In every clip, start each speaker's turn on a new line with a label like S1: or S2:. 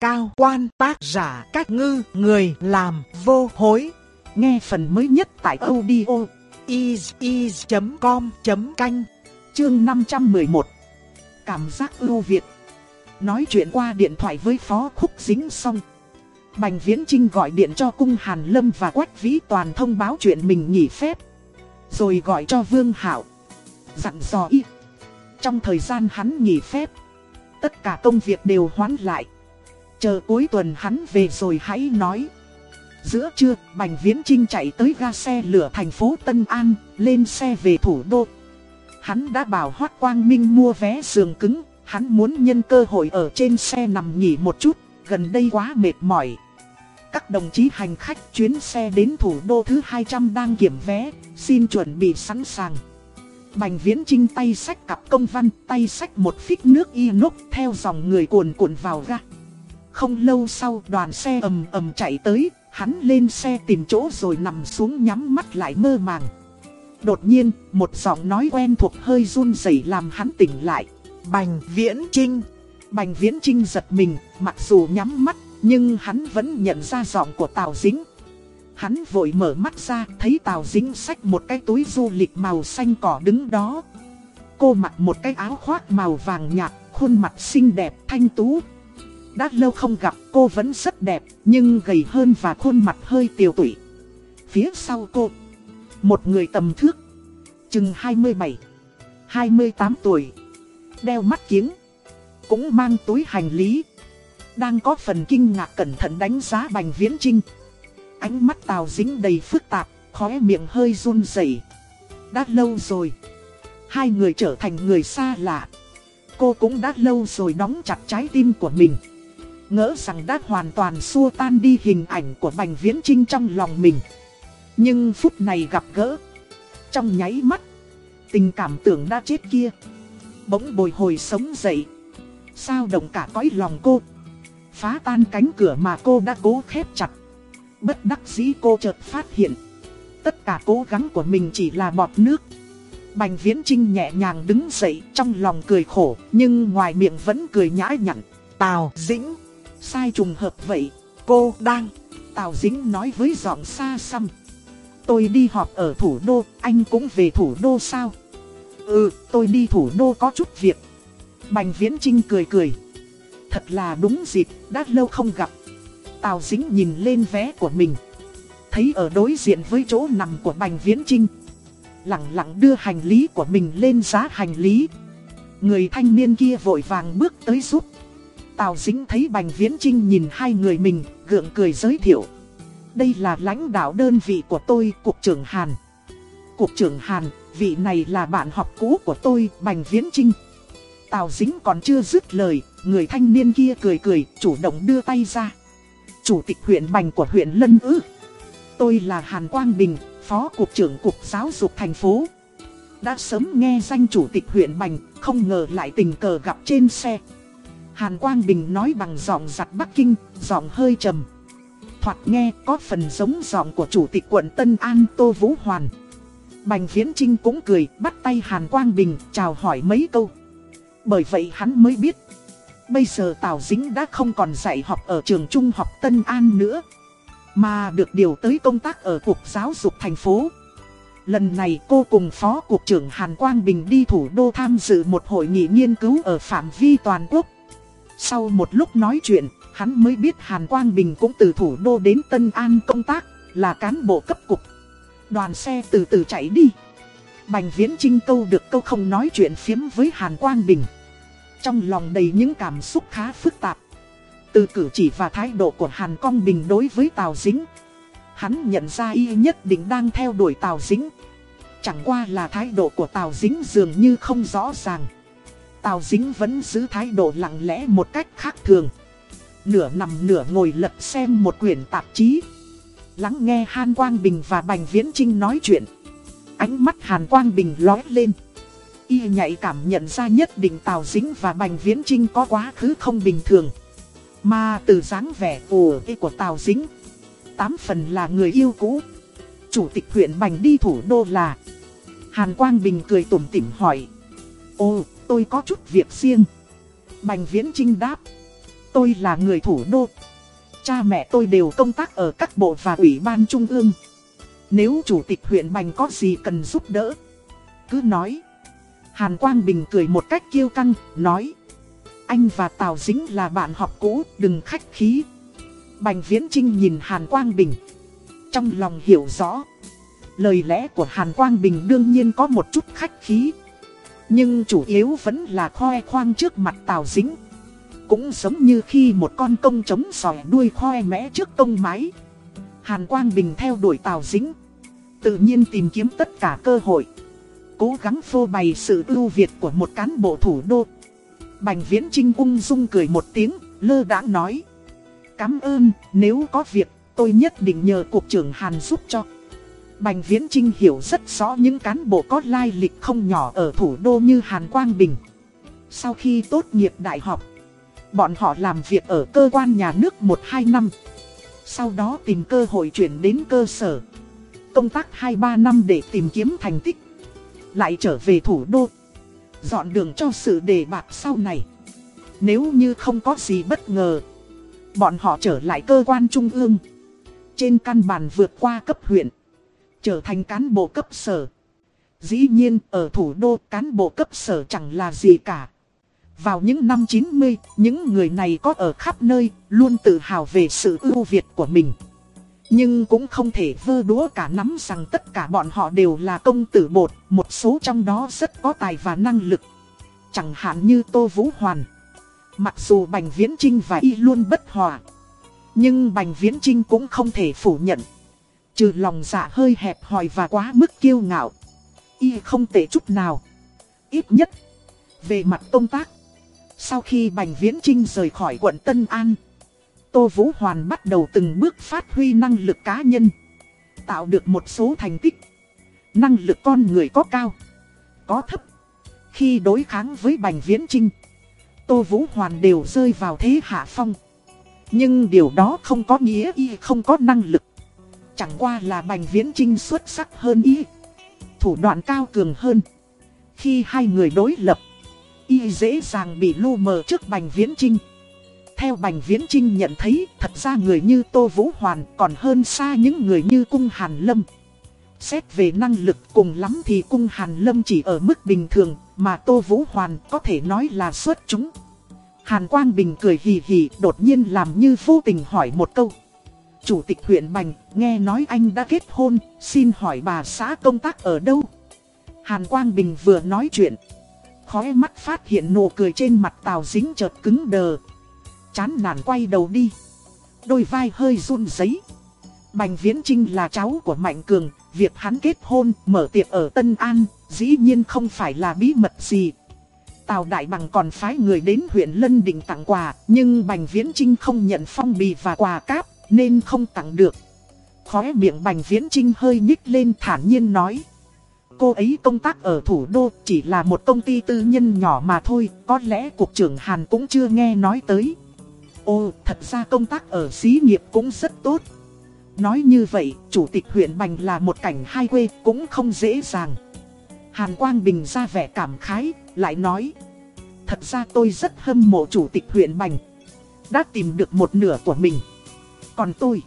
S1: cao quan tác giả cách ngư người làm vô hối. Nghe phần mới nhất tại audio is.com.canh chương 511 Cảm giác ưu việt. Nói chuyện qua điện thoại với Phó Khúc Dính xong. Bành Viễn Trinh gọi điện cho cung Hàn Lâm và Quách Vĩ Toàn thông báo chuyện mình nghỉ phép. Rồi gọi cho Vương Hảo Dặn dò y. Trong thời gian hắn nghỉ phép, Tất cả công việc đều hoãn lại. Chờ cuối tuần hắn về rồi hãy nói Giữa trưa, Bành Viễn Trinh chạy tới ga xe lửa thành phố Tân An, lên xe về thủ đô. Hắn đã bảo Hoác Quang Minh mua vé giường cứng, hắn muốn nhân cơ hội ở trên xe nằm nghỉ một chút, gần đây quá mệt mỏi. Các đồng chí hành khách chuyến xe đến thủ đô thứ 200 đang kiểm vé, xin chuẩn bị sẵn sàng. Bành Viễn Trinh tay sách cặp công văn, tay sách một phích nước inox theo dòng người cuồn cuộn vào ra không lâu sau đoàn xe ầm ầm chạy tới, Hắn lên xe tìm chỗ rồi nằm xuống nhắm mắt lại mơ màng. Đột nhiên, một giọng nói quen thuộc hơi run rẩy làm hắn tỉnh lại. Bành Viễn Trinh. Bành Viễn Trinh giật mình, mặc dù nhắm mắt, nhưng hắn vẫn nhận ra giọng của Tào Dính. Hắn vội mở mắt ra, thấy Tào Dính xách một cái túi du lịch màu xanh cỏ đứng đó. Cô mặc một cái áo khoác màu vàng nhạt, khuôn mặt xinh đẹp, thanh tú, đã lâu không gặp, cô vẫn rất đẹp, Nhưng gầy hơn và khuôn mặt hơi tiều tụy. Phía sau cô, Một người tầm thước, Chừng 27 28 tuổi, Đeo mắt kiếng, Cũng mang túi hành lý, Đang có phần kinh ngạc cẩn thận đánh giá Bành Viễn Trinh Ánh mắt Tào dính đầy phức tạp, Khóe miệng hơi run rẩy. Đã lâu rồi, Hai người trở thành người xa lạ. Cô cũng đã lâu rồi đóng chặt trái tim của mình. Ngỡ rằng đã hoàn toàn xua tan đi hình ảnh của Bành Viễn Trinh trong lòng mình. Nhưng phút này gặp gỡ, Trong nháy mắt, Tình cảm tưởng đã chết kia. Bỗng bồi hồi sống dậy, Sao động cả cõi lòng cô. Phá tan cánh cửa mà cô đã cố khép chặt. Bất đắc dĩ cô chợt phát hiện, Tất cả cố gắng của mình chỉ là bọt nước. Bành Viễn Trinh nhẹ nhàng đứng dậy trong lòng cười khổ, Nhưng ngoài miệng vẫn cười nhã nhặn, Tào Dĩnh Sai trùng hợp vậy, cô đang, Tào Dính nói với giọng xa xăm. Tôi đi họp ở thủ đô, anh cũng về thủ đô sao? Ừ, tôi đi thủ đô có chút việc. Bành Viễn Trinh cười cười. Thật là đúng dịp, đã lâu không gặp. Tào Dính nhìn lên vé của mình. Thấy ở đối diện với chỗ nằm của Bành Viễn Trinh. Lặng lặng đưa hành lý của mình lên giá hành lý. Người thanh niên kia vội vàng bước tới giúp. Tào Dính thấy Bành Viễn Trinh nhìn hai người mình, gượng cười giới thiệu. Đây là lãnh đạo đơn vị của tôi, Cục trưởng Hàn. Cục trưởng Hàn, vị này là bạn học cũ của tôi, Bành Viễn Trinh. Tào Dính còn chưa dứt lời, người thanh niên kia cười cười, chủ động đưa tay ra. Chủ tịch huyện Bành của huyện Lân Ư. Tôi là Hàn Quang Bình, Phó Cục trưởng Cục Giáo dục thành phố. Đã sớm nghe danh chủ tịch huyện Bành, không ngờ lại tình cờ gặp trên xe. Hàn Quang Bình nói bằng giọng giặt Bắc Kinh, giọng hơi trầm. Thoạt nghe có phần giống giọng của chủ tịch quận Tân An Tô Vũ Hoàn. Bành Viễn Trinh cũng cười, bắt tay Hàn Quang Bình, chào hỏi mấy câu. Bởi vậy hắn mới biết, bây giờ Tào Dính đã không còn dạy học ở trường trung học Tân An nữa, mà được điều tới công tác ở Cục Giáo dục thành phố. Lần này cô cùng Phó Cục trưởng Hàn Quang Bình đi thủ đô tham dự một hội nghị nghiên cứu ở phạm vi toàn quốc. Sau một lúc nói chuyện, hắn mới biết Hàn Quang Bình cũng từ thủ đô đến Tân An công tác, là cán bộ cấp cục. Đoàn xe từ từ chạy đi. Bành Viễn Trinh câu được câu không nói chuyện phiếm với Hàn Quang Bình. Trong lòng đầy những cảm xúc khá phức tạp. Từ cử chỉ và thái độ của Hàn Quang Bình đối với Tào Dính. Hắn nhận ra y nhất định đang theo đuổi Tào Dính. Chẳng qua là thái độ của Tào Dính dường như không rõ ràng. Tào Dính vẫn giữ thái độ lặng lẽ một cách khác thường. Nửa nằm nửa ngồi lật xem một quyển tạp chí. Lắng nghe Hàn Quang Bình và Bành Viễn Trinh nói chuyện. Ánh mắt Hàn Quang Bình lói lên. Y nhạy cảm nhận ra nhất định Tào Dính và Bành Viễn Trinh có quá khứ không bình thường. Mà từ dáng vẻ ồ của Tào Dính, tám phần là người yêu cũ. Chủ tịch huyện Bành đi thủ đô là. Hàn Quang Bình cười tủm tỉm hỏi. ô tôi có chút việc riêng. Bành Viễn Trinh đáp. Tôi là người thủ đô. Cha mẹ tôi đều công tác ở các bộ và ủy ban trung ương. Nếu chủ tịch huyện Bành có gì cần giúp đỡ, cứ nói. Hàn Quang Bình cười một cách kiêu căng, nói. Anh và Tào Dính là bạn học cũ, đừng khách khí. Bành Viễn Trinh nhìn Hàn Quang Bình. Trong lòng hiểu rõ. Lời lẽ của Hàn Quang Bình đương nhiên có một chút khách khí. Nhưng chủ yếu vẫn là khoe khoang trước mặt Tào Dính. Cũng giống như khi một con công trống sòi đuôi khoe mẽ trước công máy. Hàn Quang Bình theo đuổi Tào Dính. Tự nhiên tìm kiếm tất cả cơ hội. Cố gắng phô bày sự ưu việt của một cán bộ thủ đô. Bành Viễn Trinh ung dung cười một tiếng, lơ đãng nói. Cảm ơn, nếu có việc, tôi nhất định nhờ cục trưởng Hàn giúp cho. Bành Viễn Trinh hiểu rất rõ những cán bộ có lai lịch không nhỏ ở thủ đô như Hàn Quang Bình. Sau khi tốt nghiệp đại học, bọn họ làm việc ở cơ quan nhà nước 1-2 năm. Sau đó tìm cơ hội chuyển đến cơ sở. Công tác 2-3 năm để tìm kiếm thành tích. Lại trở về thủ đô. Dọn đường cho sự đề bạc sau này. Nếu như không có gì bất ngờ, bọn họ trở lại cơ quan trung ương. Trên căn bản vượt qua cấp huyện trở thành cán bộ cấp sở. Dĩ nhiên, ở thủ đô cán bộ cấp sở chẳng là gì cả. Vào những năm 90, những người này có ở khắp nơi, luôn tự hào về sự ưu việt của mình. Nhưng cũng không thể vơ đúa cả nắm rằng tất cả bọn họ đều là công tử bột, một số trong đó rất có tài và năng lực. Chẳng hạn như Tô Vũ Hoàn. Mặc dù Bành Viễn Trinh và Y luôn bất hòa. Nhưng Bành Viễn Trinh cũng không thể phủ nhận Trừ lòng dạ hơi hẹp hòi và quá mức kiêu ngạo. Y không tệ chút nào. Ít nhất. Về mặt công tác. Sau khi Bành Viễn Trinh rời khỏi quận Tân An. Tô Vũ Hoàn bắt đầu từng bước phát huy năng lực cá nhân. Tạo được một số thành tích. Năng lực con người có cao. Có thấp. Khi đối kháng với Bành Viễn Trinh. Tô Vũ Hoàn đều rơi vào thế hạ phong. Nhưng điều đó không có nghĩa y không có năng lực. Chẳng qua là Bành Viễn Trinh xuất sắc hơn y. Thủ đoạn cao cường hơn. Khi hai người đối lập, y dễ dàng bị lu mờ trước Bành Viễn Trinh. Theo Bành Viễn Trinh nhận thấy, thật ra người như Tô Vũ Hoàn còn hơn xa những người như Cung Hàn Lâm. Xét về năng lực cùng lắm thì Cung Hàn Lâm chỉ ở mức bình thường, mà Tô Vũ Hoàn có thể nói là xuất chúng. Hàn Quang Bình cười hì hì đột nhiên làm như vô tình hỏi một câu. Chủ tịch huyện Bành, nghe nói anh đã kết hôn, xin hỏi bà xã công tác ở đâu? Hàn Quang Bình vừa nói chuyện. Khóe mắt phát hiện nụ cười trên mặt Tào Dính chợt cứng đờ. Chán nản quay đầu đi. Đôi vai hơi run giấy. Bành Viễn Trinh là cháu của Mạnh Cường, việc hắn kết hôn, mở tiệc ở Tân An, dĩ nhiên không phải là bí mật gì. Tào Đại Bằng còn phái người đến huyện Lân Định tặng quà, nhưng Bành Viễn Trinh không nhận phong bì và quà cáp. Nên không tặng được. Khóe miệng bành viễn trinh hơi nhích lên thản nhiên nói. Cô ấy công tác ở thủ đô chỉ là một công ty tư nhân nhỏ mà thôi, Có lẽ cục trưởng Hàn cũng chưa nghe nói tới. Ồ thật ra công tác ở xí nghiệp cũng rất tốt. Nói như vậy, chủ tịch huyện Bành là một cảnh hai quê cũng không dễ dàng. Hàn Quang Bình ra vẻ cảm khái, lại nói. Thật ra tôi rất hâm mộ chủ tịch huyện Bành. Đã tìm được một nửa của mình còn tôi,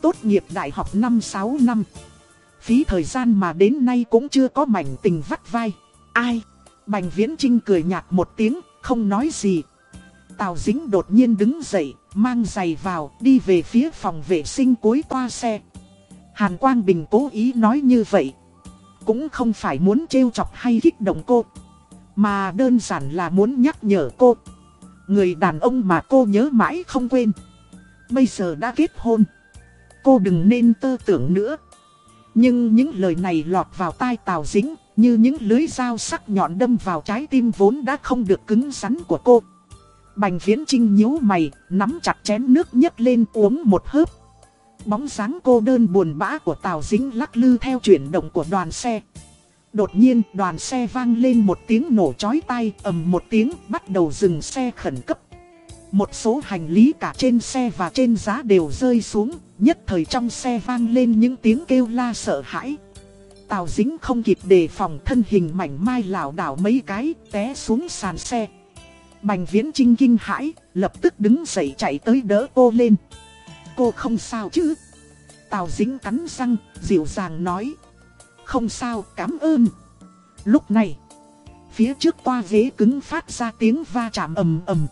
S1: tốt nghiệp đại học 5-6 năm. Phí thời gian mà đến nay cũng chưa có mảnh tình vắt vai. Ai? Bành Viễn Trinh cười nhạt một tiếng, không nói gì. Tào Dính đột nhiên đứng dậy, mang giày vào, đi về phía phòng vệ sinh cuối toa xe. Hàn Quang Bình cố ý nói như vậy. Cũng không phải muốn trêu chọc hay kích động cô. Mà đơn giản là muốn nhắc nhở cô. Người đàn ông mà cô nhớ mãi không quên bây giờ đã kết hôn. Cô đừng nên tư tưởng nữa. Nhưng những lời này lọt vào tai Tào Dính, như những lưới dao sắc nhọn đâm vào trái tim vốn đã không được cứng rắn của cô. Bành viễn trinh nhíu mày, nắm chặt chén nước nhấc lên uống một hớp. Bóng dáng cô đơn buồn bã của Tào Dính lắc lư theo chuyển động của đoàn xe. Đột nhiên đoàn xe vang lên một tiếng nổ chói tai ầm một tiếng bắt đầu dừng xe khẩn cấp. Một số hành lý cả trên xe và trên giá đều rơi xuống, nhất thời trong xe vang lên những tiếng kêu la sợ hãi. Tào dính không kịp đề phòng thân hình mảnh mai lảo đảo mấy cái, té xuống sàn xe. Bành Viễn Trinh kinh hãi, lập tức đứng dậy chạy tới đỡ cô lên. Cô không sao chứ? Tào Dính cắn răng, dịu dàng nói. Không sao, cảm ơn. Lúc này, phía trước toa ghế cứng phát ra tiếng va chạm ầm ầm.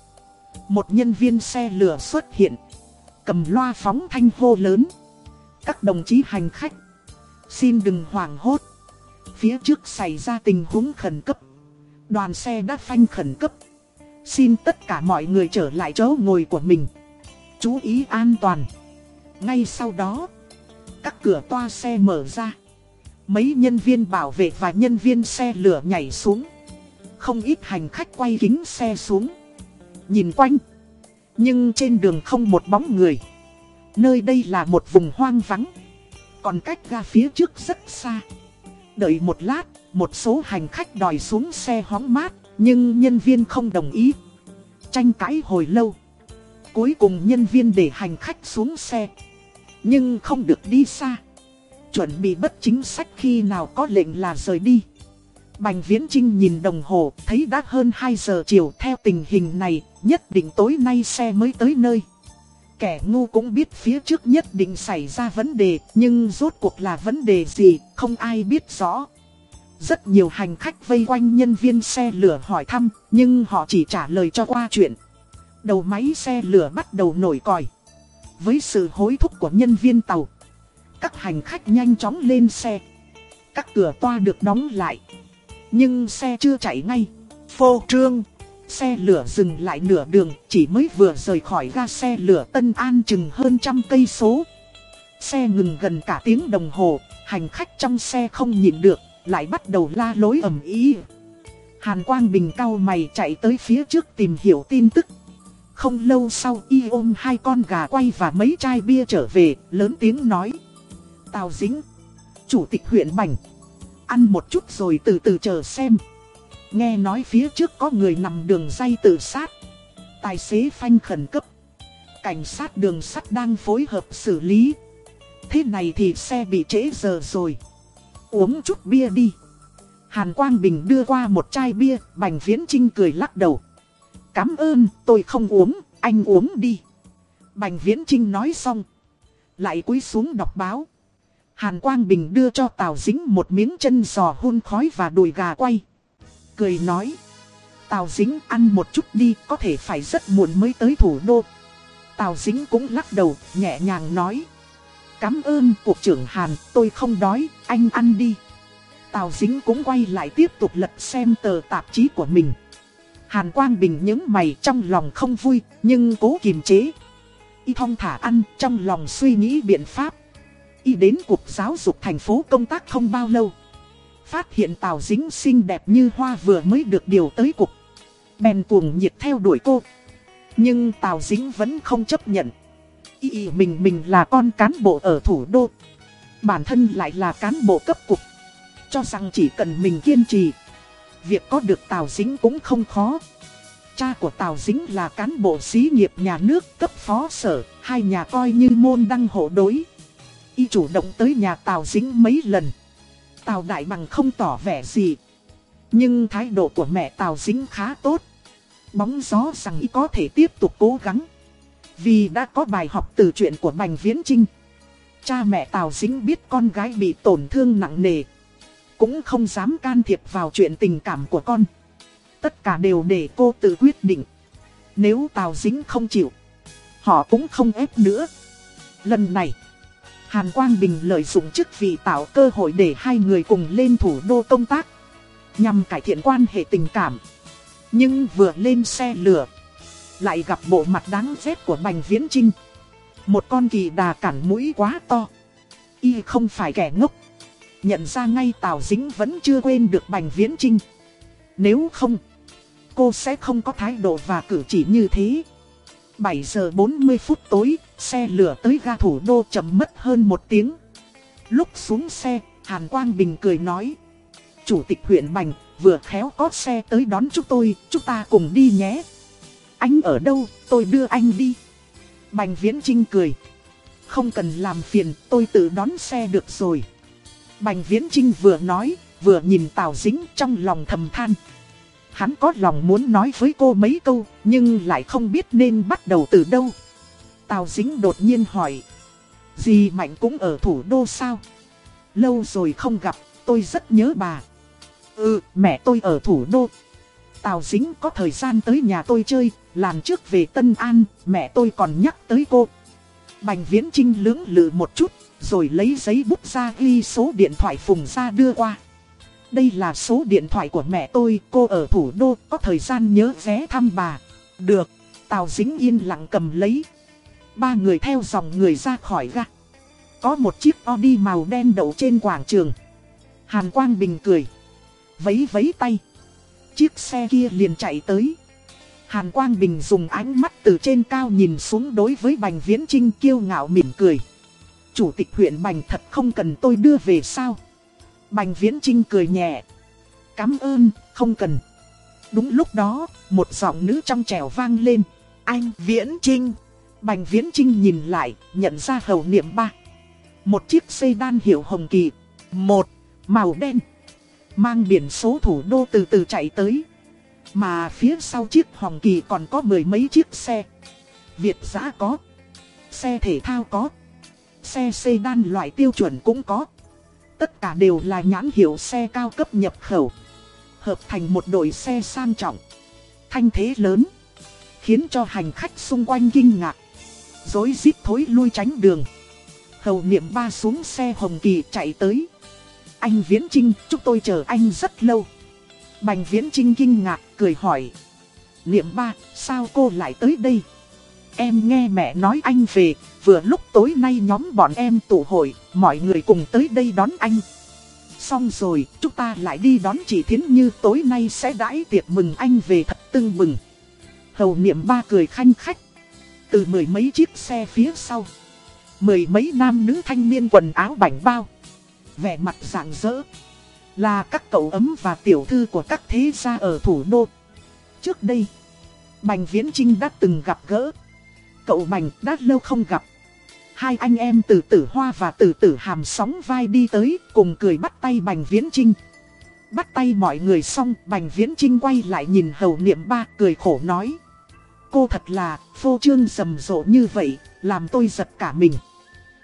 S1: Một nhân viên xe lửa xuất hiện, cầm loa phóng thanh hô lớn. Các đồng chí hành khách, xin đừng hoảng hốt. Phía trước xảy ra tình huống khẩn cấp. Đoàn xe đã phanh khẩn cấp. Xin tất cả mọi người trở lại chỗ ngồi của mình. Chú ý an toàn. Ngay sau đó, các cửa toa xe mở ra. Mấy nhân viên bảo vệ và nhân viên xe lửa nhảy xuống. Không ít hành khách quay kính xe xuống. Nhìn quanh. Nhưng trên đường không một bóng người. Nơi đây là một vùng hoang vắng. Còn cách ga phía trước rất xa. Đợi một lát, một số hành khách đòi xuống xe hóng mát, nhưng nhân viên không đồng ý. Tranh cãi hồi lâu. Cuối cùng nhân viên để hành khách xuống xe. Nhưng không được đi xa. Chuẩn bị bất chính sách khi nào có lệnh là rời đi. Bành Viễn Trinh nhìn đồng hồ, thấy đã hơn 2 giờ chiều theo tình hình này, nhất định tối nay xe mới tới nơi. Kẻ ngu cũng biết phía trước nhất định xảy ra vấn đề, nhưng rốt cuộc là vấn đề gì, không ai biết rõ. Rất nhiều hành khách vây quanh nhân viên xe lửa hỏi thăm, nhưng họ chỉ trả lời cho qua chuyện. Đầu máy xe lửa bắt đầu nổi còi. Với sự hối thúc của nhân viên tàu, các hành khách nhanh chóng lên xe. Các cửa toa được đóng lại. Nhưng xe chưa chạy ngay. Phô trương. Xe lửa dừng lại nửa đường, chỉ mới vừa rời khỏi ga xe lửa Tân An chừng hơn trăm cây số. Xe ngừng gần cả tiếng đồng hồ, hành khách trong xe không nhịn được, lại bắt đầu la lối ầm ĩ Hàn Quang Bình cao mày chạy tới phía trước tìm hiểu tin tức. Không lâu sau y ôm hai con gà quay và mấy chai bia trở về, lớn tiếng nói. Tào Dính, Chủ tịch huyện Bành, ăn một chút rồi từ từ chờ xem. Nghe nói phía trước có người nằm đường dây tự sát. Tài xế phanh khẩn cấp. Cảnh sát đường sắt đang phối hợp xử lý. Thế này thì xe bị trễ giờ rồi. Uống chút bia đi. Hàn Quang Bình đưa qua một chai bia, Bành Viễn Trinh cười lắc đầu. Cảm ơn, tôi không uống, anh uống đi. Bành Viễn Trinh nói xong. Lại cúi xuống đọc báo. Hàn Quang Bình đưa cho Tào Dính một miếng chân giò hun khói và đùi gà quay. Cười nói. Tào Dính ăn một chút đi, có thể phải rất muộn mới tới thủ đô. Tào Dính cũng lắc đầu, nhẹ nhàng nói. Cảm ơn cuộc trưởng Hàn, tôi không đói, anh ăn đi. Tào Dính cũng quay lại tiếp tục lật xem tờ tạp chí của mình. Hàn Quang Bình những mày trong lòng không vui, nhưng cố kiềm chế. Y thong thả ăn, trong lòng suy nghĩ biện pháp. Y đến cuộc Giáo dục thành phố công tác không bao lâu. Phát hiện Tào Dính xinh đẹp như hoa vừa mới được điều tới cục. Bèn cuồng nhiệt theo đuổi cô. Nhưng Tào Dính vẫn không chấp nhận. Y mình mình là con cán bộ ở thủ đô. Bản thân lại là cán bộ cấp cục. Cho rằng chỉ cần mình kiên trì. Việc có được Tào Dính cũng không khó. Cha của Tào Dính là cán bộ xí nghiệp nhà nước cấp phó sở, hai nhà coi như môn đăng hộ đối. Y chủ động tới nhà Tào Dính mấy lần. Tào Đại Bằng không tỏ vẻ gì. Nhưng thái độ của mẹ Tào Dính khá tốt. Bóng gió rằng y có thể tiếp tục cố gắng. Vì đã có bài học từ chuyện của Bành Viễn Trinh. Cha mẹ Tào Dính biết con gái bị tổn thương nặng nề. Cũng không dám can thiệp vào chuyện tình cảm của con. Tất cả đều để cô tự quyết định. Nếu Tào Dính không chịu, họ cũng không ép nữa. Lần này, Hàn Quang Bình lợi dụng chức vị tạo cơ hội để hai người cùng lên thủ đô công tác. Nhằm cải thiện quan hệ tình cảm. Nhưng vừa lên xe lửa, lại gặp bộ mặt đáng ghét của Bành Viễn Trinh. Một con kỳ đà cản mũi quá to. Y không phải kẻ ngốc. Nhận ra ngay Tào Dính vẫn chưa quên được Bành Viễn Trinh. Nếu không, cô sẽ không có thái độ và cử chỉ như thế. 7 giờ 40 phút tối, xe lửa tới ga thủ đô chậm mất hơn một tiếng. Lúc xuống xe, Hàn Quang Bình cười nói. Chủ tịch huyện Bành, vừa khéo có xe tới đón chúng tôi, chúng ta cùng đi nhé. Anh ở đâu, tôi đưa anh đi. Bành Viễn Trinh cười. Không cần làm phiền, tôi tự đón xe được rồi. Bành Viễn Trinh vừa nói, vừa nhìn Tào Dính trong lòng thầm than. Hắn có lòng muốn nói với cô mấy câu, nhưng lại không biết nên bắt đầu từ đâu. Tào Dính đột nhiên hỏi. Dì Mạnh cũng ở thủ đô sao? Lâu rồi không gặp, tôi rất nhớ bà. Ừ, mẹ tôi ở thủ đô. Tào Dính có thời gian tới nhà tôi chơi, làn trước về Tân An, mẹ tôi còn nhắc tới cô. Bành Viễn Trinh lưỡng lự một chút, rồi lấy giấy bút ra ghi số điện thoại Phùng ra đưa qua. Đây là số điện thoại của mẹ tôi, cô ở thủ đô, có thời gian nhớ ghé thăm bà. Được, Tào Dính yên lặng cầm lấy. Ba người theo dòng người ra khỏi ga. Có một chiếc Audi màu đen đậu trên quảng trường. Hàn Quang Bình cười. Vấy vấy tay. Chiếc xe kia liền chạy tới. Hàn Quang Bình dùng ánh mắt từ trên cao nhìn xuống đối với Bành Viễn Trinh kiêu ngạo mỉm cười. Chủ tịch huyện Bành thật không cần tôi đưa về sao? Bành Viễn Trinh cười nhẹ. Cám ơn, không cần. Đúng lúc đó, một giọng nữ trong trẻo vang lên. Anh Viễn Trinh. Bành Viễn Trinh nhìn lại, nhận ra hầu niệm ba. Một chiếc xe đan hiệu hồng kỳ. Một, màu đen. Mang biển số thủ đô từ từ chạy tới. Mà phía sau chiếc hồng kỳ còn có mười mấy chiếc xe. Việt giã có. Xe thể thao có. Xe sedan loại tiêu chuẩn cũng có. Tất cả đều là nhãn hiệu xe cao cấp nhập khẩu. Hợp thành một đội xe sang trọng. Thanh thế lớn. Khiến cho hành khách xung quanh kinh ngạc. Dối rít thối lui tránh đường. Hầu niệm ba xuống xe hồng kỳ chạy tới. Anh Viễn Trinh, chúng tôi chờ anh rất lâu. Bành Viễn Trinh kinh ngạc, cười hỏi. Niệm ba, sao cô lại tới đây? Em nghe mẹ nói anh về, vừa lúc tối nay nhóm bọn em tụ hội, mọi người cùng tới đây đón anh. Xong rồi, chúng ta lại đi đón chị Thiến Như tối nay sẽ đãi tiệc mừng anh về thật tưng mừng. Hầu niệm ba cười khanh khách. Từ mười mấy chiếc xe phía sau. Mười mấy nam nữ thanh niên quần áo bảnh bao. Vẻ mặt rạng rỡ. Là các cậu ấm và tiểu thư của các thế gia ở thủ đô. Trước đây, Bành Viễn Trinh đã từng gặp gỡ. Cậu Bành đã lâu không gặp. Hai anh em từ tử hoa và từ tử hàm sóng vai đi tới, cùng cười bắt tay Bành Viễn Trinh. Bắt tay mọi người xong, Bành Viễn Trinh quay lại nhìn hầu niệm ba cười khổ nói. Cô thật là, phô trương rầm rộ như vậy, làm tôi giật cả mình.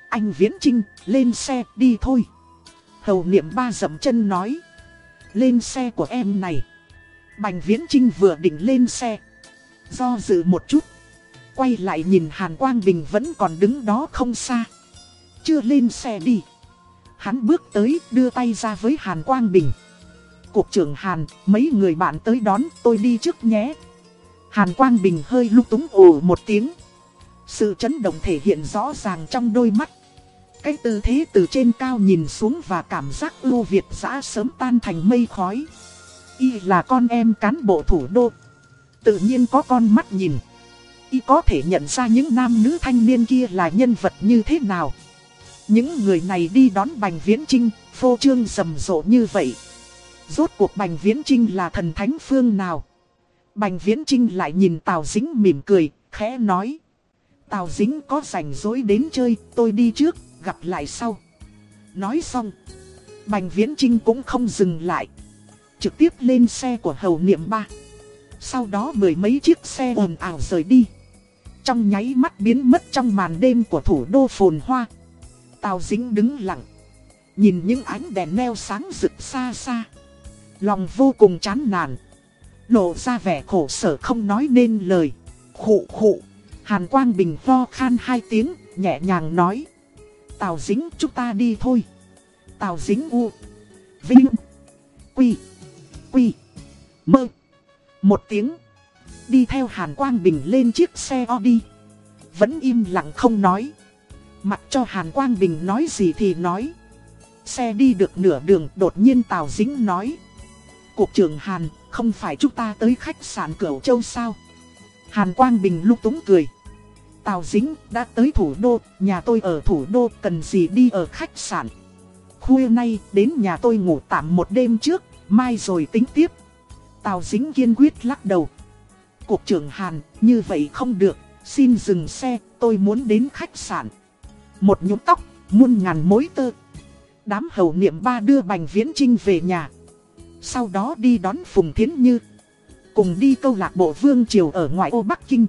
S1: Anh Viễn Trinh, lên xe, đi thôi. Hầu niệm ba dậm chân nói. Lên xe của em này. Bành Viễn Trinh vừa định lên xe. Do dự một chút. Quay lại nhìn Hàn Quang Bình vẫn còn đứng đó không xa. Chưa lên xe đi. Hắn bước tới đưa tay ra với Hàn Quang Bình. Cục trưởng Hàn, mấy người bạn tới đón tôi đi trước nhé. Hàn Quang Bình hơi lúc túng ồ một tiếng. Sự chấn động thể hiện rõ ràng trong đôi mắt. Cái tư thế từ trên cao nhìn xuống và cảm giác ưu việt giã sớm tan thành mây khói. Y là con em cán bộ thủ đô. Tự nhiên có con mắt nhìn. Y có thể nhận ra những nam nữ thanh niên kia là nhân vật như thế nào. Những người này đi đón Bành Viễn Trinh, phô trương rầm rộ như vậy. Rốt cuộc Bành Viễn Trinh là thần thánh phương nào? Bành Viễn Trinh lại nhìn Tào Dính mỉm cười, khẽ nói. Tào Dính có rảnh rỗi đến chơi, tôi đi trước, gặp lại sau. Nói xong, Bành Viễn Trinh cũng không dừng lại. Trực tiếp lên xe của hầu niệm ba. Sau đó mười mấy chiếc xe ồn ào rời đi. Trong nháy mắt biến mất trong màn đêm của thủ đô phồn hoa. Tào Dính đứng lặng. Nhìn những ánh đèn neo sáng rực xa xa. Lòng vô cùng chán nản. Lộ ra vẻ khổ sở không nói nên lời. Khụ khụ. Hàn Quang Bình ho khan hai tiếng, nhẹ nhàng nói. Tào Dính chúng ta đi thôi. Tào Dính u. Vinh. Quy. Quy. Mơ. Một tiếng. Đi theo Hàn Quang Bình lên chiếc xe Audi. Vẫn im lặng không nói. Mặc cho Hàn Quang Bình nói gì thì nói. Xe đi được nửa đường đột nhiên Tào Dính nói. Cục trưởng Hàn, không phải chúng ta tới khách sạn Cửu Châu sao? Hàn Quang Bình lúc túng cười. Tào Dính đã tới thủ đô, nhà tôi ở thủ đô cần gì đi ở khách sạn. Khuya nay đến nhà tôi ngủ tạm một đêm trước, mai rồi tính tiếp. Tào Dính kiên quyết lắc đầu. Cục trưởng Hàn, như vậy không được, xin dừng xe, tôi muốn đến khách sạn. Một nhúm tóc, muôn ngàn mối tơ. Đám hầu niệm ba đưa Bành Viễn Trinh về nhà. Sau đó đi đón Phùng Thiến Như. cùng đi câu lạc bộ Vương Triều ở ngoại ô Bắc Kinh.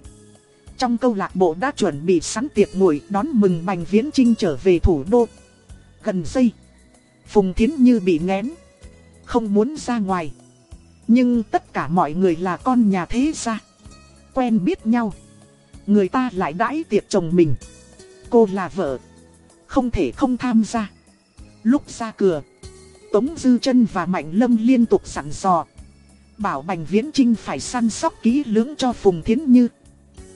S1: Trong câu lạc bộ đã chuẩn bị sẵn tiệc ngồi đón mừng Bành Viễn Trinh trở về thủ đô. Gần giây, Phùng Thiến Như bị ngén, không muốn ra ngoài. Nhưng tất cả mọi người là con nhà thế gia, quen biết nhau. Người ta lại đãi tiệc chồng mình. Cô là vợ, không thể không tham gia. Lúc ra cửa, Tống Dư chân và Mạnh Lâm liên tục sẵn dò. Bảo Bành Viễn Trinh phải săn sóc kỹ lưỡng cho Phùng Thiến Như.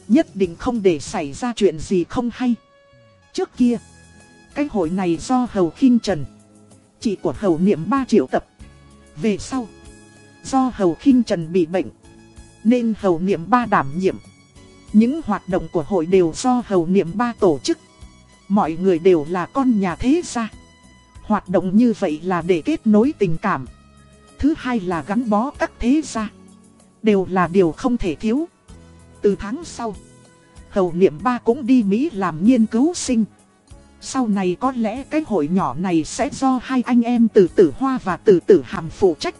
S1: Nhất định không để xảy ra chuyện gì không hay. Trước kia, cái hội này do Hầu khinh Trần, chị của Hầu Niệm 3 triệu tập. Về sau, do Hầu khinh Trần bị bệnh, nên Hầu Niệm ba đảm nhiệm. Những hoạt động của hội đều do Hầu Niệm ba tổ chức. Mọi người đều là con nhà thế gia. Hoạt động như vậy là để kết nối tình cảm. Thứ hai là gắn bó các thế gia. Đều là điều không thể thiếu. Từ tháng sau, Hầu Niệm Ba cũng đi Mỹ làm nghiên cứu sinh. Sau này có lẽ cái hội nhỏ này sẽ do hai anh em từ tử hoa và từ tử hàm phụ trách.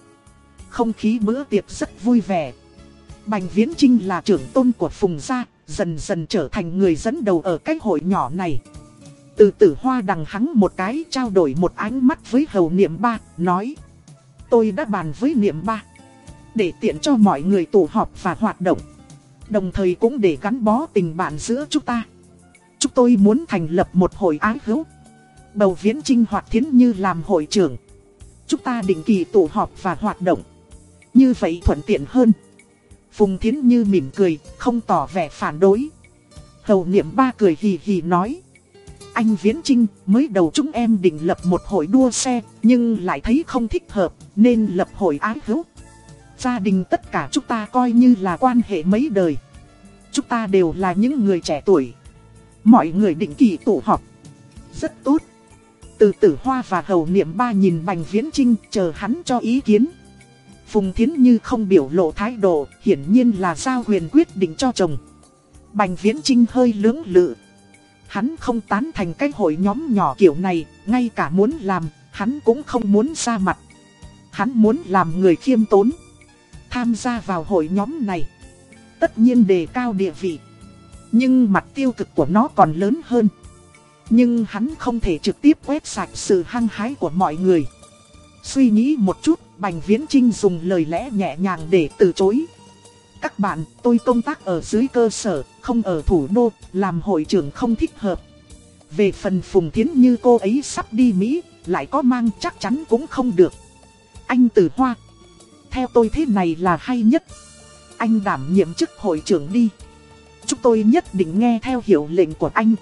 S1: Không khí bữa tiệc rất vui vẻ. Bành Viễn Trinh là trưởng tôn của Phùng Gia, dần dần trở thành người dẫn đầu ở cái hội nhỏ này. Từ tử hoa đằng hắn một cái trao đổi một ánh mắt với hầu niệm ba, nói. Tôi đã bàn với niệm ba. Để tiện cho mọi người tụ họp và hoạt động. Đồng thời cũng để gắn bó tình bạn giữa chúng ta. Chúng tôi muốn thành lập một hội ái hữu. Bầu Viễn Trinh hoạt thiến như làm hội trưởng. Chúng ta định kỳ tụ họp và hoạt động. Như vậy thuận tiện hơn. Phùng Thiến Như mỉm cười, không tỏ vẻ phản đối. Hầu niệm ba cười hì hì nói. Anh Viễn Trinh mới đầu chúng em định lập một hội đua xe, nhưng lại thấy không thích hợp, nên lập hội ái hữu. Gia đình tất cả chúng ta coi như là quan hệ mấy đời. Chúng ta đều là những người trẻ tuổi. Mọi người định kỳ tụ họp. Rất tốt. Từ tử hoa và hầu niệm ba nhìn Bành Viễn Trinh chờ hắn cho ý kiến. Phùng Thiến Như không biểu lộ thái độ, hiển nhiên là giao quyền quyết định cho chồng. Bành Viễn Trinh hơi lưỡng lự. Hắn không tán thành cái hội nhóm nhỏ kiểu này, ngay cả muốn làm, hắn cũng không muốn ra mặt. Hắn muốn làm người khiêm tốn. Tham gia vào hội nhóm này. Tất nhiên đề cao địa vị. Nhưng mặt tiêu cực của nó còn lớn hơn. Nhưng hắn không thể trực tiếp quét sạch sự hăng hái của mọi người. Suy nghĩ một chút, Bành Viễn Trinh dùng lời lẽ nhẹ nhàng để từ chối. Các bạn, tôi công tác ở dưới cơ sở, không ở thủ đô, làm hội trưởng không thích hợp. Về phần Phùng Thiến như cô ấy sắp đi Mỹ, lại có mang chắc chắn cũng không được. Anh Tử Hoa, theo tôi thế này là hay nhất. Anh đảm nhiệm chức hội trưởng đi. Chúng tôi nhất định nghe theo hiệu lệnh của anh.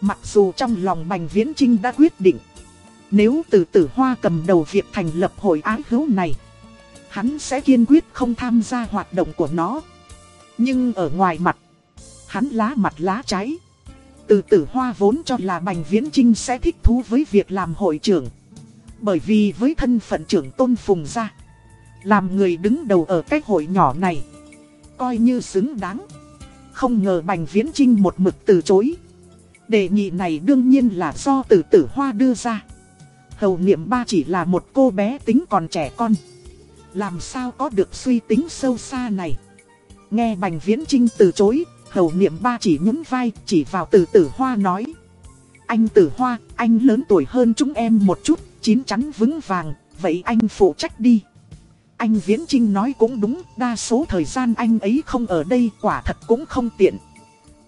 S1: Mặc dù trong lòng Bành Viễn Trinh đã quyết định. Nếu từ tử hoa cầm đầu việc thành lập hội ái hữu này, Hắn sẽ kiên quyết không tham gia hoạt động của nó. Nhưng ở ngoài mặt, Hắn lá mặt lá trái. Từ tử hoa vốn cho là Bành Viễn Trinh sẽ thích thú với việc làm hội trưởng. Bởi vì với thân phận trưởng tôn phùng ra Làm người đứng đầu ở cái hội nhỏ này, Coi như xứng đáng. Không ngờ Bành Viễn Trinh một mực từ chối. Đề nghị này đương nhiên là do từ tử hoa đưa ra. Hầu niệm ba chỉ là một cô bé tính còn trẻ con. Làm sao có được suy tính sâu xa này. Nghe Bành Viễn Trinh từ chối, hầu niệm ba chỉ nhún vai, chỉ vào từ tử hoa nói. Anh tử hoa, anh lớn tuổi hơn chúng em một chút, chín chắn vững vàng, vậy anh phụ trách đi. Anh Viễn Trinh nói cũng đúng, đa số thời gian anh ấy không ở đây quả thật cũng không tiện.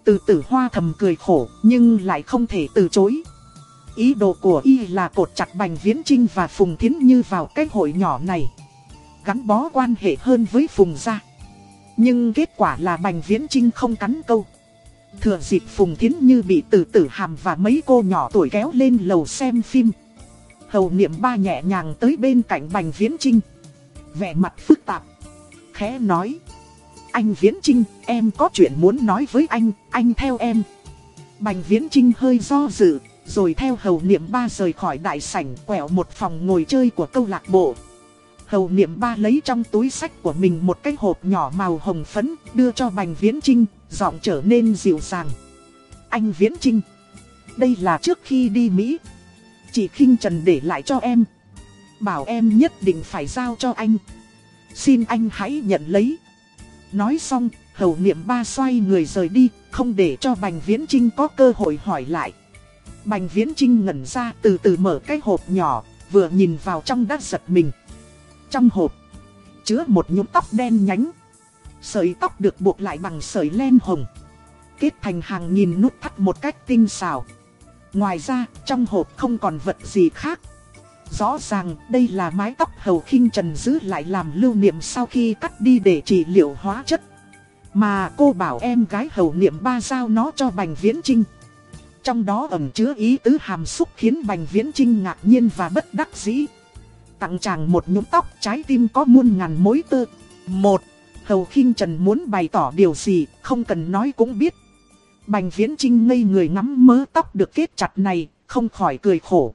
S1: Từ tử hoa thầm cười khổ, nhưng lại không thể từ chối. Ý đồ của y là cột chặt Bành Viễn Trinh và Phùng Thiến Như vào cái hội nhỏ này. Gắn bó quan hệ hơn với Phùng gia. Nhưng kết quả là Bành Viễn Trinh không cắn câu. Thừa dịp Phùng Thiến Như bị tử tử hàm và mấy cô nhỏ tuổi kéo lên lầu xem phim. Hầu niệm ba nhẹ nhàng tới bên cạnh Bành Viễn Trinh. Vẻ mặt phức tạp. Khẽ nói. Anh Viễn Trinh, em có chuyện muốn nói với anh, anh theo em. Bành Viễn Trinh hơi do dự, rồi theo hầu niệm ba rời khỏi đại sảnh quẹo một phòng ngồi chơi của câu lạc bộ. Hầu niệm ba lấy trong túi sách của mình một cái hộp nhỏ màu hồng phấn đưa cho Bành Viễn Trinh, giọng trở nên dịu dàng. Anh Viễn Trinh, đây là trước khi đi Mỹ. Chị khinh Trần để lại cho em. Bảo em nhất định phải giao cho anh. Xin anh hãy nhận lấy. Nói xong, hầu niệm ba xoay người rời đi, không để cho Bành Viễn Trinh có cơ hội hỏi lại. Bành Viễn Trinh ngẩn ra từ từ mở cái hộp nhỏ, vừa nhìn vào trong đã giật mình. Trong hộp, chứa một nhúm tóc đen nhánh. Sợi tóc được buộc lại bằng sợi len hồng. Kết thành hàng nghìn nút thắt một cách tinh xảo. Ngoài ra, trong hộp không còn vật gì khác. Rõ ràng đây là mái tóc hầu khinh trần giữ lại làm lưu niệm sau khi cắt đi để trị liệu hóa chất. Mà cô bảo em gái hầu niệm ba giao nó cho Bành Viễn Trinh. Trong đó ẩn chứa ý tứ hàm xúc khiến Bành Viễn Trinh ngạc nhiên và bất đắc dĩ. Tặng chàng một nhúm tóc trái tim có muôn ngàn mối tơ. Một, Hầu khinh Trần muốn bày tỏ điều gì, không cần nói cũng biết. Bành Viễn Trinh ngây người ngắm mớ tóc được kết chặt này, không khỏi cười khổ.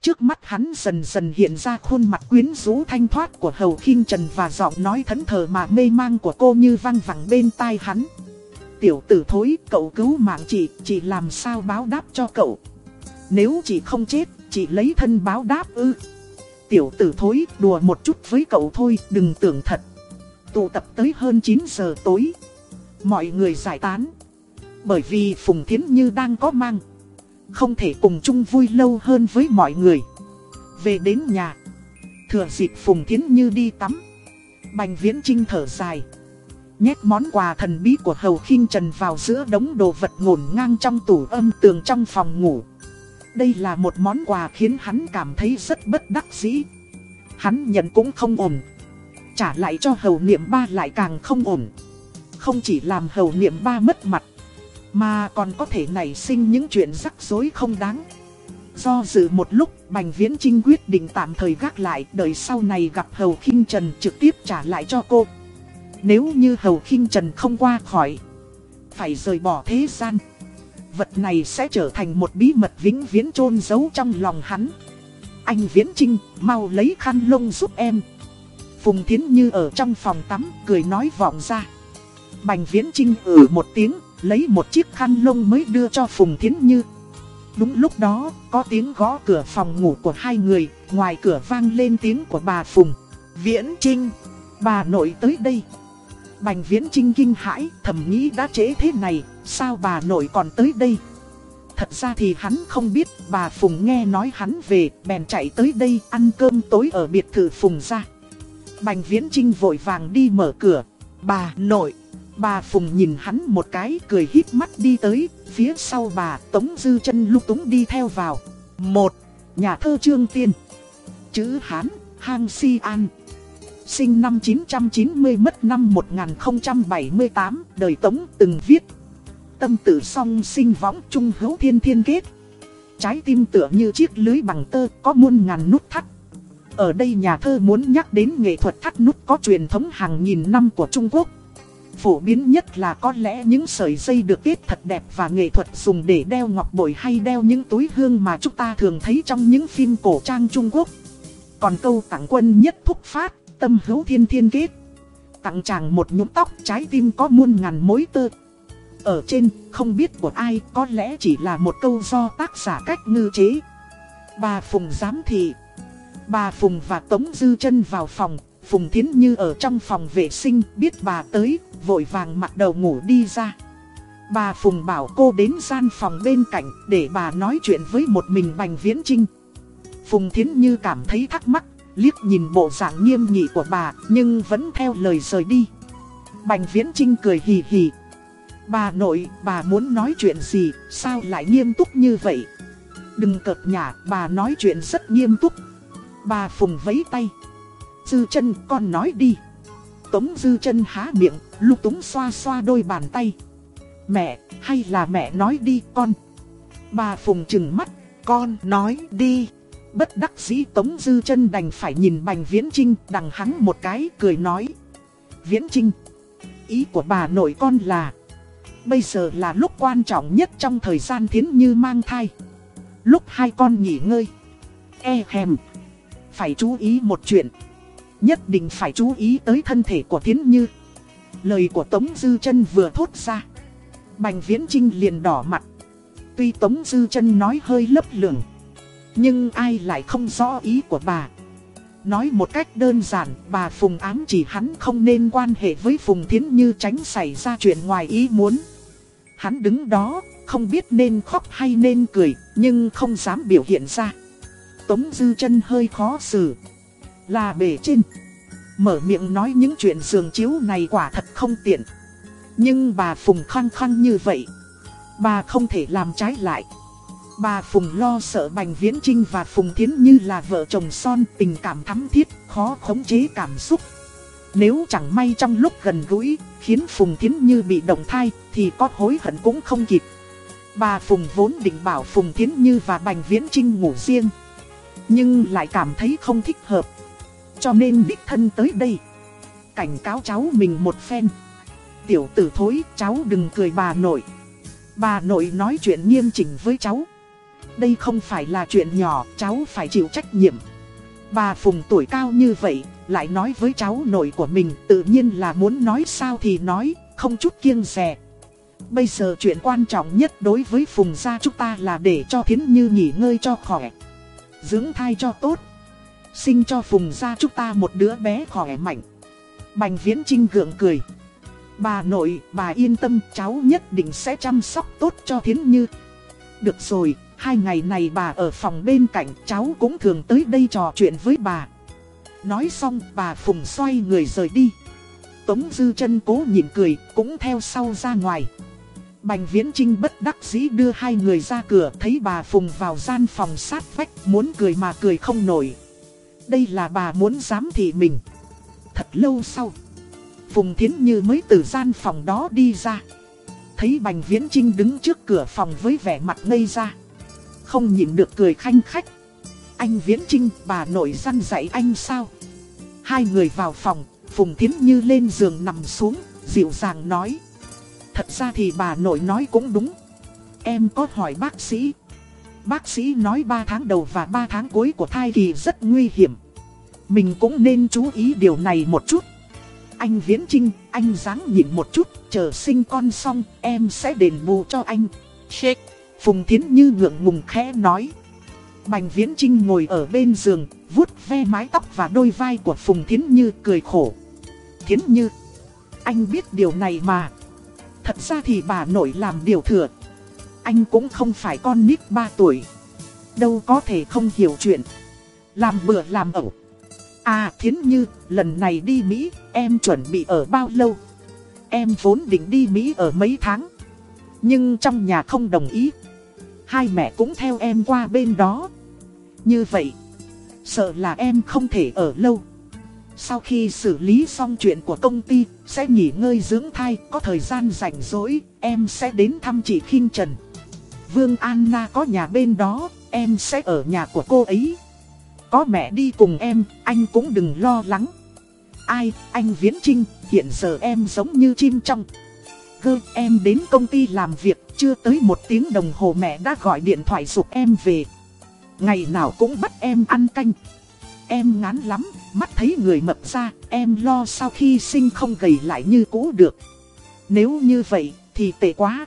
S1: Trước mắt hắn dần dần hiện ra khuôn mặt quyến rũ thanh thoát của Hầu khinh Trần và giọng nói thẫn thờ mà mê mang của cô như văng vẳng bên tai hắn. Tiểu tử thối, cậu cứu mạng chị, chị làm sao báo đáp cho cậu? Nếu chị không chết, chị lấy thân báo đáp ư? Tiểu tử thối, đùa một chút với cậu thôi, đừng tưởng thật. Tụ tập tới hơn 9 giờ tối. Mọi người giải tán. Bởi vì Phùng Thiến Như đang có mang. Không thể cùng chung vui lâu hơn với mọi người. Về đến nhà. Thừa dịp Phùng Thiến Như đi tắm. Bành Viễn Trinh thở dài. Nhét món quà thần bí của Hầu khinh Trần vào giữa đống đồ vật ngổn ngang trong tủ âm tường trong phòng ngủ. Đây là một món quà khiến hắn cảm thấy rất bất đắc dĩ. Hắn nhận cũng không ổn. Trả lại cho hầu niệm ba lại càng không ổn. Không chỉ làm hầu niệm ba mất mặt. Mà còn có thể nảy sinh những chuyện rắc rối không đáng. Do dự một lúc, Bành Viễn Trinh quyết định tạm thời gác lại, đợi sau này gặp Hầu khinh Trần trực tiếp trả lại cho cô. Nếu như Hầu khinh Trần không qua khỏi, phải rời bỏ thế gian. Vật này sẽ trở thành một bí mật vĩnh viễn chôn giấu trong lòng hắn. Anh Viễn Trinh, mau lấy khăn lông giúp em. Phùng Thiến Như ở trong phòng tắm, cười nói vọng ra. Bành Viễn Trinh ử ừ một tiếng, lấy một chiếc khăn lông mới đưa cho Phùng Thiến Như. Đúng lúc đó, có tiếng gõ cửa phòng ngủ của hai người, ngoài cửa vang lên tiếng của bà Phùng. Viễn Trinh, bà nội tới đây. Bành Viễn Trinh kinh hãi, thầm nghĩ đã trễ thế này, sao bà nội còn tới đây? Thật ra thì hắn không biết, bà Phùng nghe nói hắn về, bèn chạy tới đây ăn cơm tối ở biệt thự Phùng ra. Bành Viễn Trinh vội vàng đi mở cửa. Bà nội, bà Phùng nhìn hắn một cái cười híp mắt đi tới, phía sau bà Tống Dư chân lúc túng đi theo vào. Một, nhà thơ Trương Tiên. Chữ Hán, Hang Si An. Sinh năm 990 mất năm 1078, đời Tống từng viết. Tâm tử song sinh võng trung hữu thiên thiên kết. Trái tim tựa như chiếc lưới bằng tơ có muôn ngàn nút thắt. Ở đây nhà thơ muốn nhắc đến nghệ thuật thắt nút có truyền thống hàng nghìn năm của Trung Quốc. Phổ biến nhất là có lẽ những sợi dây được kết thật đẹp và nghệ thuật dùng để đeo ngọc bội hay đeo những túi hương mà chúng ta thường thấy trong những phim cổ trang Trung Quốc. Còn câu tặng quân nhất thúc phát, tâm hữu thiên thiên kết. Tặng chàng một nhúm tóc trái tim có muôn ngàn mối tơ. Ở trên, không biết của ai, có lẽ chỉ là một câu do tác giả cách ngư chế. Bà Phùng giám thị. Bà Phùng và Tống Dư chân vào phòng, Phùng Thiến Như ở trong phòng vệ sinh, biết bà tới, vội vàng mặc đầu ngủ đi ra. Bà Phùng bảo cô đến gian phòng bên cạnh để bà nói chuyện với một mình Bành Viễn Trinh. Phùng Thiến Như cảm thấy thắc mắc, liếc nhìn bộ dạng nghiêm nghị của bà nhưng vẫn theo lời rời đi. Bành Viễn Trinh cười hì hì. Bà nội, bà muốn nói chuyện gì, sao lại nghiêm túc như vậy? Đừng cợt nhả, bà nói chuyện rất nghiêm túc. Bà Phùng vấy tay. Dư chân con nói đi. Tống dư chân há miệng, lúc túng xoa xoa đôi bàn tay. Mẹ, hay là mẹ nói đi con. Bà Phùng trừng mắt, con nói đi. Bất đắc dĩ Tống Dư chân đành phải nhìn Bành Viễn Trinh đằng hắn một cái cười nói. Viễn Trinh, ý của bà nội con là, bây giờ là lúc quan trọng nhất trong thời gian thiến như mang thai. Lúc hai con nghỉ ngơi, e hèm, phải chú ý một chuyện. Nhất định phải chú ý tới thân thể của thiến như. Lời của Tống Dư chân vừa thốt ra. Bành Viễn Trinh liền đỏ mặt. Tuy Tống Dư chân nói hơi lấp lửng nhưng ai lại không rõ ý của bà Nói một cách đơn giản, bà Phùng ám chỉ hắn không nên quan hệ với Phùng Thiến Như tránh xảy ra chuyện ngoài ý muốn. Hắn đứng đó, không biết nên khóc hay nên cười, nhưng không dám biểu hiện ra. Tống Dư chân hơi khó xử. Là bể trên. Mở miệng nói những chuyện giường chiếu này quả thật không tiện. Nhưng bà Phùng khăng khăng như vậy. Bà không thể làm trái lại. Bà Phùng lo sợ Bành Viễn Trinh và Phùng Thiến Như là vợ chồng son tình cảm thắm thiết, khó khống chế cảm xúc. Nếu chẳng may trong lúc gần gũi, khiến Phùng Thiến Như bị động thai, thì có hối hận cũng không kịp. Bà Phùng vốn định bảo Phùng Thiến Như và Bành Viễn Trinh ngủ riêng. Nhưng lại cảm thấy không thích hợp. Cho nên đích thân tới đây. Cảnh cáo cháu mình một phen. Tiểu tử thối, cháu đừng cười bà nội. Bà nội nói chuyện nghiêm chỉnh với cháu. Đây không phải là chuyện nhỏ, cháu phải chịu trách nhiệm. Bà Phùng tuổi cao như vậy, lại nói với cháu nội của mình tự nhiên là muốn nói sao thì nói, không chút kiêng rè. Bây giờ chuyện quan trọng nhất đối với Phùng gia chúng ta là để cho Thiến Như nghỉ ngơi cho khỏe. Dưỡng thai cho tốt. Sinh cho Phùng gia chúng ta một đứa bé khỏe mạnh. Bành Viễn Trinh gượng cười. Bà nội, bà yên tâm, cháu nhất định sẽ chăm sóc tốt cho Thiến Như. Được rồi, hai ngày này bà ở phòng bên cạnh, cháu cũng thường tới đây trò chuyện với bà. Nói xong, bà Phùng xoay người rời đi. Tống Dư chân cố nhịn cười, cũng theo sau ra ngoài. Bành Viễn Trinh bất đắc dĩ đưa hai người ra cửa, thấy bà Phùng vào gian phòng sát vách, muốn cười mà cười không nổi. Đây là bà muốn dám thị mình. Thật lâu sau. Phùng Thiến Như mới từ gian phòng đó đi ra. Thấy Bành Viễn Trinh đứng trước cửa phòng với vẻ mặt ngây ra. Không nhịn được cười khanh khách. Anh Viễn Trinh, bà nội răn dạy anh sao? Hai người vào phòng, Phùng Thiến Như lên giường nằm xuống, dịu dàng nói. Thật ra thì bà nội nói cũng đúng. Em có hỏi bác sĩ. Bác sĩ nói 3 tháng đầu và 3 tháng cuối của thai kỳ rất nguy hiểm. Mình cũng nên chú ý điều này một chút. Anh Viễn Trinh, anh dáng nhịn một chút, chờ sinh con xong, em sẽ đền bù cho anh. Shake. Phùng Thiến Như ngượng ngùng khẽ nói. Bành Viễn Trinh ngồi ở bên giường, vuốt ve mái tóc và đôi vai của Phùng Thiến Như cười khổ. Thiến Như, anh biết điều này mà. Thật ra thì bà nội làm điều thừa. Anh cũng không phải con nít 3 tuổi. Đâu có thể không hiểu chuyện. Làm bừa làm ẩu. À Thiến Như, lần này đi Mỹ, em chuẩn bị ở bao lâu? Em vốn định đi Mỹ ở mấy tháng. Nhưng trong nhà không đồng ý. Hai mẹ cũng theo em qua bên đó. Như vậy, sợ là em không thể ở lâu. Sau khi xử lý xong chuyện của công ty, sẽ nghỉ ngơi dưỡng thai, có thời gian rảnh rỗi, em sẽ đến thăm chị Kinh Trần. Vương Anna có nhà bên đó, em sẽ ở nhà của cô ấy. Có mẹ đi cùng em, anh cũng đừng lo lắng. Ai, anh Viễn Trinh, hiện giờ em giống như chim trong. Gơ, em đến công ty làm việc, chưa tới một tiếng đồng hồ mẹ đã gọi điện thoại dục em về. Ngày nào cũng bắt em ăn canh. Em ngán lắm, mắt thấy người mập ra, em lo sau khi sinh không gầy lại như cũ được. Nếu như vậy, thì tệ quá.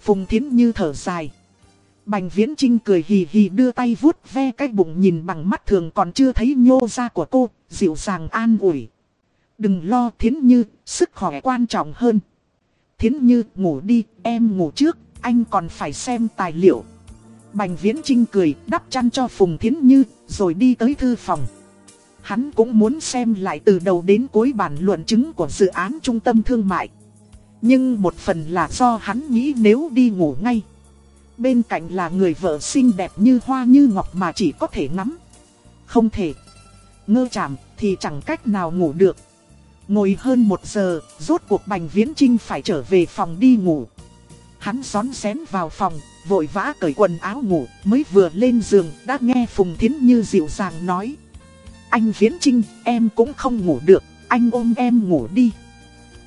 S1: Phùng Thiến Như thở dài. Bành Viễn Trinh cười hì hì đưa tay vuốt ve cái bụng nhìn bằng mắt thường còn chưa thấy nhô ra của cô, dịu dàng an ủi. Đừng lo Thiến Như, sức khỏe quan trọng hơn. Thiến Như ngủ đi, em ngủ trước, anh còn phải xem tài liệu. Bành Viễn Trinh cười, đắp chăn cho Phùng Thiến Như, rồi đi tới thư phòng. Hắn cũng muốn xem lại từ đầu đến cuối bản luận chứng của dự án trung tâm thương mại. Nhưng một phần là do hắn nghĩ nếu đi ngủ ngay. Bên cạnh là người vợ xinh đẹp như hoa như ngọc mà chỉ có thể ngắm. Không thể. Ngơ chạm thì chẳng cách nào ngủ được. Ngồi hơn một giờ, rốt cuộc Bành Viễn Trinh phải trở về phòng đi ngủ. Hắn xón xén vào phòng, vội vã cởi quần áo ngủ, mới vừa lên giường đã nghe Phùng Thiến Như dịu dàng nói. Anh Viễn Trinh, em cũng không ngủ được, anh ôm em ngủ đi.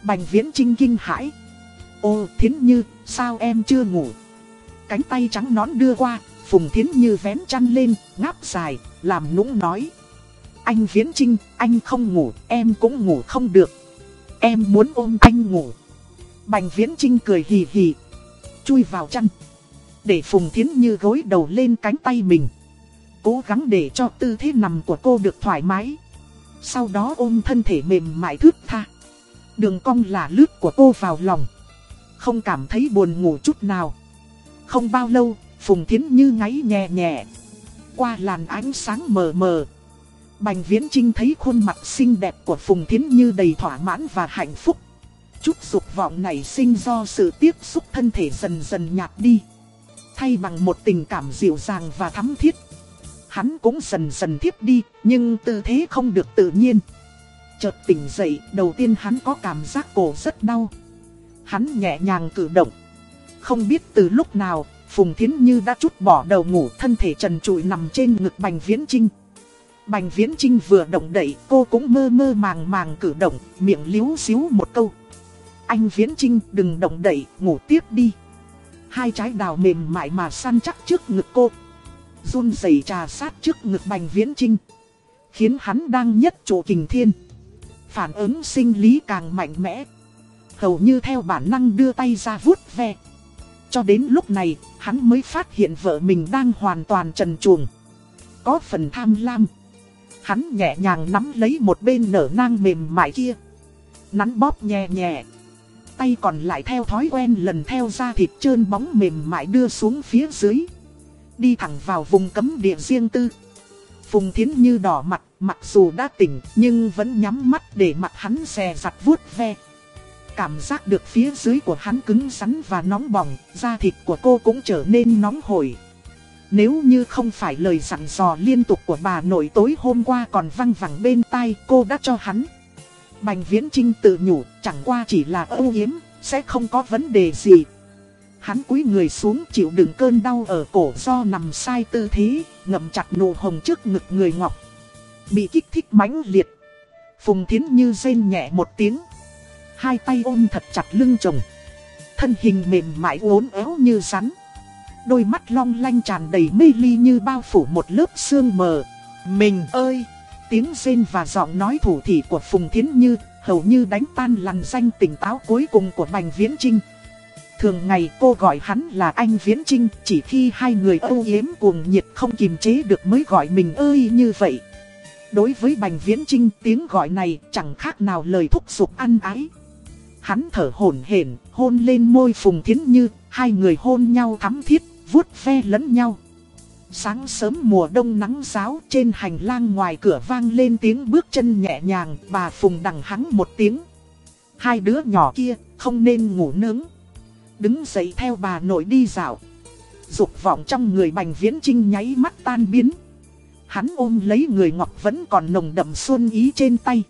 S1: Bành Viễn Trinh kinh hãi. Ô Thiến Như, sao em chưa ngủ? Cánh tay trắng nón đưa qua, Phùng Thiến Như vén chăn lên, ngáp dài, làm nũng nói. Anh Viễn Trinh, anh không ngủ, em cũng ngủ không được. Em muốn ôm anh ngủ. Bành Viễn Trinh cười hì hì, chui vào chăn. Để Phùng Thiến Như gối đầu lên cánh tay mình. cố gắng để cho tư thế nằm của cô được thoải mái. Sau đó ôm thân thể mềm mại thướt tha. Đường cong là lướt của cô vào lòng. Không cảm thấy buồn ngủ chút nào. Không bao lâu, Phùng Thiến Như ngáy nhẹ nhẹ. Qua làn ánh sáng mờ mờ. Bành Viễn Trinh thấy khuôn mặt xinh đẹp của Phùng Thiến Như đầy thỏa mãn và hạnh phúc. Chút dục vọng này sinh do sự tiếp xúc thân thể dần dần nhạt đi. Thay bằng một tình cảm dịu dàng và thắm thiết. Hắn cũng dần dần thiếp đi, nhưng tư thế không được tự nhiên. Chợt tỉnh dậy, đầu tiên hắn có cảm giác cổ rất đau. Hắn nhẹ nhàng cử động. Không biết từ lúc nào, Phùng Thiến Như đã chút bỏ đầu ngủ thân thể trần trụi nằm trên ngực Bành Viễn Trinh. Bành Viễn Trinh vừa động đẩy cô cũng mơ mơ màng màng cử động, miệng liếu xíu một câu. Anh Viễn Trinh đừng động đẩy ngủ tiếp đi. Hai trái đào mềm mại mà săn chắc trước ngực cô. Run rẩy trà sát trước ngực Bành Viễn Trinh. Khiến hắn đang nhất chỗ kình thiên. Phản ứng sinh lý càng mạnh mẽ. Hầu như theo bản năng đưa tay ra vuốt ve. Cho đến lúc này, hắn mới phát hiện vợ mình đang hoàn toàn trần truồng. Có phần tham lam. Hắn nhẹ nhàng nắm lấy một bên nở nang mềm mại kia. Nắn bóp nhẹ nhẹ. Tay còn lại theo thói quen lần theo da thịt trơn bóng mềm mại đưa xuống phía dưới. Đi thẳng vào vùng cấm địa riêng tư. Phùng Thiến Như đỏ mặt, mặc dù đã tỉnh, nhưng vẫn nhắm mắt để mặt hắn xè giặt vuốt ve. Cảm giác được phía dưới của hắn cứng rắn và nóng bỏng, da thịt của cô cũng trở nên nóng hổi. Nếu như không phải lời dặn dò liên tục của bà nội tối hôm qua còn văng vẳng bên tai cô đã cho hắn. Bành Viễn Trinh tự nhủ chẳng qua chỉ là âu yếm, sẽ không có vấn đề gì. Hắn cúi người xuống chịu đựng cơn đau ở cổ do nằm sai tư thế, ngậm chặt nụ hồng trước ngực người ngọc. Bị kích thích mãnh liệt. Phùng Thiến Như rên nhẹ một tiếng. Hai tay ôm thật chặt lưng chồng. Thân hình mềm mại uốn éo như rắn. Đôi mắt long lanh tràn đầy mê ly như bao phủ một lớp sương mờ. Mình ơi! Tiếng rên và giọng nói thủ thị của Phùng Thiến Như hầu như đánh tan lằn danh tỉnh táo cuối cùng của Bành Viễn Trinh. Thường ngày cô gọi hắn là anh Viễn Trinh, chỉ khi hai người âu yếm cuồng nhiệt không kiềm chế được mới gọi mình ơi như vậy. Đối với Bành Viễn Trinh tiếng gọi này chẳng khác nào lời thúc giục ăn ái. Hắn thở hổn hển, hôn lên môi Phùng Thiến Như, hai người hôn nhau thắm thiết, vuốt ve lẫn nhau. Sáng sớm mùa đông nắng giáo trên hành lang ngoài cửa vang lên tiếng bước chân nhẹ nhàng, bà Phùng đằng hắng một tiếng. Hai đứa nhỏ kia không nên ngủ nướng. Đứng dậy theo bà nội đi dạo. Dục vọng trong người Bành Viễn Trinh nháy mắt tan biến. Hắn ôm lấy người ngọc vẫn còn nồng đậm xuân ý trên tay.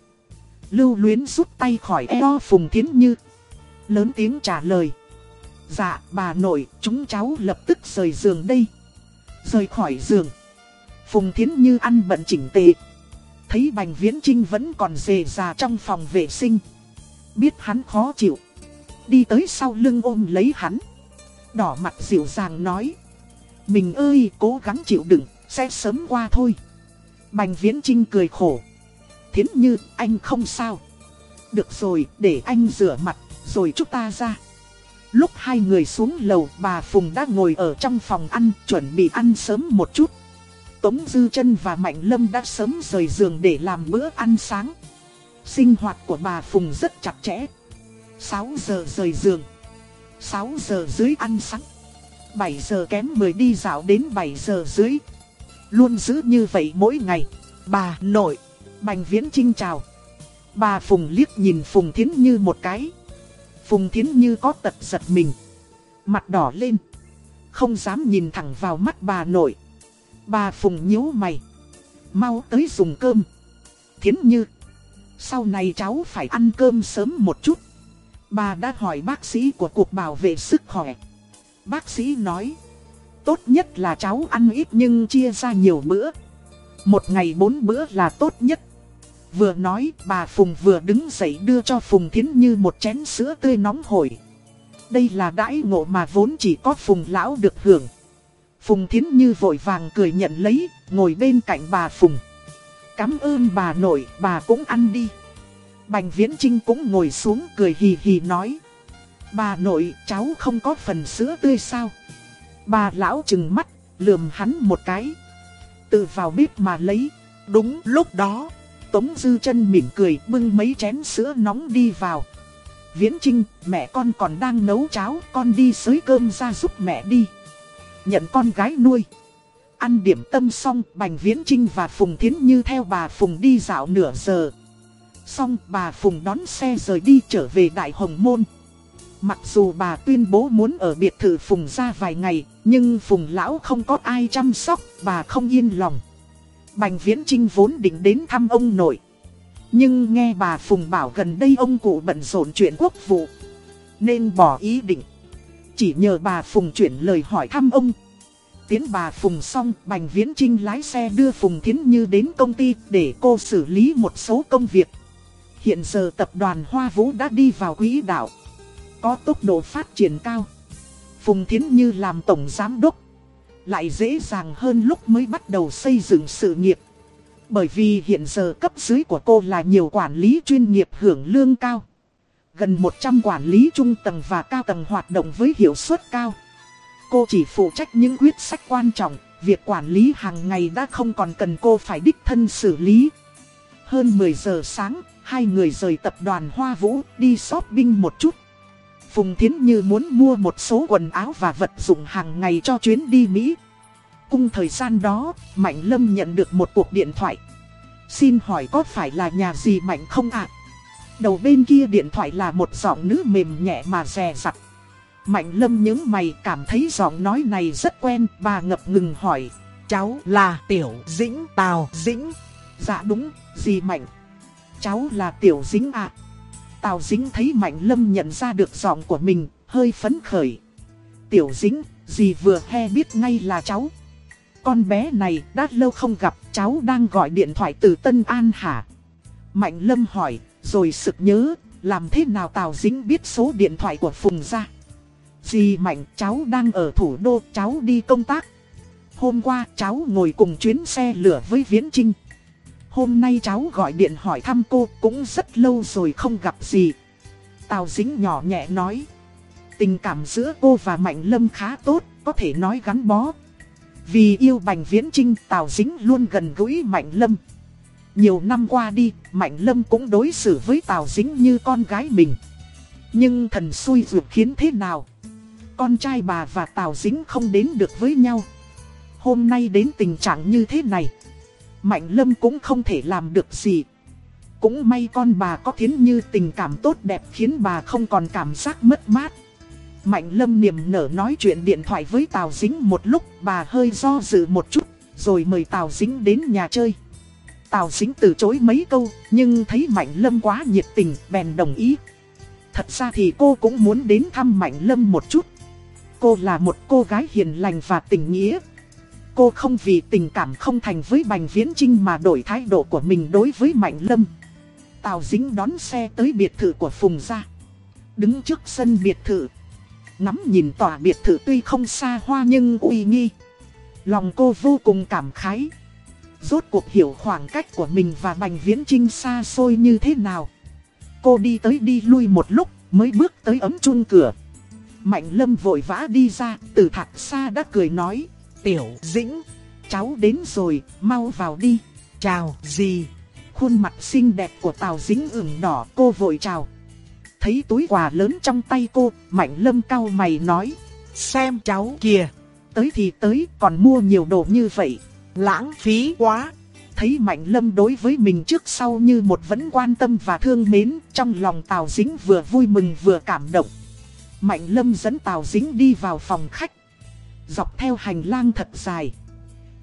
S1: Lưu luyến rút tay khỏi eo Phùng Thiến Như. Lớn tiếng trả lời. Dạ, bà nội, chúng cháu lập tức rời giường đây. Rời khỏi giường. Phùng Thiến Như ăn bận chỉnh tề. Thấy Bành Viễn Trinh vẫn còn dề già trong phòng vệ sinh. Biết hắn khó chịu. Đi tới sau lưng ôm lấy hắn. Đỏ mặt dịu dàng nói. Mình ơi, cố gắng chịu đựng, sẽ sớm qua thôi. Bành Viễn Trinh cười khổ. Thiến Như, anh không sao. Được rồi, để anh rửa mặt, rồi chúng ta ra. Lúc hai người xuống lầu, bà Phùng đã ngồi ở trong phòng ăn, chuẩn bị ăn sớm một chút. Tống Dư chân và Mạnh Lâm đã sớm rời giường để làm bữa ăn sáng. Sinh hoạt của bà Phùng rất chặt chẽ. 6 giờ rời giường. 6 giờ dưới ăn sáng. 7 giờ kém 10 đi dạo đến 7 giờ dưới. Luôn giữ như vậy mỗi ngày. Bà nội. Bành Viễn Trinh chào. Bà Phùng liếc nhìn Phùng Thiến Như một cái. Phùng Thiến Như có tật giật mình. Mặt đỏ lên. Không dám nhìn thẳng vào mắt bà nội. Bà Phùng nhíu mày. Mau tới dùng cơm. Thiến Như. Sau này cháu phải ăn cơm sớm một chút. Bà đã hỏi bác sĩ của cuộc Bảo vệ Sức Khỏe. Bác sĩ nói. Tốt nhất là cháu ăn ít nhưng chia ra nhiều bữa. Một ngày bốn bữa là tốt nhất. Vừa nói bà Phùng vừa đứng dậy đưa cho Phùng Thiến Như một chén sữa tươi nóng hổi. Đây là đãi ngộ mà vốn chỉ có Phùng Lão được hưởng. Phùng Thiến Như vội vàng cười nhận lấy, ngồi bên cạnh bà Phùng. cám ơn bà nội, bà cũng ăn đi. Bành Viễn Trinh cũng ngồi xuống cười hì hì nói. Bà nội, cháu không có phần sữa tươi sao? Bà lão chừng mắt, lườm hắn một cái. tự vào bếp mà lấy. Đúng lúc đó, Tống Dư chân mỉm cười bưng mấy chén sữa nóng đi vào. Viễn Trinh, mẹ con còn đang nấu cháo, con đi xới cơm ra giúp mẹ đi. Nhận con gái nuôi. Ăn điểm tâm xong, Bành Viễn Trinh và Phùng Thiến Như theo bà Phùng đi dạo nửa giờ. Xong bà Phùng đón xe rời đi trở về Đại Hồng Môn. Mặc dù bà tuyên bố muốn ở biệt thự Phùng ra vài ngày, nhưng Phùng Lão không có ai chăm sóc, bà không yên lòng. Bành Viễn Trinh vốn định đến thăm ông nội. Nhưng nghe bà Phùng bảo gần đây ông cụ bận rộn chuyện quốc vụ. Nên bỏ ý định. Chỉ nhờ bà Phùng chuyển lời hỏi thăm ông. Tiến bà Phùng xong, Bành Viễn Trinh lái xe đưa Phùng Thiến Như đến công ty để cô xử lý một số công việc. Hiện giờ tập đoàn Hoa Vũ đã đi vào quỹ đạo. Có tốc độ phát triển cao. Phùng Thiến Như làm tổng giám đốc. Lại dễ dàng hơn lúc mới bắt đầu xây dựng sự nghiệp. Bởi vì hiện giờ cấp dưới của cô là nhiều quản lý chuyên nghiệp hưởng lương cao. Gần 100 quản lý trung tầng và cao tầng hoạt động với hiệu suất cao. Cô chỉ phụ trách những quyết sách quan trọng, việc quản lý hàng ngày đã không còn cần cô phải đích thân xử lý. Hơn 10 giờ sáng, hai người rời tập đoàn Hoa Vũ đi shopping một chút. Phùng Thiến Như muốn mua một số quần áo và vật dụng hàng ngày cho chuyến đi Mỹ. Cung thời gian đó, Mạnh Lâm nhận được một cuộc điện thoại. Xin hỏi có phải là nhà gì Mạnh không ạ? Đầu bên kia điện thoại là một giọng nữ mềm nhẹ mà rè rặt. Mạnh Lâm những mày cảm thấy giọng nói này rất quen, bà ngập ngừng hỏi. Cháu là Tiểu Dĩnh Tào Dĩnh. Dạ đúng, gì Mạnh? Cháu là Tiểu Dĩnh ạ. Tào Dĩnh thấy Mạnh Lâm nhận ra được giọng của mình, hơi phấn khởi. Tiểu Dĩnh, gì vừa he biết ngay là cháu. Con bé này đã lâu không gặp, cháu đang gọi điện thoại từ Tân An hả? Mạnh Lâm hỏi, rồi sực nhớ, làm thế nào Tào Dĩnh biết số điện thoại của Phùng ra? Dì Mạnh, cháu đang ở thủ đô, cháu đi công tác. Hôm qua cháu ngồi cùng chuyến xe lửa với Viễn Trinh. Hôm nay cháu gọi điện hỏi thăm cô cũng rất lâu rồi không gặp gì. Tào Dính nhỏ nhẹ nói. Tình cảm giữa cô và Mạnh Lâm khá tốt, có thể nói gắn bó. Vì yêu Bành Viễn Trinh, Tào Dính luôn gần gũi Mạnh Lâm. Nhiều năm qua đi, Mạnh Lâm cũng đối xử với Tào Dính như con gái mình. Nhưng thần xui ruột khiến thế nào? Con trai bà và Tào Dính không đến được với nhau. Hôm nay đến tình trạng như thế này. Mạnh Lâm cũng không thể làm được gì. Cũng may con bà có thiến như tình cảm tốt đẹp khiến bà không còn cảm giác mất mát. Mạnh Lâm niềm nở nói chuyện điện thoại với Tào Dính một lúc bà hơi do dự một chút, rồi mời Tào Dính đến nhà chơi. Tào Dính từ chối mấy câu, nhưng thấy Mạnh Lâm quá nhiệt tình, bèn đồng ý. Thật ra thì cô cũng muốn đến thăm Mạnh Lâm một chút. Cô là một cô gái hiền lành và tình nghĩa, Cô không vì tình cảm không thành với Bành Viễn Trinh mà đổi thái độ của mình đối với Mạnh Lâm. Tào Dính đón xe tới biệt thự của Phùng Gia. Đứng trước sân biệt thự. nắm nhìn tòa biệt thự tuy không xa hoa nhưng uy nghi. Lòng cô vô cùng cảm khái. Rốt cuộc hiểu khoảng cách của mình và Bành Viễn Trinh xa xôi như thế nào. Cô đi tới đi lui một lúc mới bước tới ấm chun cửa. Mạnh Lâm vội vã đi ra, từ thạc xa đã cười nói. Tiểu Dĩnh, cháu đến rồi, mau vào đi. Chào, gì? Khuôn mặt xinh đẹp của Tào Dĩnh ửng đỏ, cô vội chào. Thấy túi quà lớn trong tay cô, Mạnh Lâm cao mày nói. Xem cháu kìa, tới thì tới, còn mua nhiều đồ như vậy. Lãng phí quá. Thấy Mạnh Lâm đối với mình trước sau như một vẫn quan tâm và thương mến, trong lòng Tào Dĩnh vừa vui mừng vừa cảm động. Mạnh Lâm dẫn Tào Dĩnh đi vào phòng khách. Dọc theo hành lang thật dài.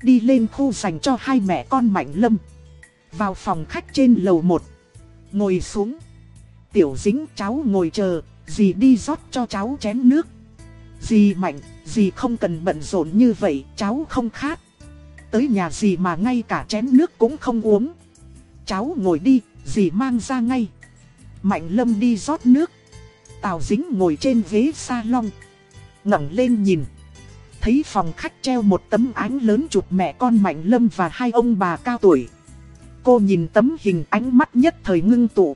S1: Đi lên khu dành cho hai mẹ con Mạnh Lâm. Vào phòng khách trên lầu 1 Ngồi xuống. Tiểu dính cháu ngồi chờ, Dì đi rót cho cháu chén nước. Dì Mạnh, Dì không cần bận rộn như vậy, Cháu không khát. Tới nhà dì mà ngay cả chén nước cũng không uống. Cháu ngồi đi, Dì mang ra ngay. Mạnh Lâm đi rót nước. Tào dính ngồi trên ghế salon. Ngẩng lên nhìn. Thấy phòng khách treo một tấm ánh lớn chụp mẹ con Mạnh Lâm và hai ông bà cao tuổi. Cô nhìn tấm hình ánh mắt nhất thời ngưng tụ.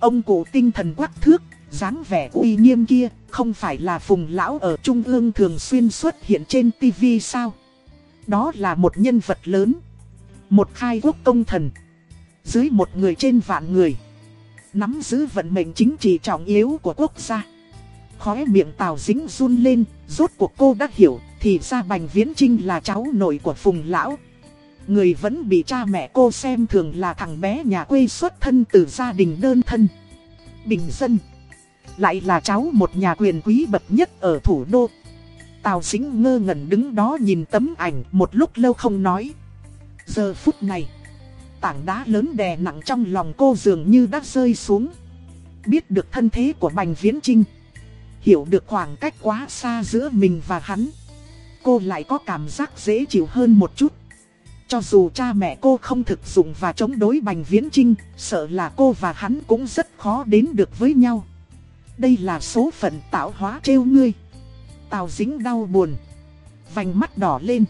S1: Ông cụ tinh thần quắc thước, dáng vẻ uy nghiêm kia, không phải là phùng lão ở Trung ương thường xuyên xuất hiện trên TV sao? Đó là một nhân vật lớn. Một khai quốc công thần. Dưới một người trên vạn người. Nắm giữ vận mệnh chính trị trọng yếu của quốc gia. Khóe miệng Tào Dính run lên, rốt cuộc cô đã hiểu, thì ra Bành Viễn Trinh là cháu nội của Phùng Lão. Người vẫn bị cha mẹ cô xem thường là thằng bé nhà quê xuất thân từ gia đình đơn thân. Bình dân. Lại là cháu một nhà quyền quý bậc nhất ở thủ đô. Tào Dính ngơ ngẩn đứng đó nhìn tấm ảnh một lúc lâu không nói. Giờ phút này, tảng đá lớn đè nặng trong lòng cô dường như đã rơi xuống. Biết được thân thế của Bành Viễn Trinh. Hiểu được khoảng cách quá xa giữa mình và hắn. Cô lại có cảm giác dễ chịu hơn một chút. Cho dù cha mẹ cô không thực dụng và chống đối Bành Viễn Trinh, sợ là cô và hắn cũng rất khó đến được với nhau. Đây là số phận tạo hóa trêu ngươi. Tào dính đau buồn. Vành mắt đỏ lên.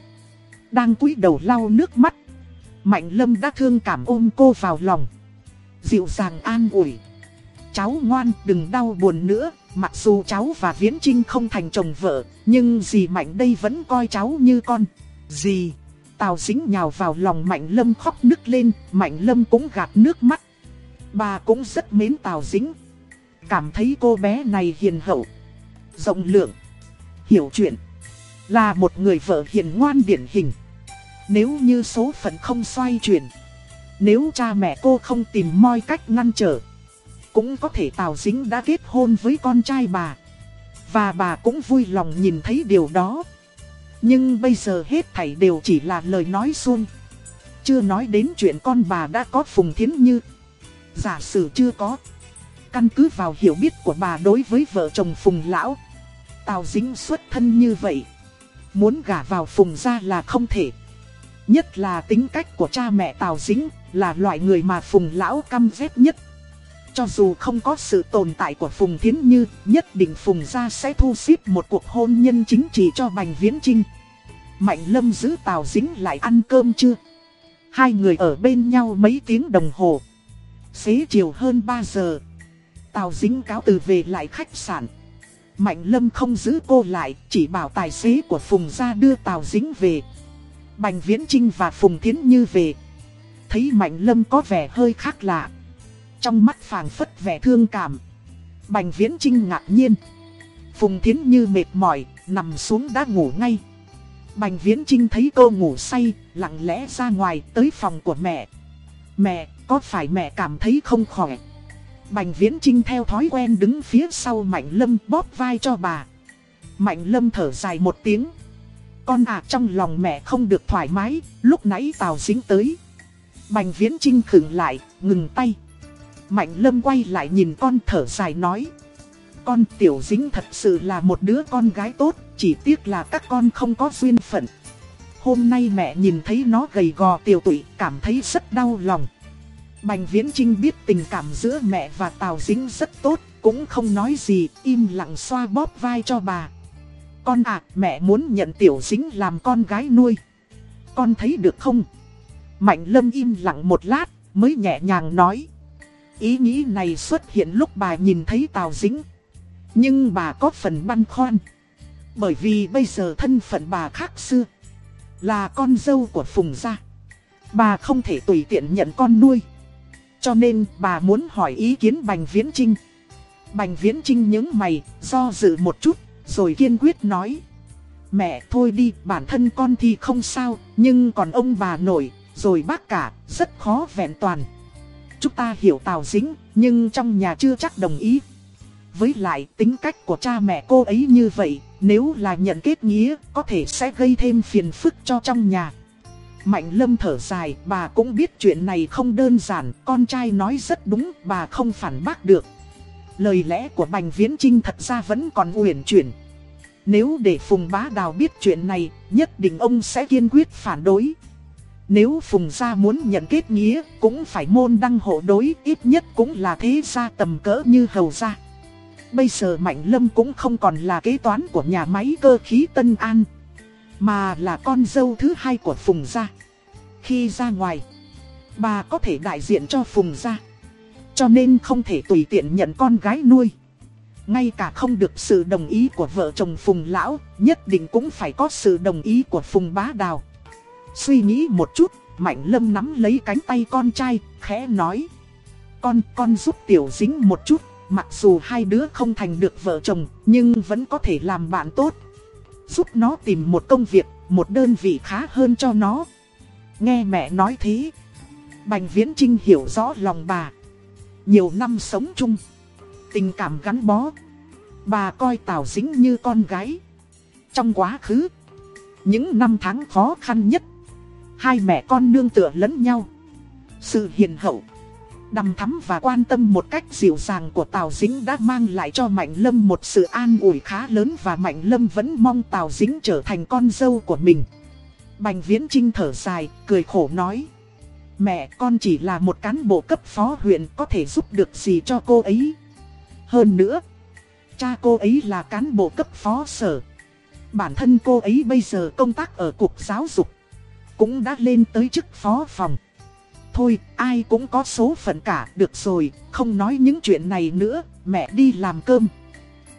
S1: Đang cúi đầu lau nước mắt. Mạnh lâm đã thương cảm ôm cô vào lòng. Dịu dàng an ủi. Cháu ngoan, đừng đau buồn nữa. Mặc dù cháu và Viễn Trinh không thành chồng vợ. Nhưng dì Mạnh đây vẫn coi cháu như con. Dì. Tào dính nhào vào lòng Mạnh Lâm khóc nức lên. Mạnh Lâm cũng gạt nước mắt. Bà cũng rất mến Tào dính. Cảm thấy cô bé này hiền hậu. Rộng lượng, hiểu chuyện. Là một người vợ hiền ngoan điển hình. Nếu như số phận không xoay chuyển. Nếu cha mẹ cô không tìm moi cách ngăn trở. Cũng có thể Tào Dính đã kết hôn với con trai bà. Và bà cũng vui lòng nhìn thấy điều đó. Nhưng bây giờ hết thảy đều chỉ là lời nói xuông. Chưa nói đến chuyện con bà đã có Phùng Thiến Như. Giả sử chưa có. Căn cứ vào hiểu biết của bà đối với vợ chồng Phùng Lão. Tào Dính xuất thân như vậy. Muốn gả vào Phùng gia là không thể. Nhất là tính cách của cha mẹ Tào Dính là loại người mà Phùng Lão căm ghét nhất. Cho dù không có sự tồn tại của Phùng Thiến Như, nhất định Phùng gia sẽ thu xếp một cuộc hôn nhân chính trị cho Bành Viễn Trinh. Mạnh Lâm giữ Tào Dính lại ăn cơm chưa? Hai người ở bên nhau mấy tiếng đồng hồ. Xế chiều hơn 3 giờ. Tào Dính cáo từ về lại khách sạn. Mạnh Lâm không giữ cô lại, chỉ bảo tài xế của Phùng Gia đưa Tào Dính về. Bành Viễn Trinh và Phùng Thiến Như về. Thấy Mạnh Lâm có vẻ hơi khác lạ. Trong mắt phảng phất vẻ thương cảm. Bành Viễn Trinh ngạc nhiên. Phùng Thiến Như mệt mỏi, nằm xuống đã ngủ ngay. Bành Viễn Trinh thấy cô ngủ say, lặng lẽ ra ngoài tới phòng của mẹ. Mẹ, có phải mẹ cảm thấy không khỏe? Bành Viễn Trinh theo thói quen đứng phía sau Mạnh Lâm bóp vai cho bà. Mạnh Lâm thở dài một tiếng. Con à trong lòng mẹ không được thoải mái, lúc nãy Tào dính tới. Bành Viễn Trinh khửng lại, ngừng tay. Mạnh Lâm quay lại nhìn con thở dài nói. Con tiểu dính thật sự là một đứa con gái tốt, chỉ tiếc là các con không có duyên phận. Hôm nay mẹ nhìn thấy nó gầy gò tiểu tụy, cảm thấy rất đau lòng. Bành Viễn Trinh biết tình cảm giữa mẹ và Tào Dính rất tốt, cũng không nói gì, im lặng xoa bóp vai cho bà. Con à, mẹ muốn nhận Tiểu Dính làm con gái nuôi. Con thấy được không? Mạnh Lâm im lặng một lát, mới nhẹ nhàng nói. Ý nghĩ này xuất hiện lúc bà nhìn thấy Tào Dính. Nhưng bà có phần băn khoăn. Bởi vì bây giờ thân phận bà khác xưa. Là con dâu của Phùng Gia. Bà không thể tùy tiện nhận con nuôi. Cho nên bà muốn hỏi ý kiến Bành Viễn Trinh. Bành Viễn Trinh những mày, do dự một chút, rồi kiên quyết nói. Mẹ thôi đi, bản thân con thì không sao, nhưng còn ông bà nội, rồi bác cả, rất khó vẹn toàn. Chúng ta hiểu Tào Dính, nhưng trong nhà chưa chắc đồng ý. Với lại tính cách của cha mẹ cô ấy như vậy, nếu là nhận kết nghĩa, có thể sẽ gây thêm phiền phức cho trong nhà. Mạnh lâm thở dài, bà cũng biết chuyện này không đơn giản, con trai nói rất đúng, bà không phản bác được. Lời lẽ của Bành Viễn Trinh thật ra vẫn còn uyển chuyển. Nếu để Phùng Bá Đào biết chuyện này, nhất định ông sẽ kiên quyết phản đối. Nếu Phùng Gia muốn nhận kết nghĩa, cũng phải môn đăng hộ đối, ít nhất cũng là thế gia tầm cỡ như hầu gia. Bây giờ Mạnh Lâm cũng không còn là kế toán của nhà máy cơ khí Tân An. Mà là con dâu thứ hai của Phùng Gia Khi ra ngoài Bà có thể đại diện cho Phùng Gia Cho nên không thể tùy tiện nhận con gái nuôi Ngay cả không được sự đồng ý của vợ chồng Phùng Lão Nhất định cũng phải có sự đồng ý của Phùng Bá Đào Suy nghĩ một chút, Mạnh Lâm nắm lấy cánh tay con trai, khẽ nói. Con, con giúp Tiểu Dính một chút, mặc dù hai đứa không thành được vợ chồng, nhưng vẫn có thể làm bạn tốt. Giúp nó tìm một công việc, một đơn vị khá hơn cho nó. Nghe mẹ nói thế. Bành Viễn Trinh hiểu rõ lòng bà. Nhiều năm sống chung. Tình cảm gắn bó. Bà coi Tào Dính như con gái. Trong quá khứ, những năm tháng khó khăn nhất, hai mẹ con nương tựa lẫn nhau. Sự hiền hậu, đầm thắm và quan tâm một cách dịu dàng của Tào Dính đã mang lại cho Mạnh Lâm một sự an ủi khá lớn và Mạnh Lâm vẫn mong Tào Dính trở thành con dâu của mình. Bành Viễn Trinh thở dài, cười khổ nói. Mẹ con chỉ là một cán bộ cấp phó huyện có thể giúp được gì cho cô ấy. Hơn nữa, cha cô ấy là cán bộ cấp phó sở. Bản thân cô ấy bây giờ công tác ở cục giáo dục, cũng đã lên tới chức phó phòng. Thôi, ai cũng có số phận cả, được rồi, không nói những chuyện này nữa, mẹ đi làm cơm.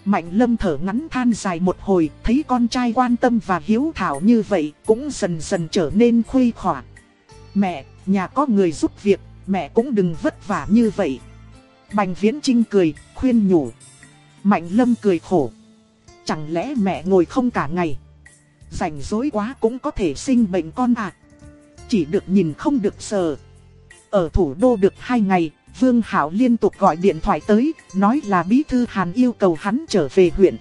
S1: Mạnh lâm thở ngắn than dài một hồi, thấy con trai quan tâm và hiếu thảo như vậy, cũng dần dần trở nên khuây khỏa. Mẹ, nhà có người giúp việc, mẹ cũng đừng vất vả như vậy. Bành viễn trinh cười, khuyên nhủ. Mạnh lâm cười khổ. Chẳng lẽ mẹ ngồi không cả ngày? Rảnh rối quá cũng có thể sinh bệnh con à? Chỉ được nhìn không được sờ. Ở thủ đô được hai ngày, Vương Hảo liên tục gọi điện thoại tới, nói là bí thư Hàn yêu cầu hắn trở về huyện.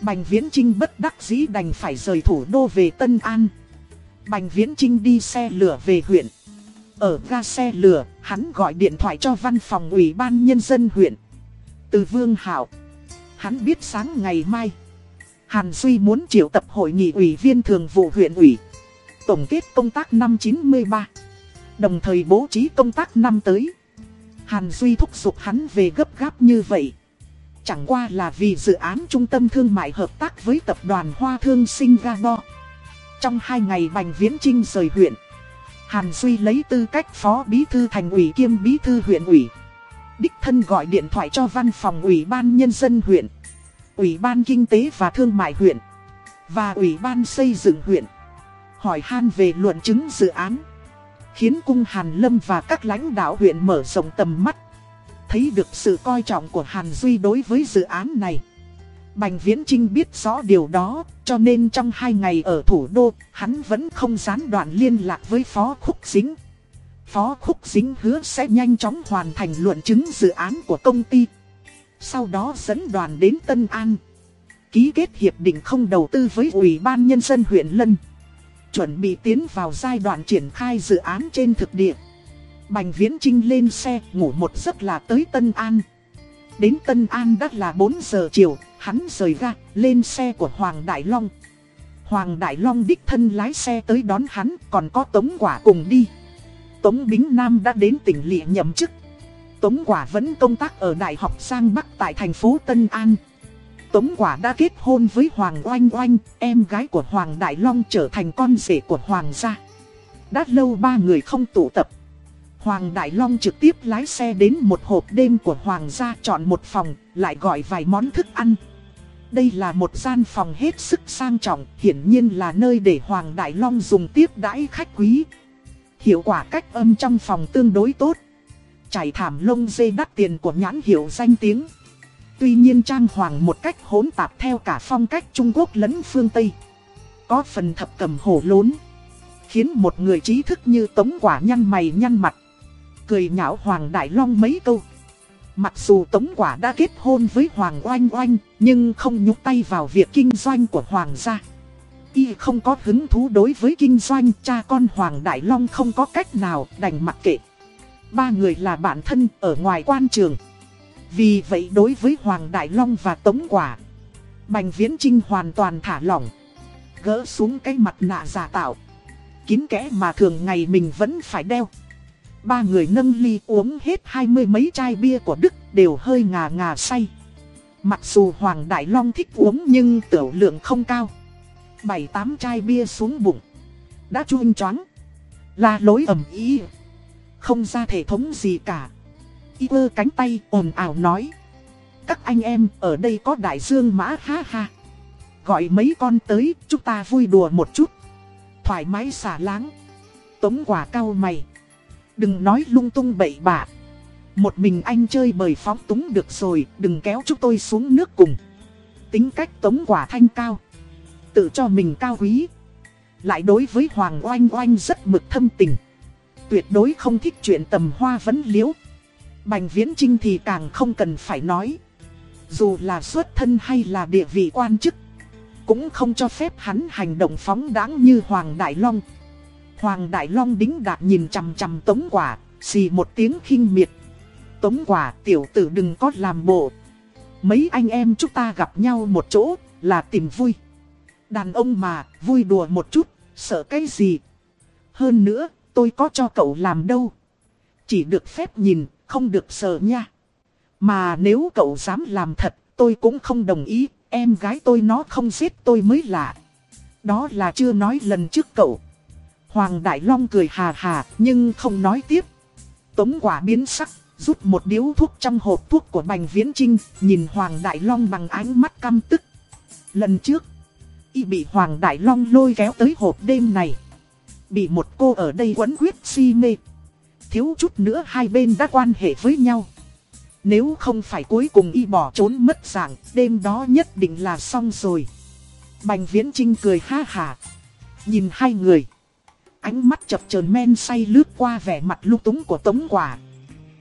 S1: Bành Viễn Trinh bất đắc dĩ đành phải rời thủ đô về Tân An. Bành Viễn Trinh đi xe lửa về huyện. Ở ga xe lửa, hắn gọi điện thoại cho văn phòng ủy ban nhân dân huyện. Từ Vương Hảo, hắn biết sáng ngày mai, Hàn Duy muốn triệu tập hội nghị ủy viên thường vụ huyện ủy. Tổng kết công tác năm 93. Đồng thời bố trí công tác năm tới. Hàn Duy thúc giục hắn về gấp gáp như vậy. Chẳng qua là vì dự án trung tâm thương mại hợp tác với tập đoàn Hoa Thương Singapore. Trong hai ngày Bành Viễn Trinh rời huyện, Hàn Duy lấy tư cách phó bí thư thành ủy kiêm bí thư huyện ủy. Đích thân gọi điện thoại cho văn phòng ủy ban nhân dân huyện, ủy ban kinh tế và thương mại huyện, và ủy ban xây dựng huyện. Hỏi han về luận chứng dự án khiến cung Hàn Lâm và các lãnh đạo huyện mở rộng tầm mắt. Thấy được sự coi trọng của Hàn Duy đối với dự án này. Bành Viễn Trinh biết rõ điều đó, cho nên trong hai ngày ở thủ đô, hắn vẫn không gián đoạn liên lạc với Phó Khúc Dính. Phó Khúc Dính hứa sẽ nhanh chóng hoàn thành luận chứng dự án của công ty. Sau đó dẫn đoàn đến Tân An. Ký kết hiệp định không đầu tư với Ủy ban Nhân dân huyện Lân chuẩn bị tiến vào giai đoạn triển khai dự án trên thực địa. Bành Viễn Trinh lên xe ngủ một giấc là tới Tân An. Đến Tân An đã là 4 giờ chiều, hắn rời ga, lên xe của Hoàng Đại Long. Hoàng Đại Long đích thân lái xe tới đón hắn, còn có Tống Quả cùng đi. Tống Bính Nam đã đến tỉnh Lịa nhậm chức. Tống Quả vẫn công tác ở Đại học Giang Bắc tại thành phố Tân An. Tống Quả đã kết hôn với Hoàng Oanh Oanh, em gái của Hoàng Đại Long trở thành con rể của Hoàng gia. Đã lâu ba người không tụ tập. Hoàng Đại Long trực tiếp lái xe đến một hộp đêm của Hoàng gia chọn một phòng, lại gọi vài món thức ăn. Đây là một gian phòng hết sức sang trọng, hiển nhiên là nơi để Hoàng Đại Long dùng tiếp đãi khách quý. Hiệu quả cách âm trong phòng tương đối tốt. Trải thảm lông dê đắt tiền của nhãn hiệu danh tiếng. Tuy nhiên trang hoàng một cách hỗn tạp theo cả phong cách Trung Quốc lẫn phương Tây. Có phần thập cầm hổ lốn. Khiến một người trí thức như Tống Quả nhăn mày nhăn mặt. Cười nhạo Hoàng Đại Long mấy câu. Mặc dù Tống Quả đã kết hôn với Hoàng Oanh Oanh, nhưng không nhúc tay vào việc kinh doanh của Hoàng gia. Y không có hứng thú đối với kinh doanh, cha con Hoàng Đại Long không có cách nào đành mặc kệ. Ba người là bạn thân ở ngoài quan trường. Vì vậy đối với Hoàng Đại Long và Tống Quả, Bành Viễn Trinh hoàn toàn thả lỏng, gỡ xuống cái mặt nạ giả tạo. Kín kẽ mà thường ngày mình vẫn phải đeo. Ba người nâng ly uống hết hai mươi mấy chai bia của Đức đều hơi ngà ngà say. Mặc dù Hoàng Đại Long thích uống nhưng tiểu lượng không cao. Bảy tám chai bia xuống bụng. Đã chuông choáng. Là lối ẩm ý. Không ra thể thống gì cả y ơ cánh tay ồn ào nói. Các anh em ở đây có đại dương mã ha ha. Gọi mấy con tới chúng ta vui đùa một chút. thoải mái xả láng. Tống quả cao mày. Đừng nói lung tung bậy bạ. Một mình anh chơi bời phóng túng được rồi, đừng kéo chúng tôi xuống nước cùng. Tính cách tống quả thanh cao. Tự cho mình cao quý. Lại đối với Hoàng Oanh Oanh rất mực thâm tình. Tuyệt đối không thích chuyện tầm hoa vấn liễu. Bành Viễn Trinh thì càng không cần phải nói. Dù là xuất thân hay là địa vị quan chức. Cũng không cho phép hắn hành động phóng đáng như Hoàng Đại Long. Hoàng Đại Long đính đạt nhìn chằm chằm tống quả, xì một tiếng khinh miệt. Tống quả tiểu tử đừng có làm bộ. Mấy anh em chúng ta gặp nhau một chỗ là tìm vui. Đàn ông mà, vui đùa một chút, sợ cái gì. Hơn nữa, tôi có cho cậu làm đâu. Chỉ được phép nhìn, không được sợ nha. Mà nếu cậu dám làm thật, tôi cũng không đồng ý, em gái tôi nó không giết tôi mới lạ. Đó là chưa nói lần trước cậu. Hoàng Đại Long cười hà hà, nhưng không nói tiếp. Tống quả biến sắc, rút một điếu thuốc trong hộp thuốc của Bành Viễn Trinh, nhìn Hoàng Đại Long bằng ánh mắt căm tức. Lần trước, y bị Hoàng Đại Long lôi kéo tới hộp đêm này. Bị một cô ở đây quấn quyết si mê. Thiếu chút nữa hai bên đã quan hệ với nhau. Nếu không phải cuối cùng y bỏ trốn mất dạng, đêm đó nhất định là xong rồi. Bành Viễn Trinh cười ha hà. Nhìn hai người. Ánh mắt chập chờn men say lướt qua vẻ mặt lúc túng của Tống Quả.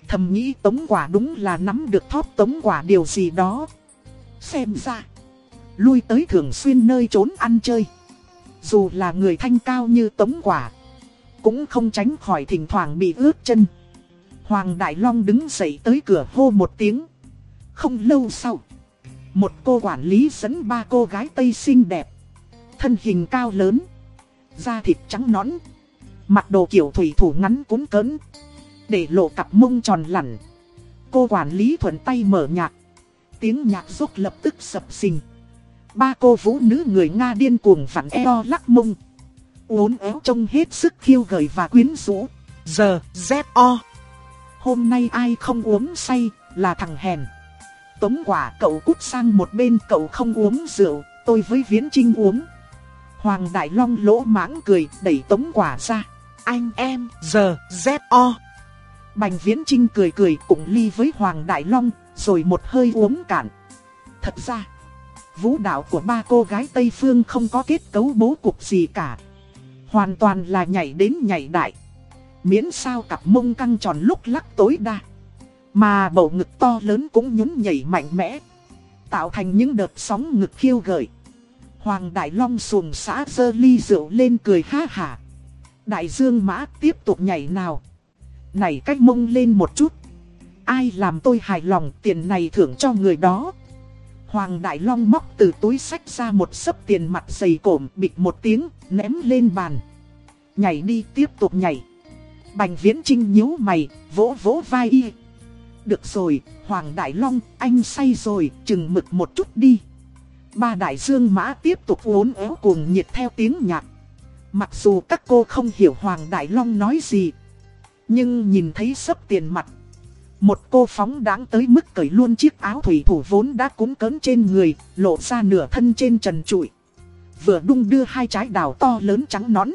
S1: Thầm nghĩ Tống Quả đúng là nắm được thóp Tống Quả điều gì đó. Xem ra. Lui tới thường xuyên nơi trốn ăn chơi. Dù là người thanh cao như Tống Quả. Cũng không tránh khỏi thỉnh thoảng bị ướt chân. Hoàng Đại Long đứng dậy tới cửa hô một tiếng. Không lâu sau. Một cô quản lý dẫn ba cô gái Tây xinh đẹp. Thân hình cao lớn. Da thịt trắng nõn. Mặt đồ kiểu thủy thủ ngắn cuốn cớn. Để lộ cặp mông tròn lẳn. Cô quản lý thuận tay mở nhạc. Tiếng nhạc rốt lập tức sập sình. Ba cô vũ nữ người Nga điên cuồng vặn eo lắc mông. Uốn éo trông hết sức khiêu gợi và quyến rũ. Giờ, Z-O. Hôm nay ai không uống say, là thằng hèn. Tống quả cậu cút sang một bên cậu không uống rượu, tôi với Viễn Trinh uống. Hoàng Đại Long lỗ mãng cười, đẩy tống quả ra. Anh em, giờ, Z-O. Bành Viễn Trinh cười cười cùng ly với Hoàng Đại Long, rồi một hơi uống cạn. Thật ra, vũ đạo của ba cô gái Tây Phương không có kết cấu bố cục gì cả. Hoàn toàn là nhảy đến nhảy đại. Miễn sao cặp mông căng tròn lúc lắc tối đa. Mà bầu ngực to lớn cũng nhún nhảy mạnh mẽ. Tạo thành những đợt sóng ngực khiêu gợi. Hoàng Đại Long xuồng xã dơ ly rượu lên cười ha hả. Đại Dương Mã tiếp tục nhảy nào. Này cách mông lên một chút. Ai làm tôi hài lòng tiền này thưởng cho người đó. Hoàng Đại Long móc từ túi sách ra một sấp tiền mặt dày cổm bịch một tiếng, ném lên bàn. Nhảy đi tiếp tục nhảy. Bành Viễn Trinh nhíu mày, vỗ vỗ vai y. Được rồi, Hoàng Đại Long, anh say rồi, chừng mực một chút đi. Ba đại dương mã tiếp tục uốn éo cuồng nhiệt theo tiếng nhạc. Mặc dù các cô không hiểu Hoàng Đại Long nói gì. Nhưng nhìn thấy sấp tiền mặt. Một cô phóng đáng tới mức cởi luôn chiếc áo thủy thủ vốn đã cúng cấn trên người, lộ ra nửa thân trên trần trụi. Vừa đung đưa hai trái đào to lớn trắng nõn.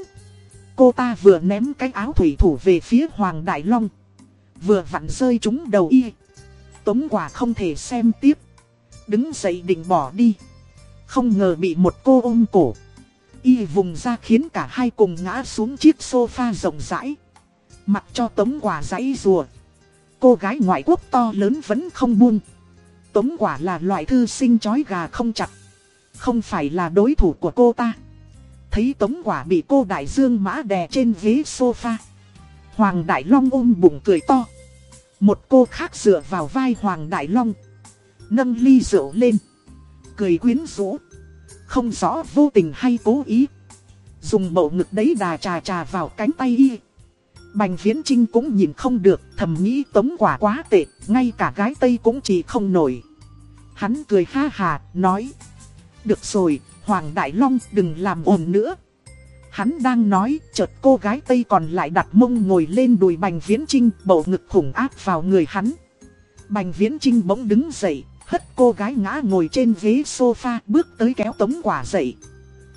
S1: Cô ta vừa ném cái áo thủy thủ về phía Hoàng Đại Long. Vừa vặn rơi trúng đầu y. Tống quả không thể xem tiếp. Đứng dậy định bỏ đi. Không ngờ bị một cô ôm cổ. Y vùng ra khiến cả hai cùng ngã xuống chiếc sofa rộng rãi. Mặc cho tống quả rãy rùa. Cô gái ngoại quốc to lớn vẫn không buông. Tống quả là loại thư sinh chói gà không chặt. Không phải là đối thủ của cô ta. Thấy tống quả bị cô đại dương mã đè trên ghế sofa. Hoàng Đại Long ôm bụng cười to. Một cô khác dựa vào vai Hoàng Đại Long. Nâng ly rượu lên. Cười quyến rũ. Không rõ vô tình hay cố ý. Dùng bầu ngực đấy đà trà trà vào cánh tay y. Bành Viễn Trinh cũng nhìn không được, thầm nghĩ tống quả quá tệ, ngay cả gái Tây cũng chỉ không nổi. Hắn cười ha hà, nói. Được rồi, Hoàng Đại Long đừng làm ồn nữa. Hắn đang nói, chợt cô gái Tây còn lại đặt mông ngồi lên đùi Bành Viễn Trinh, bầu ngực khủng áp vào người hắn. Bành Viễn Trinh bỗng đứng dậy, hất cô gái ngã ngồi trên ghế sofa, bước tới kéo tống quả dậy.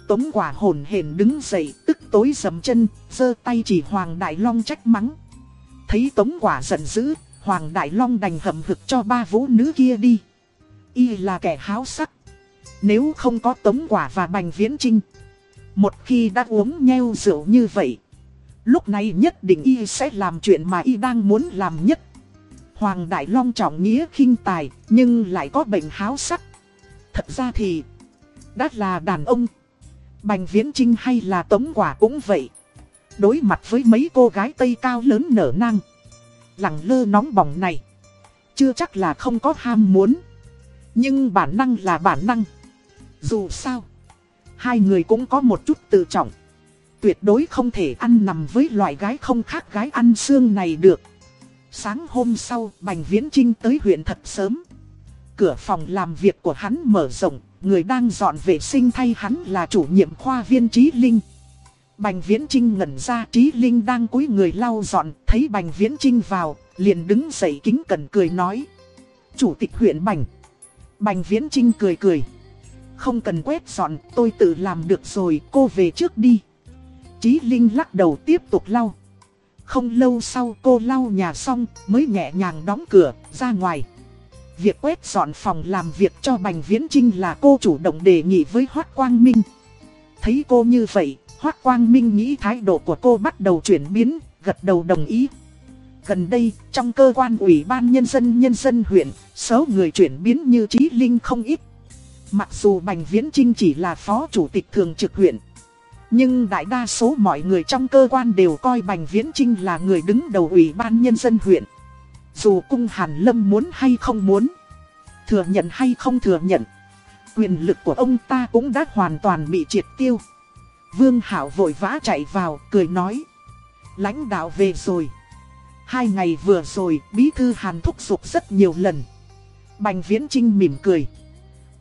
S1: Tống quả hồn hển đứng dậy, tức tối dầm chân, giơ tay chỉ Hoàng Đại Long trách mắng. Thấy Tống quả giận dữ, Hoàng Đại Long đành hậm hực cho ba vũ nữ kia đi. Y là kẻ háo sắc. Nếu không có Tống quả và Bành Viễn Trinh. Một khi đã uống nheo rượu như vậy. Lúc này nhất định Y sẽ làm chuyện mà Y đang muốn làm nhất. Hoàng Đại Long trọng nghĩa khinh tài, nhưng lại có bệnh háo sắc. Thật ra thì, đã là đàn ông. Bành Viễn Trinh hay là Tống Quả cũng vậy. Đối mặt với mấy cô gái Tây cao lớn nở năng. Lặng lơ nóng bỏng này. Chưa chắc là không có ham muốn. Nhưng bản năng là bản năng. Dù sao, hai người cũng có một chút tự trọng. Tuyệt đối không thể ăn nằm với loại gái không khác gái ăn xương này được. Sáng hôm sau, Bành Viễn Trinh tới huyện thật sớm. Cửa phòng làm việc của hắn mở rộng, người đang dọn vệ sinh thay hắn là chủ nhiệm khoa viên Trí Linh. Bành Viễn Trinh ngẩn ra Trí Linh đang cúi người lau dọn, thấy Bành Viễn Trinh vào, liền đứng dậy kính cẩn cười nói. Chủ tịch huyện Bành. Bành Viễn Trinh cười cười. Không cần quét dọn, tôi tự làm được rồi, cô về trước đi. Trí Linh lắc đầu tiếp tục lau. Không lâu sau cô lau nhà xong mới nhẹ nhàng đóng cửa ra ngoài. Việc quét dọn phòng làm việc cho Bành Viễn Trinh là cô chủ động đề nghị với Hoác Quang Minh. Thấy cô như vậy, Hoác Quang Minh nghĩ thái độ của cô bắt đầu chuyển biến, gật đầu đồng ý. Gần đây, trong cơ quan ủy ban nhân dân nhân dân huyện, số người chuyển biến như Trí Linh không ít. Mặc dù Bành Viễn Trinh chỉ là phó chủ tịch thường trực huyện. Nhưng đại đa số mọi người trong cơ quan đều coi Bành Viễn Trinh là người đứng đầu ủy ban nhân dân huyện. Dù cung Hàn Lâm muốn hay không muốn, thừa nhận hay không thừa nhận, quyền lực của ông ta cũng đã hoàn toàn bị triệt tiêu. Vương Hảo vội vã chạy vào, cười nói. Lãnh đạo về rồi. Hai ngày vừa rồi, Bí Thư Hàn thúc giục rất nhiều lần. Bành Viễn Trinh mỉm cười.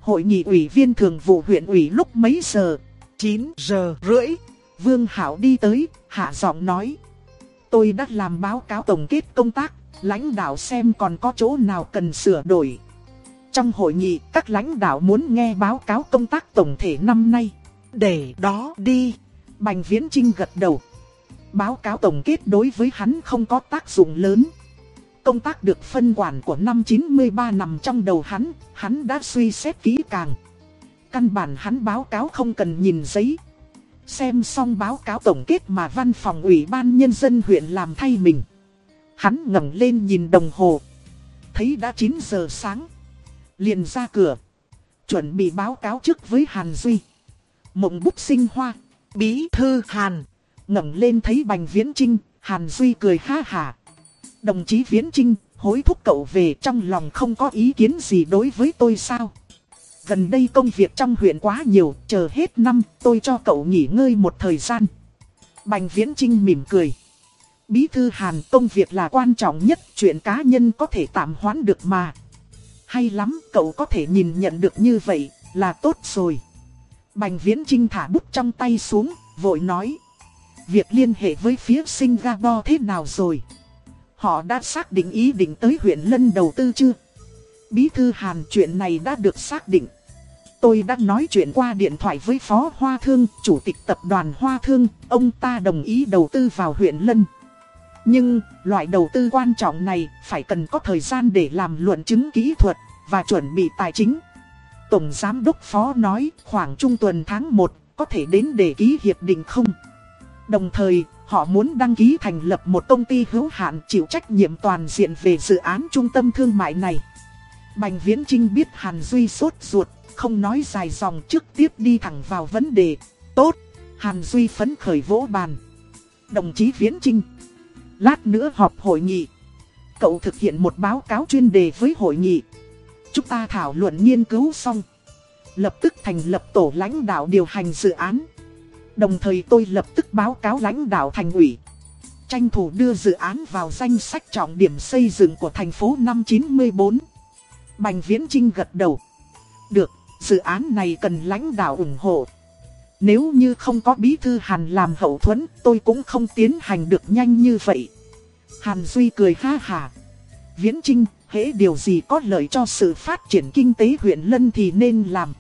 S1: Hội nghị ủy viên thường vụ huyện ủy lúc mấy giờ? 9 giờ rưỡi. Vương Hảo đi tới, hạ giọng nói. Tôi đã làm báo cáo tổng kết công tác, lãnh đạo xem còn có chỗ nào cần sửa đổi. Trong hội nghị, các lãnh đạo muốn nghe báo cáo công tác tổng thể năm nay. Để đó đi. Bành Viễn Trinh gật đầu. Báo cáo tổng kết đối với hắn không có tác dụng lớn. Công tác được phân quản của năm 93 nằm trong đầu hắn, hắn đã suy xét kỹ càng. Căn bản hắn báo cáo không cần nhìn giấy. Xem xong báo cáo tổng kết mà văn phòng ủy ban nhân dân huyện làm thay mình. Hắn ngẩng lên nhìn đồng hồ. Thấy đã 9 giờ sáng. Liền ra cửa. Chuẩn bị báo cáo trước với Hàn Duy. Mộng bút sinh hoa. Bí thư Hàn. ngẩng lên thấy Bành Viễn Trinh. Hàn Duy cười ha hà. Đồng chí Viễn Trinh, hối thúc cậu về trong lòng không có ý kiến gì đối với tôi sao? Gần đây công việc trong huyện quá nhiều, chờ hết năm tôi cho cậu nghỉ ngơi một thời gian. Bành Viễn Trinh mỉm cười. Bí thư Hàn công việc là quan trọng nhất, chuyện cá nhân có thể tạm hoãn được mà. Hay lắm, cậu có thể nhìn nhận được như vậy, là tốt rồi. Bành Viễn Trinh thả bút trong tay xuống, vội nói. Việc liên hệ với phía Singapore thế nào rồi? Họ đã xác định ý định tới huyện Lân đầu tư chưa? Bí thư Hàn chuyện này đã được xác định. Tôi đã nói chuyện qua điện thoại với Phó Hoa Thương, Chủ tịch Tập đoàn Hoa Thương, ông ta đồng ý đầu tư vào huyện Lân. Nhưng, loại đầu tư quan trọng này phải cần có thời gian để làm luận chứng kỹ thuật và chuẩn bị tài chính. Tổng Giám đốc Phó nói khoảng trung tuần tháng 1 có thể đến để ký hiệp định không? Đồng thời, họ muốn đăng ký thành lập một công ty hữu hạn chịu trách nhiệm toàn diện về dự án trung tâm thương mại này. Bành Viễn Trinh biết Hàn Duy sốt ruột, không nói dài dòng trước tiếp đi thẳng vào vấn đề. Tốt, Hàn Duy phấn khởi vỗ bàn. Đồng chí Viễn Trinh, lát nữa họp hội nghị. Cậu thực hiện một báo cáo chuyên đề với hội nghị. Chúng ta thảo luận nghiên cứu xong. Lập tức thành lập tổ lãnh đạo điều hành dự án. Đồng thời tôi lập tức báo cáo lãnh đạo thành ủy. Tranh thủ đưa dự án vào danh sách trọng điểm xây dựng của thành phố năm 94. Bành Viễn Trinh gật đầu. Được, dự án này cần lãnh đạo ủng hộ. Nếu như không có bí thư Hàn làm hậu thuẫn, tôi cũng không tiến hành được nhanh như vậy. Hàn Duy cười ha hà. Viễn Trinh, hễ điều gì có lợi cho sự phát triển kinh tế huyện Lân thì nên làm.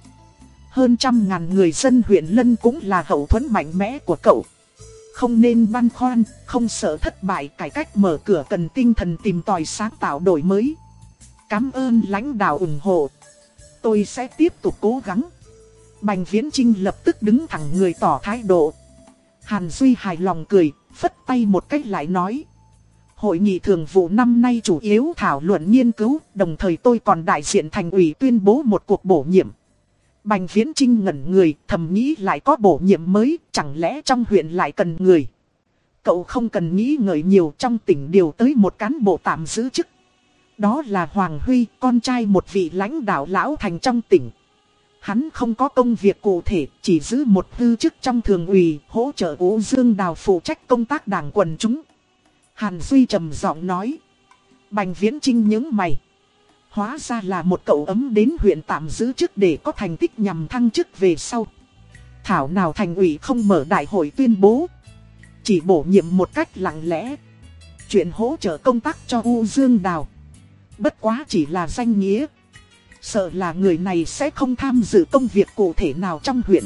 S1: hơn trăm ngàn người dân huyện Lân cũng là hậu thuẫn mạnh mẽ của cậu. Không nên băn khoăn, không sợ thất bại cải cách mở cửa cần tinh thần tìm tòi sáng tạo đổi mới. Cảm ơn lãnh đạo ủng hộ. Tôi sẽ tiếp tục cố gắng. Bành Viễn Trinh lập tức đứng thẳng người tỏ thái độ. Hàn Duy hài lòng cười, phất tay một cách lại nói. Hội nghị thường vụ năm nay chủ yếu thảo luận nghiên cứu, đồng thời tôi còn đại diện thành ủy tuyên bố một cuộc bổ nhiệm. Bành Viễn Trinh ngẩn người, thầm nghĩ lại có bổ nhiệm mới, chẳng lẽ trong huyện lại cần người. Cậu không cần nghĩ ngợi nhiều trong tỉnh điều tới một cán bộ tạm giữ chức. Đó là Hoàng Huy, con trai một vị lãnh đạo lão thành trong tỉnh. Hắn không có công việc cụ thể, chỉ giữ một tư chức trong thường ủy, hỗ trợ Ú Dương Đào phụ trách công tác đảng quần chúng. Hàn Duy trầm giọng nói. Bành Viễn Trinh những mày. Hóa ra là một cậu ấm đến huyện tạm giữ chức để có thành tích nhằm thăng chức về sau. Thảo nào thành ủy không mở đại hội tuyên bố. Chỉ bổ nhiệm một cách lặng lẽ. Chuyện hỗ trợ công tác cho U Dương Đào. Bất quá chỉ là danh nghĩa. Sợ là người này sẽ không tham dự công việc cụ thể nào trong huyện.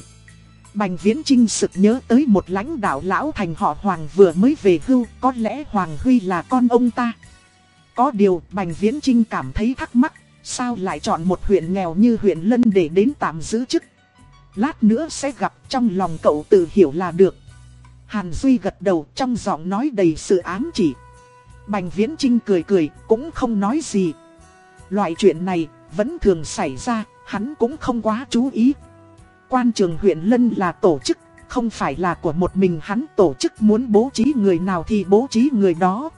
S1: Bành Viễn Trinh sực nhớ tới một lãnh đạo lão thành họ Hoàng vừa mới về hưu, có lẽ Hoàng Huy là con ông ta. Có điều, Bành Viễn Trinh cảm thấy thắc mắc, sao lại chọn một huyện nghèo như huyện Lân để đến tạm giữ chức. Lát nữa sẽ gặp trong lòng cậu tự hiểu là được. Hàn Duy gật đầu trong giọng nói đầy sự ám chỉ. Bành Viễn Trinh cười cười, cũng không nói gì. Loại chuyện này, vẫn thường xảy ra, hắn cũng không quá chú ý. Quan trường huyện Lân là tổ chức, không phải là của một mình hắn tổ chức muốn bố trí người nào thì bố trí người đó.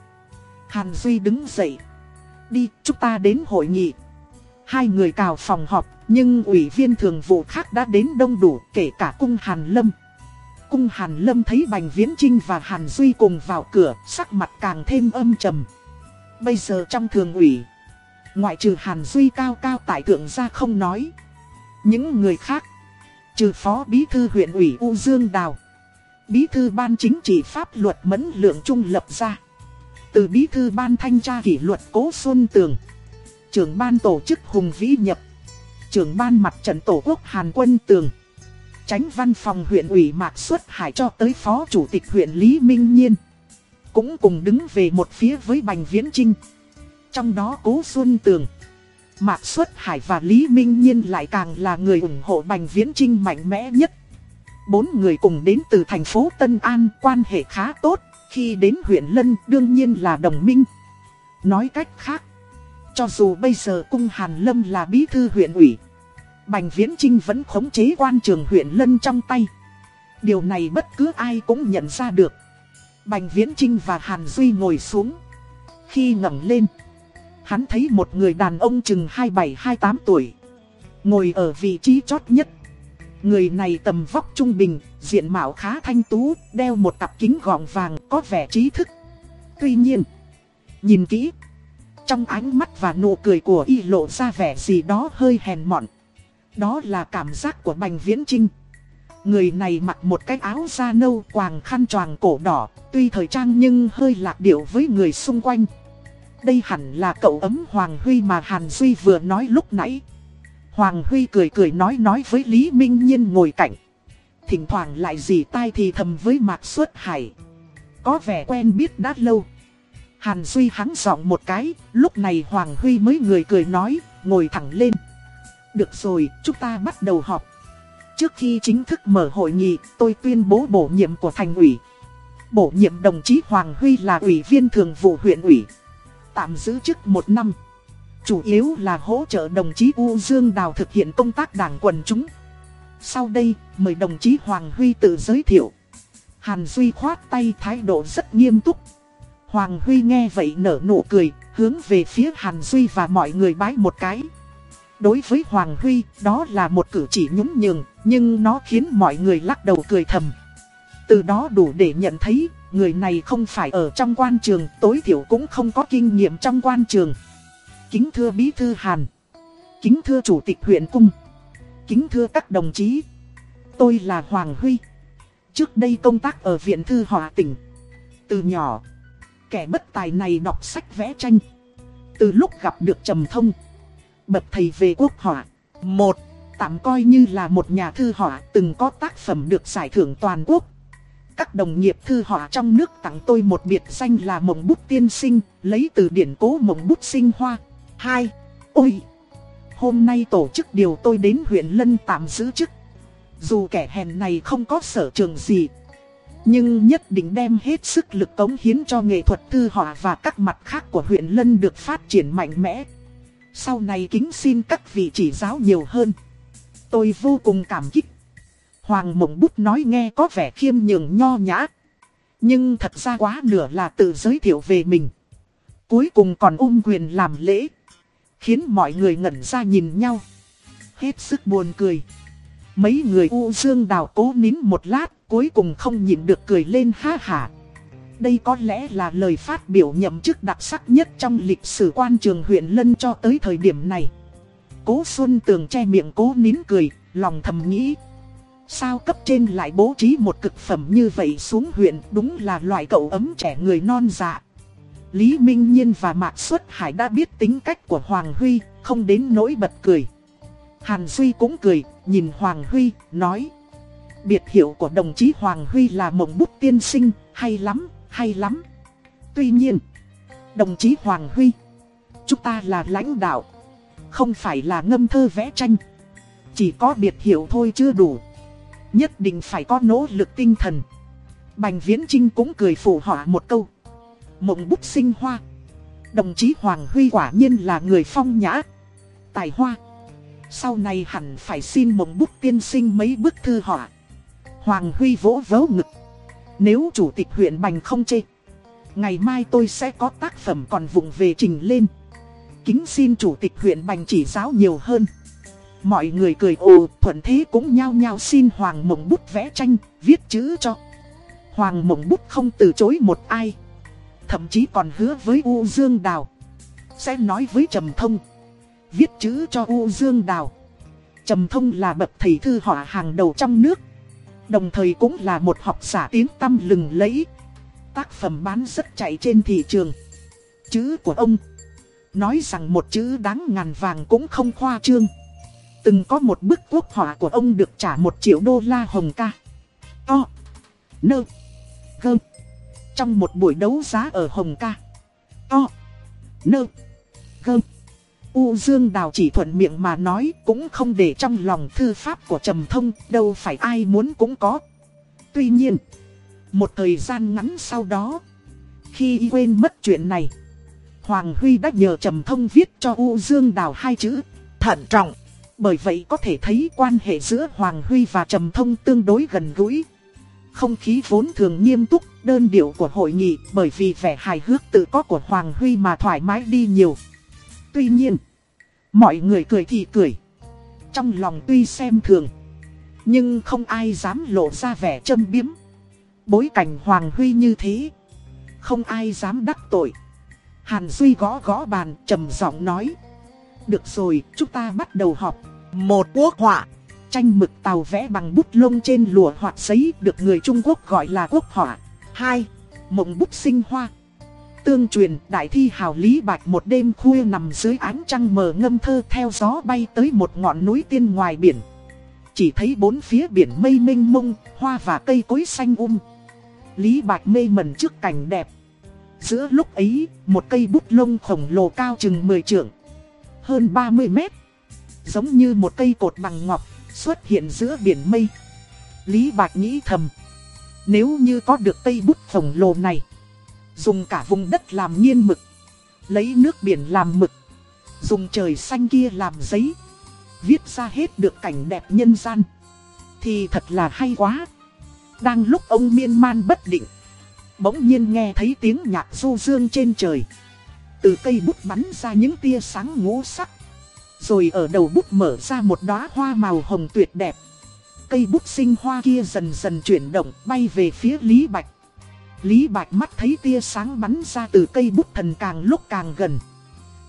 S1: Hàn Duy đứng dậy. Đi, chúng ta đến hội nghị. Hai người cào phòng họp, nhưng ủy viên thường vụ khác đã đến đông đủ, kể cả cung Hàn Lâm. Cung Hàn Lâm thấy Bành Viễn Trinh và Hàn Duy cùng vào cửa, sắc mặt càng thêm âm trầm. Bây giờ trong thường ủy, ngoại trừ Hàn Duy cao cao tại thượng ra không nói. Những người khác, trừ phó bí thư huyện ủy U Dương Đào, bí thư ban chính trị pháp luật mẫn lượng trung lập ra. Từ bí thư ban thanh tra kỷ luật Cố Xuân Tường trưởng ban tổ chức Hùng Vĩ Nhập trưởng ban mặt trận tổ quốc Hàn Quân Tường Tránh văn phòng huyện ủy Mạc Xuất Hải cho tới phó chủ tịch huyện Lý Minh Nhiên Cũng cùng đứng về một phía với Bành Viễn Trinh Trong đó Cố Xuân Tường Mạc Xuất Hải và Lý Minh Nhiên lại càng là người ủng hộ Bành Viễn Trinh mạnh mẽ nhất Bốn người cùng đến từ thành phố Tân An quan hệ khá tốt khi đến huyện Lân đương nhiên là đồng minh. Nói cách khác, cho dù bây giờ cung Hàn Lâm là bí thư huyện ủy, Bành Viễn Trinh vẫn khống chế quan trường huyện Lân trong tay. Điều này bất cứ ai cũng nhận ra được. Bành Viễn Trinh và Hàn Duy ngồi xuống. Khi ngẩng lên, hắn thấy một người đàn ông chừng 27-28 tuổi. Ngồi ở vị trí chót nhất. Người này tầm vóc trung bình, diện mạo khá thanh tú, đeo một cặp kính gọng vàng có vẻ trí thức. Tuy nhiên, nhìn kỹ, trong ánh mắt và nụ cười của y lộ ra vẻ gì đó hơi hèn mọn. Đó là cảm giác của Bành Viễn Trinh. Người này mặc một cái áo da nâu quàng khăn choàng cổ đỏ, tuy thời trang nhưng hơi lạc điệu với người xung quanh. Đây hẳn là cậu ấm Hoàng Huy mà Hàn Duy vừa nói lúc nãy. Hoàng Huy cười cười nói nói với Lý Minh Nhiên ngồi cạnh. Thỉnh thoảng lại dì tai thì thầm với Mạc Suất Hải. Có vẻ quen biết đã lâu. Hàn Duy hắng giọng một cái, lúc này Hoàng Huy mới người cười nói, ngồi thẳng lên. Được rồi, chúng ta bắt đầu họp. Trước khi chính thức mở hội nghị, tôi tuyên bố bổ nhiệm của thành ủy. Bổ nhiệm đồng chí Hoàng Huy là ủy viên thường vụ huyện ủy. Tạm giữ chức một năm. Chủ yếu là hỗ trợ đồng chí U Dương Đào thực hiện công tác đảng quần chúng. Sau đây, mời đồng chí Hoàng Huy tự giới thiệu. Hàn Duy khoát tay thái độ rất nghiêm túc. Hoàng Huy nghe vậy nở nụ cười, hướng về phía Hàn Duy và mọi người bái một cái. Đối với Hoàng Huy, đó là một cử chỉ nhún nhường, nhưng nó khiến mọi người lắc đầu cười thầm. Từ đó đủ để nhận thấy, người này không phải ở trong quan trường, tối thiểu cũng không có kinh nghiệm trong quan trường. Kính thưa Bí Thư Hàn. Kính thưa Chủ tịch huyện Cung. Kính thưa các đồng chí. Tôi là Hoàng Huy. Trước đây công tác ở Viện Thư Hòa tỉnh. Từ nhỏ, kẻ bất tài này đọc sách vẽ tranh. Từ lúc gặp được Trầm Thông, bậc thầy về quốc họa. Một, tạm coi như là một nhà thư họa từng có tác phẩm được giải thưởng toàn quốc. Các đồng nghiệp thư họa trong nước tặng tôi một biệt danh là mộng bút tiên sinh, lấy từ điển cố mộng bút sinh hoa. 2. Ôi! Hôm nay tổ chức điều tôi đến huyện Lân tạm giữ chức. Dù kẻ hèn này không có sở trường gì, nhưng nhất định đem hết sức lực cống hiến cho nghệ thuật thư họa và các mặt khác của huyện Lân được phát triển mạnh mẽ. Sau này kính xin các vị chỉ giáo nhiều hơn. Tôi vô cùng cảm kích. Hoàng Mộng Bút nói nghe có vẻ khiêm nhường nho nhã. Nhưng thật ra quá nửa là tự giới thiệu về mình. Cuối cùng còn ôm quyền làm lễ. Khiến mọi người ngẩn ra nhìn nhau. Hết sức buồn cười. Mấy người u dương đào cố nín một lát, cuối cùng không nhịn được cười lên ha hả. Đây có lẽ là lời phát biểu nhậm chức đặc sắc nhất trong lịch sử quan trường huyện Lân cho tới thời điểm này. Cố Xuân Tường che miệng cố nín cười, lòng thầm nghĩ. Sao cấp trên lại bố trí một cực phẩm như vậy xuống huyện đúng là loại cậu ấm trẻ người non dạ. Lý Minh Nhiên và Mạc Xuất Hải đã biết tính cách của Hoàng Huy, không đến nỗi bật cười. Hàn Duy cũng cười, nhìn Hoàng Huy, nói. Biệt hiệu của đồng chí Hoàng Huy là mộng bút tiên sinh, hay lắm, hay lắm. Tuy nhiên, đồng chí Hoàng Huy, chúng ta là lãnh đạo, không phải là ngâm thơ vẽ tranh. Chỉ có biệt hiệu thôi chưa đủ. Nhất định phải có nỗ lực tinh thần. Bành Viễn Trinh cũng cười phụ họa một câu. Mộng bút sinh hoa. Đồng chí Hoàng Huy quả nhiên là người phong nhã. Tài hoa. Sau này hẳn phải xin mộng bút tiên sinh mấy bức thư họa. Hoàng Huy vỗ vớ ngực. Nếu chủ tịch huyện Bành không chê. Ngày mai tôi sẽ có tác phẩm còn vụng về trình lên. Kính xin chủ tịch huyện Bành chỉ giáo nhiều hơn. Mọi người cười ồ thuận thế cũng nhao nhao xin Hoàng Mộng Bút vẽ tranh, viết chữ cho. Hoàng Mộng Bút không từ chối một ai. Thậm chí còn hứa với U Dương Đào. Sẽ nói với Trầm Thông. Viết chữ cho U Dương Đào. Trầm Thông là bậc thầy thư họa hàng đầu trong nước. Đồng thời cũng là một học giả tiếng tăm lừng lẫy. Tác phẩm bán rất chạy trên thị trường. Chữ của ông. Nói rằng một chữ đáng ngàn vàng cũng không khoa trương. Từng có một bức quốc họa của ông được trả một triệu đô la hồng ca. To. Nơ. Gơm. Trong một buổi đấu giá ở Hồng Ca. To. Nơ. Gơm. U Dương Đào chỉ thuận miệng mà nói cũng không để trong lòng thư pháp của Trầm Thông, đâu phải ai muốn cũng có. Tuy nhiên, một thời gian ngắn sau đó, khi y quên mất chuyện này, Hoàng Huy đã nhờ Trầm Thông viết cho U Dương Đào hai chữ, thận trọng. Bởi vậy có thể thấy quan hệ giữa Hoàng Huy và Trầm Thông tương đối gần gũi. Không khí vốn thường nghiêm túc, đơn điệu của hội nghị bởi vì vẻ hài hước tự có của Hoàng Huy mà thoải mái đi nhiều. Tuy nhiên, mọi người cười thì cười. Trong lòng tuy xem thường, nhưng không ai dám lộ ra vẻ châm biếm. Bối cảnh Hoàng Huy như thế, không ai dám đắc tội. Hàn Duy gõ gõ bàn trầm giọng nói. Được rồi, chúng ta bắt đầu họp. Một quốc họa. Tranh mực tàu vẽ bằng bút lông trên lụa hoặc giấy được người Trung Quốc gọi là quốc họa. Hai, Mộng bút sinh hoa. Tương truyền, đại thi hào Lý Bạch một đêm khuya nằm dưới ánh trăng mờ ngâm thơ theo gió bay tới một ngọn núi tiên ngoài biển. Chỉ thấy bốn phía biển mây mênh mông, hoa và cây cối xanh um. Lý Bạch mê mẩn trước cảnh đẹp. Giữa lúc ấy, một cây bút lông khổng lồ cao chừng 10 trượng, hơn 30 mét, giống như một cây cột bằng ngọc, xuất hiện giữa biển mây. Lý Bạch nghĩ thầm, nếu như có được cây bút khổng lồ này, dùng cả vùng đất làm nghiên mực, lấy nước biển làm mực, dùng trời xanh kia làm giấy, viết ra hết được cảnh đẹp nhân gian, thì thật là hay quá. Đang lúc ông miên man bất định, bỗng nhiên nghe thấy tiếng nhạc du dương trên trời. Từ cây bút bắn ra những tia sáng ngũ sắc. Rồi ở đầu bút mở ra một đóa hoa màu hồng tuyệt đẹp. Cây bút sinh hoa kia dần dần chuyển động bay về phía Lý Bạch. Lý Bạch mắt thấy tia sáng bắn ra từ cây bút thần càng lúc càng gần.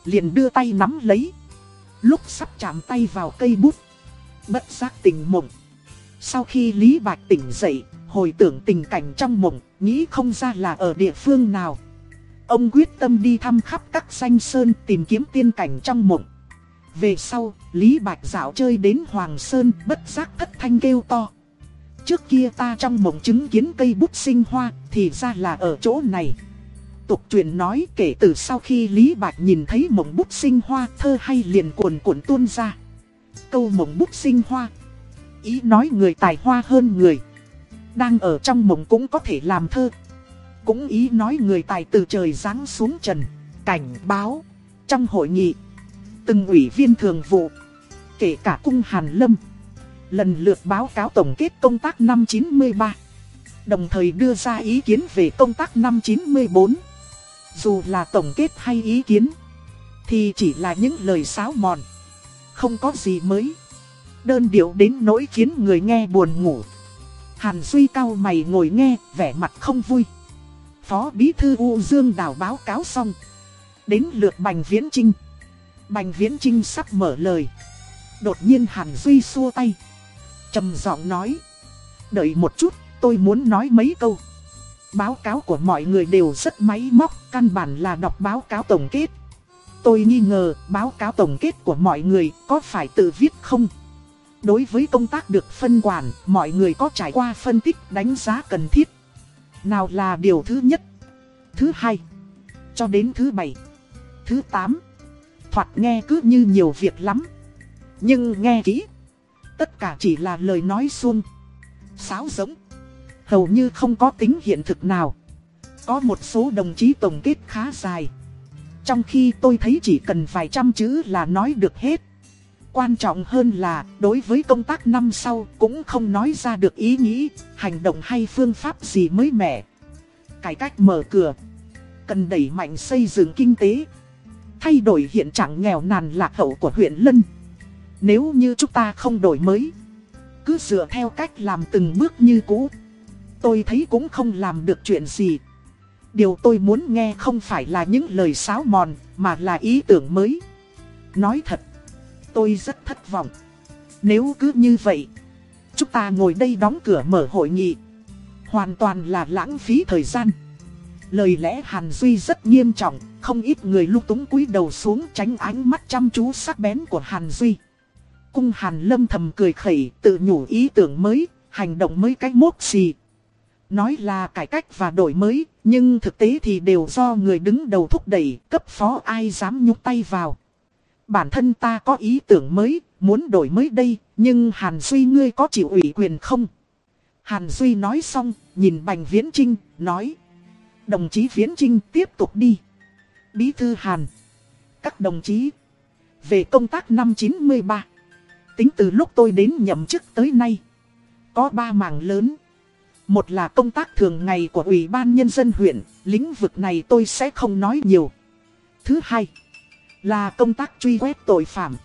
S1: Liền đưa tay nắm lấy. Lúc sắp chạm tay vào cây bút. Bất giác tỉnh mộng. Sau khi Lý Bạch tỉnh dậy, hồi tưởng tình cảnh trong mộng, nghĩ không ra là ở địa phương nào. Ông quyết tâm đi thăm khắp các danh sơn tìm kiếm tiên cảnh trong mộng. Về sau, Lý Bạch dạo chơi đến Hoàng Sơn bất giác thất thanh kêu to. Trước kia ta trong mộng chứng kiến cây bút sinh hoa, thì ra là ở chỗ này. Tục truyền nói kể từ sau khi Lý Bạch nhìn thấy mộng bút sinh hoa, thơ hay liền cuồn cuộn tuôn ra. Câu mộng bút sinh hoa, ý nói người tài hoa hơn người. Đang ở trong mộng cũng có thể làm thơ. Cũng ý nói người tài từ trời giáng xuống trần, cảnh báo. Trong hội nghị, từng ủy viên thường vụ, kể cả cung Hàn Lâm, lần lượt báo cáo tổng kết công tác năm 93. Đồng thời đưa ra ý kiến về công tác năm 94. Dù là tổng kết hay ý kiến, thì chỉ là những lời sáo mòn. Không có gì mới. Đơn điệu đến nỗi khiến người nghe buồn ngủ. Hàn Duy cao mày ngồi nghe, vẻ mặt không vui. Phó Bí Thư U Dương Đào báo cáo xong. Đến lượt Bành Viễn Trinh. Bành Viễn Trinh sắp mở lời. Đột nhiên Hàn Duy xua tay. trầm giọng nói. Đợi một chút, tôi muốn nói mấy câu. Báo cáo của mọi người đều rất máy móc, căn bản là đọc báo cáo tổng kết. Tôi nghi ngờ báo cáo tổng kết của mọi người có phải tự viết không? Đối với công tác được phân quản, mọi người có trải qua phân tích đánh giá cần thiết. Nào là điều thứ nhất, thứ hai, cho đến thứ bảy, thứ tám. Thoạt nghe cứ như nhiều việc lắm. Nhưng nghe kỹ, tất cả chỉ là lời nói xuông, sáo giống, hầu như không có tính hiện thực nào. Có một số đồng chí tổng kết khá dài. Trong khi tôi thấy chỉ cần vài trăm chữ là nói được hết. Quan trọng hơn là, đối với công tác năm sau cũng không nói ra được ý nghĩ, hành động hay phương pháp gì mới mẻ. Cải cách mở cửa, cần đẩy mạnh xây dựng kinh tế, thay đổi hiện trạng nghèo nàn lạc hậu của huyện Lân. Nếu như chúng ta không đổi mới, cứ dựa theo cách làm từng bước như cũ, tôi thấy cũng không làm được chuyện gì. Điều tôi muốn nghe không phải là những lời sáo mòn, mà là ý tưởng mới. Nói thật, tôi rất thất vọng. Nếu cứ như vậy, chúng ta ngồi đây đóng cửa mở hội nghị. Hoàn toàn là lãng phí thời gian. Lời lẽ Hàn Duy rất nghiêm trọng, không ít người lúc túng cúi đầu xuống tránh ánh mắt chăm chú sắc bén của Hàn Duy. Cung Hàn Lâm thầm cười khẩy, tự nhủ ý tưởng mới, hành động mới cách mốt gì. Nói là cải cách và đổi mới, nhưng thực tế thì đều do người đứng đầu thúc đẩy, cấp phó ai dám nhúc tay vào. Bản thân ta có ý tưởng mới, muốn đổi mới đây, nhưng Hàn Duy ngươi có chịu ủy quyền không? Hàn Duy nói xong, nhìn Bành Viễn Trinh, nói. Đồng chí Viễn Trinh tiếp tục đi. Bí thư Hàn. Các đồng chí. Về công tác năm 93. Tính từ lúc tôi đến nhậm chức tới nay. Có ba mảng lớn. Một là công tác thường ngày của Ủy ban Nhân dân huyện, lĩnh vực này tôi sẽ không nói nhiều. Thứ hai là công tác truy quét tội phạm,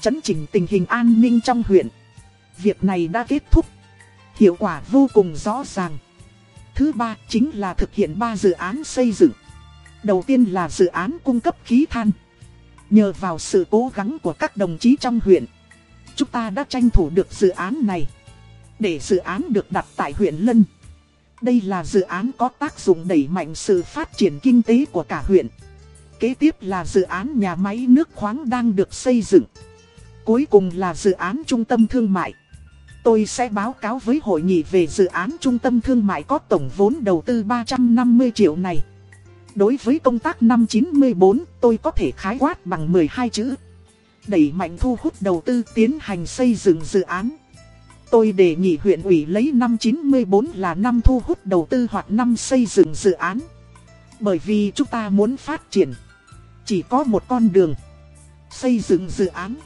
S1: chấn chỉnh tình hình an ninh trong huyện. Việc này đã kết thúc, hiệu quả vô cùng rõ ràng. Thứ ba chính là thực hiện ba dự án xây dựng. Đầu tiên là dự án cung cấp khí than. Nhờ vào sự cố gắng của các đồng chí trong huyện, chúng ta đã tranh thủ được dự án này để dự án được đặt tại huyện Lân. Đây là dự án có tác dụng đẩy mạnh sự phát triển kinh tế của cả huyện. Kế tiếp là dự án nhà máy nước khoáng đang được xây dựng. Cuối cùng là dự án trung tâm thương mại. Tôi sẽ báo cáo với hội nghị về dự án trung tâm thương mại có tổng vốn đầu tư 350 triệu này. Đối với công tác năm 94, tôi có thể khái quát bằng 12 chữ. Đẩy mạnh thu hút đầu tư tiến hành xây dựng dự án. Tôi đề nghị huyện ủy lấy năm 94 là năm thu hút đầu tư hoặc năm xây dựng dự án. Bởi vì chúng ta muốn phát triển. Chỉ có một con đường. Xây dựng dự án.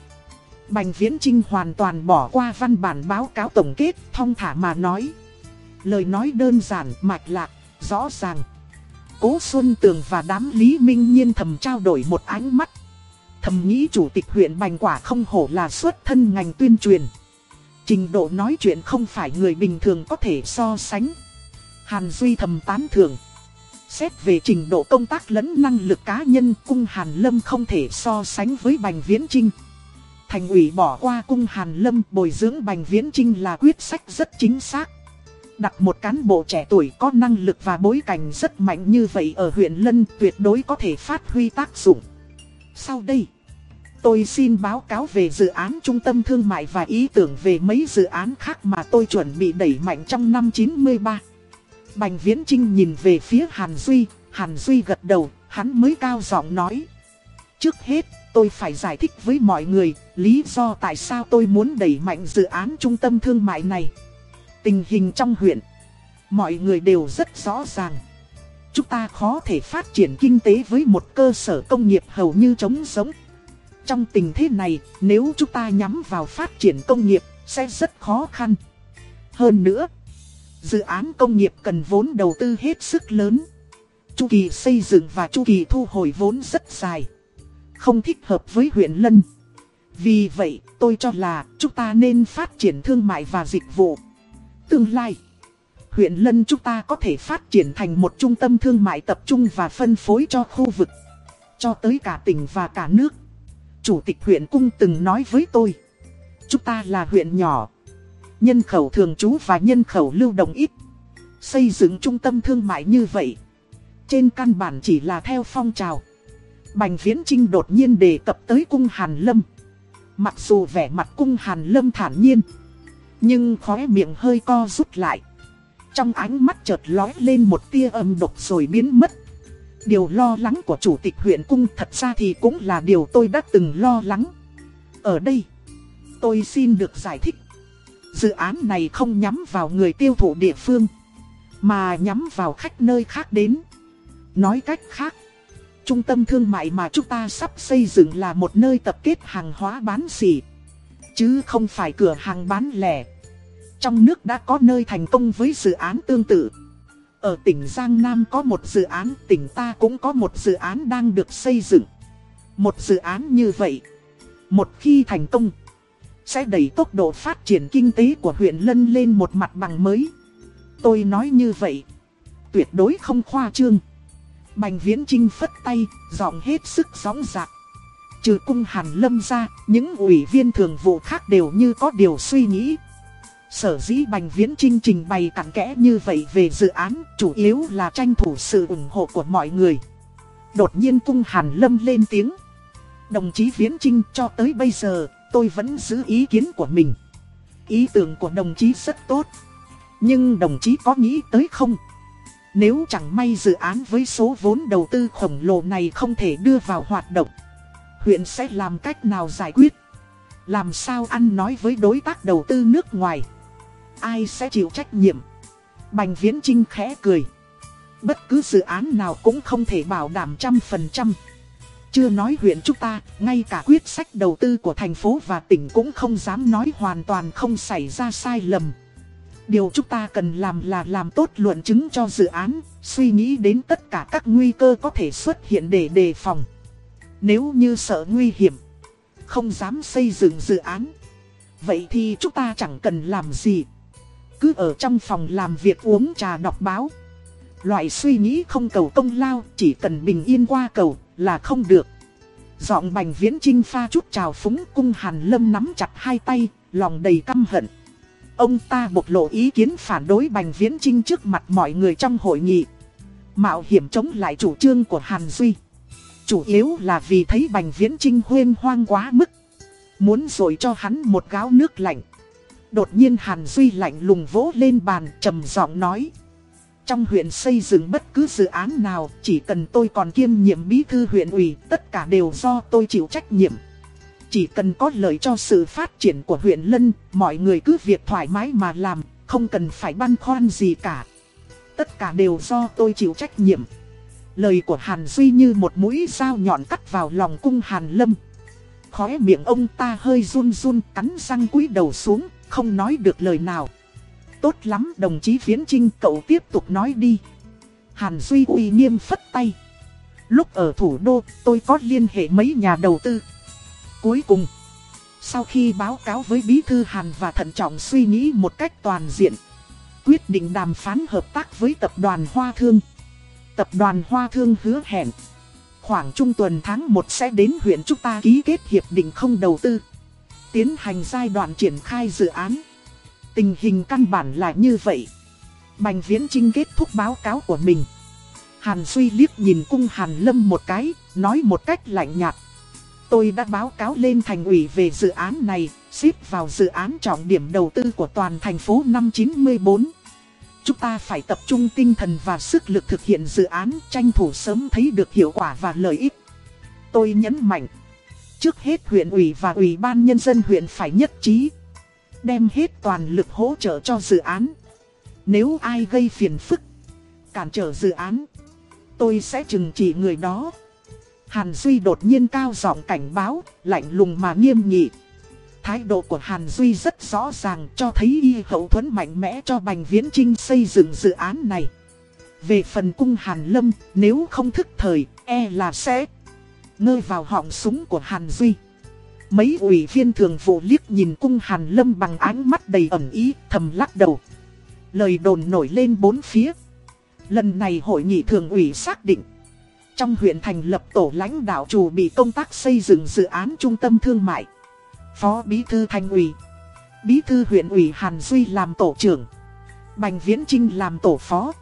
S1: Bành Viễn Trinh hoàn toàn bỏ qua văn bản báo cáo tổng kết, thong thả mà nói. Lời nói đơn giản, mạch lạc, rõ ràng. Cố Xuân Tường và đám Lý Minh Nhiên thầm trao đổi một ánh mắt. Thầm nghĩ chủ tịch huyện Bành Quả không hổ là xuất thân ngành tuyên truyền. Trình độ nói chuyện không phải người bình thường có thể so sánh. Hàn Duy thầm tán thưởng. Xét về trình độ công tác lẫn năng lực cá nhân, cung Hàn Lâm không thể so sánh với Bành Viễn Trinh. Thành ủy bỏ qua cung Hàn Lâm bồi dưỡng Bành Viễn Trinh là quyết sách rất chính xác. Đặt một cán bộ trẻ tuổi có năng lực và bối cảnh rất mạnh như vậy ở huyện Lân tuyệt đối có thể phát huy tác dụng. Sau đây tôi xin báo cáo về dự án trung tâm thương mại và ý tưởng về mấy dự án khác mà tôi chuẩn bị đẩy mạnh trong năm 93. Bành Viễn Trinh nhìn về phía Hàn Duy, Hàn Duy gật đầu, hắn mới cao giọng nói. Trước hết, tôi phải giải thích với mọi người lý do tại sao tôi muốn đẩy mạnh dự án trung tâm thương mại này. Tình hình trong huyện, mọi người đều rất rõ ràng. Chúng ta khó thể phát triển kinh tế với một cơ sở công nghiệp hầu như trống sống. Trong tình thế này, nếu chúng ta nhắm vào phát triển công nghiệp, sẽ rất khó khăn. Hơn nữa, dự án công nghiệp cần vốn đầu tư hết sức lớn. Chu kỳ xây dựng và chu kỳ thu hồi vốn rất dài. Không thích hợp với huyện Lân. Vì vậy, tôi cho là chúng ta nên phát triển thương mại và dịch vụ. Tương lai, huyện Lân chúng ta có thể phát triển thành một trung tâm thương mại tập trung và phân phối cho khu vực. Cho tới cả tỉnh và cả nước. Chủ tịch huyện cung từng nói với tôi. Chúng ta là huyện nhỏ. Nhân khẩu thường trú và nhân khẩu lưu động ít. Xây dựng trung tâm thương mại như vậy. Trên căn bản chỉ là theo phong trào. Bành Viễn Trinh đột nhiên đề cập tới cung Hàn Lâm. Mặc dù vẻ mặt cung Hàn Lâm thản nhiên. Nhưng khóe miệng hơi co rút lại. Trong ánh mắt chợt lói lên một tia âm độc rồi biến mất. Điều lo lắng của chủ tịch huyện cung thật ra thì cũng là điều tôi đã từng lo lắng. Ở đây, tôi xin được giải thích. Dự án này không nhắm vào người tiêu thụ địa phương, mà nhắm vào khách nơi khác đến. Nói cách khác, trung tâm thương mại mà chúng ta sắp xây dựng là một nơi tập kết hàng hóa bán xỉ, chứ không phải cửa hàng bán lẻ. Trong nước đã có nơi thành công với dự án tương tự. Ở tỉnh Giang Nam có một dự án, tỉnh ta cũng có một dự án đang được xây dựng. Một dự án như vậy, một khi thành công, sẽ đẩy tốc độ phát triển kinh tế của huyện Lân lên một mặt bằng mới. Tôi nói như vậy, tuyệt đối không khoa trương. Bành Viễn Trinh phất tay, giọng hết sức gióng dạc. Trừ cung Hàn Lâm ra, những ủy viên thường vụ khác đều như có điều suy nghĩ. Sở dĩ Bành Viễn Trinh trình bày cặn kẽ như vậy về dự án, chủ yếu là tranh thủ sự ủng hộ của mọi người. Đột nhiên cung Hàn Lâm lên tiếng. Đồng chí Viễn Trinh cho tới bây giờ, tôi vẫn giữ ý kiến của mình. Ý tưởng của đồng chí rất tốt. Nhưng đồng chí có nghĩ tới không? Nếu chẳng may dự án với số vốn đầu tư khổng lồ này không thể đưa vào hoạt động, huyện sẽ làm cách nào giải quyết? Làm sao ăn nói với đối tác đầu tư nước ngoài? Ai sẽ chịu trách nhiệm? Bành Viễn Trinh khẽ cười. Bất cứ dự án nào cũng không thể bảo đảm trăm phần trăm. Chưa nói huyện chúng ta, ngay cả quyết sách đầu tư của thành phố và tỉnh cũng không dám nói hoàn toàn không xảy ra sai lầm. Điều chúng ta cần làm là làm tốt luận chứng cho dự án, suy nghĩ đến tất cả các nguy cơ có thể xuất hiện để đề phòng. Nếu như sợ nguy hiểm, không dám xây dựng dự án, vậy thì chúng ta chẳng cần làm gì. Cứ ở trong phòng làm việc uống trà đọc báo. Loại suy nghĩ không cầu công lao, chỉ cần bình yên qua cầu là không được. Giọng bành viễn trinh pha chút trào phúng cung hàn lâm nắm chặt hai tay, lòng đầy căm hận. Ông ta bộc lộ ý kiến phản đối Bành Viễn Trinh trước mặt mọi người trong hội nghị. Mạo hiểm chống lại chủ trương của Hàn Duy. Chủ yếu là vì thấy Bành Viễn Trinh huyên hoang quá mức. Muốn rồi cho hắn một gáo nước lạnh. Đột nhiên Hàn Duy lạnh lùng vỗ lên bàn trầm giọng nói. Trong huyện xây dựng bất cứ dự án nào, chỉ cần tôi còn kiêm nhiệm bí thư huyện ủy, tất cả đều do tôi chịu trách nhiệm. Chỉ cần có lợi cho sự phát triển của huyện Lân, mọi người cứ việc thoải mái mà làm, không cần phải băn khoăn gì cả. Tất cả đều do tôi chịu trách nhiệm. Lời của Hàn Duy như một mũi dao nhọn cắt vào lòng cung Hàn Lâm. Khóe miệng ông ta hơi run run cắn răng cúi đầu xuống, không nói được lời nào. Tốt lắm đồng chí Viễn Trinh cậu tiếp tục nói đi. Hàn Duy uy nghiêm phất tay. Lúc ở thủ đô tôi có liên hệ mấy nhà đầu tư. Cuối cùng, sau khi báo cáo với Bí Thư Hàn và thận trọng suy nghĩ một cách toàn diện, quyết định đàm phán hợp tác với tập đoàn Hoa Thương. Tập đoàn Hoa Thương hứa hẹn, khoảng trung tuần tháng 1 sẽ đến huyện chúng ta ký kết hiệp định không đầu tư, tiến hành giai đoạn triển khai dự án. Tình hình căn bản là như vậy. Bành Viễn Trinh kết thúc báo cáo của mình. Hàn Suy liếc nhìn cung Hàn Lâm một cái, nói một cách lạnh nhạt. Tôi đã báo cáo lên thành ủy về dự án này, xếp vào dự án trọng điểm đầu tư của toàn thành phố năm 94. Chúng ta phải tập trung tinh thần và sức lực thực hiện dự án, tranh thủ sớm thấy được hiệu quả và lợi ích. Tôi nhấn mạnh, trước hết huyện ủy và ủy ban nhân dân huyện phải nhất trí, đem hết toàn lực hỗ trợ cho dự án. Nếu ai gây phiền phức, cản trở dự án, tôi sẽ trừng trị người đó. Hàn Duy đột nhiên cao giọng cảnh báo, lạnh lùng mà nghiêm nghị. Thái độ của Hàn Duy rất rõ ràng cho thấy y hậu thuẫn mạnh mẽ cho Bành Viễn Trinh xây dựng dự án này. Về phần cung Hàn Lâm, nếu không thức thời, e là sẽ ngơi vào họng súng của Hàn Duy. Mấy ủy viên thường vụ liếc nhìn cung Hàn Lâm bằng ánh mắt đầy ẩn ý, thầm lắc đầu. Lời đồn nổi lên bốn phía. Lần này hội nghị thường ủy xác định. Trong huyện thành lập tổ lãnh đạo chủ bị công tác xây dựng dự án trung tâm thương mại. Phó Bí Thư Thành ủy, Bí Thư huyện ủy Hàn Duy làm tổ trưởng, Bành Viễn Trinh làm tổ phó.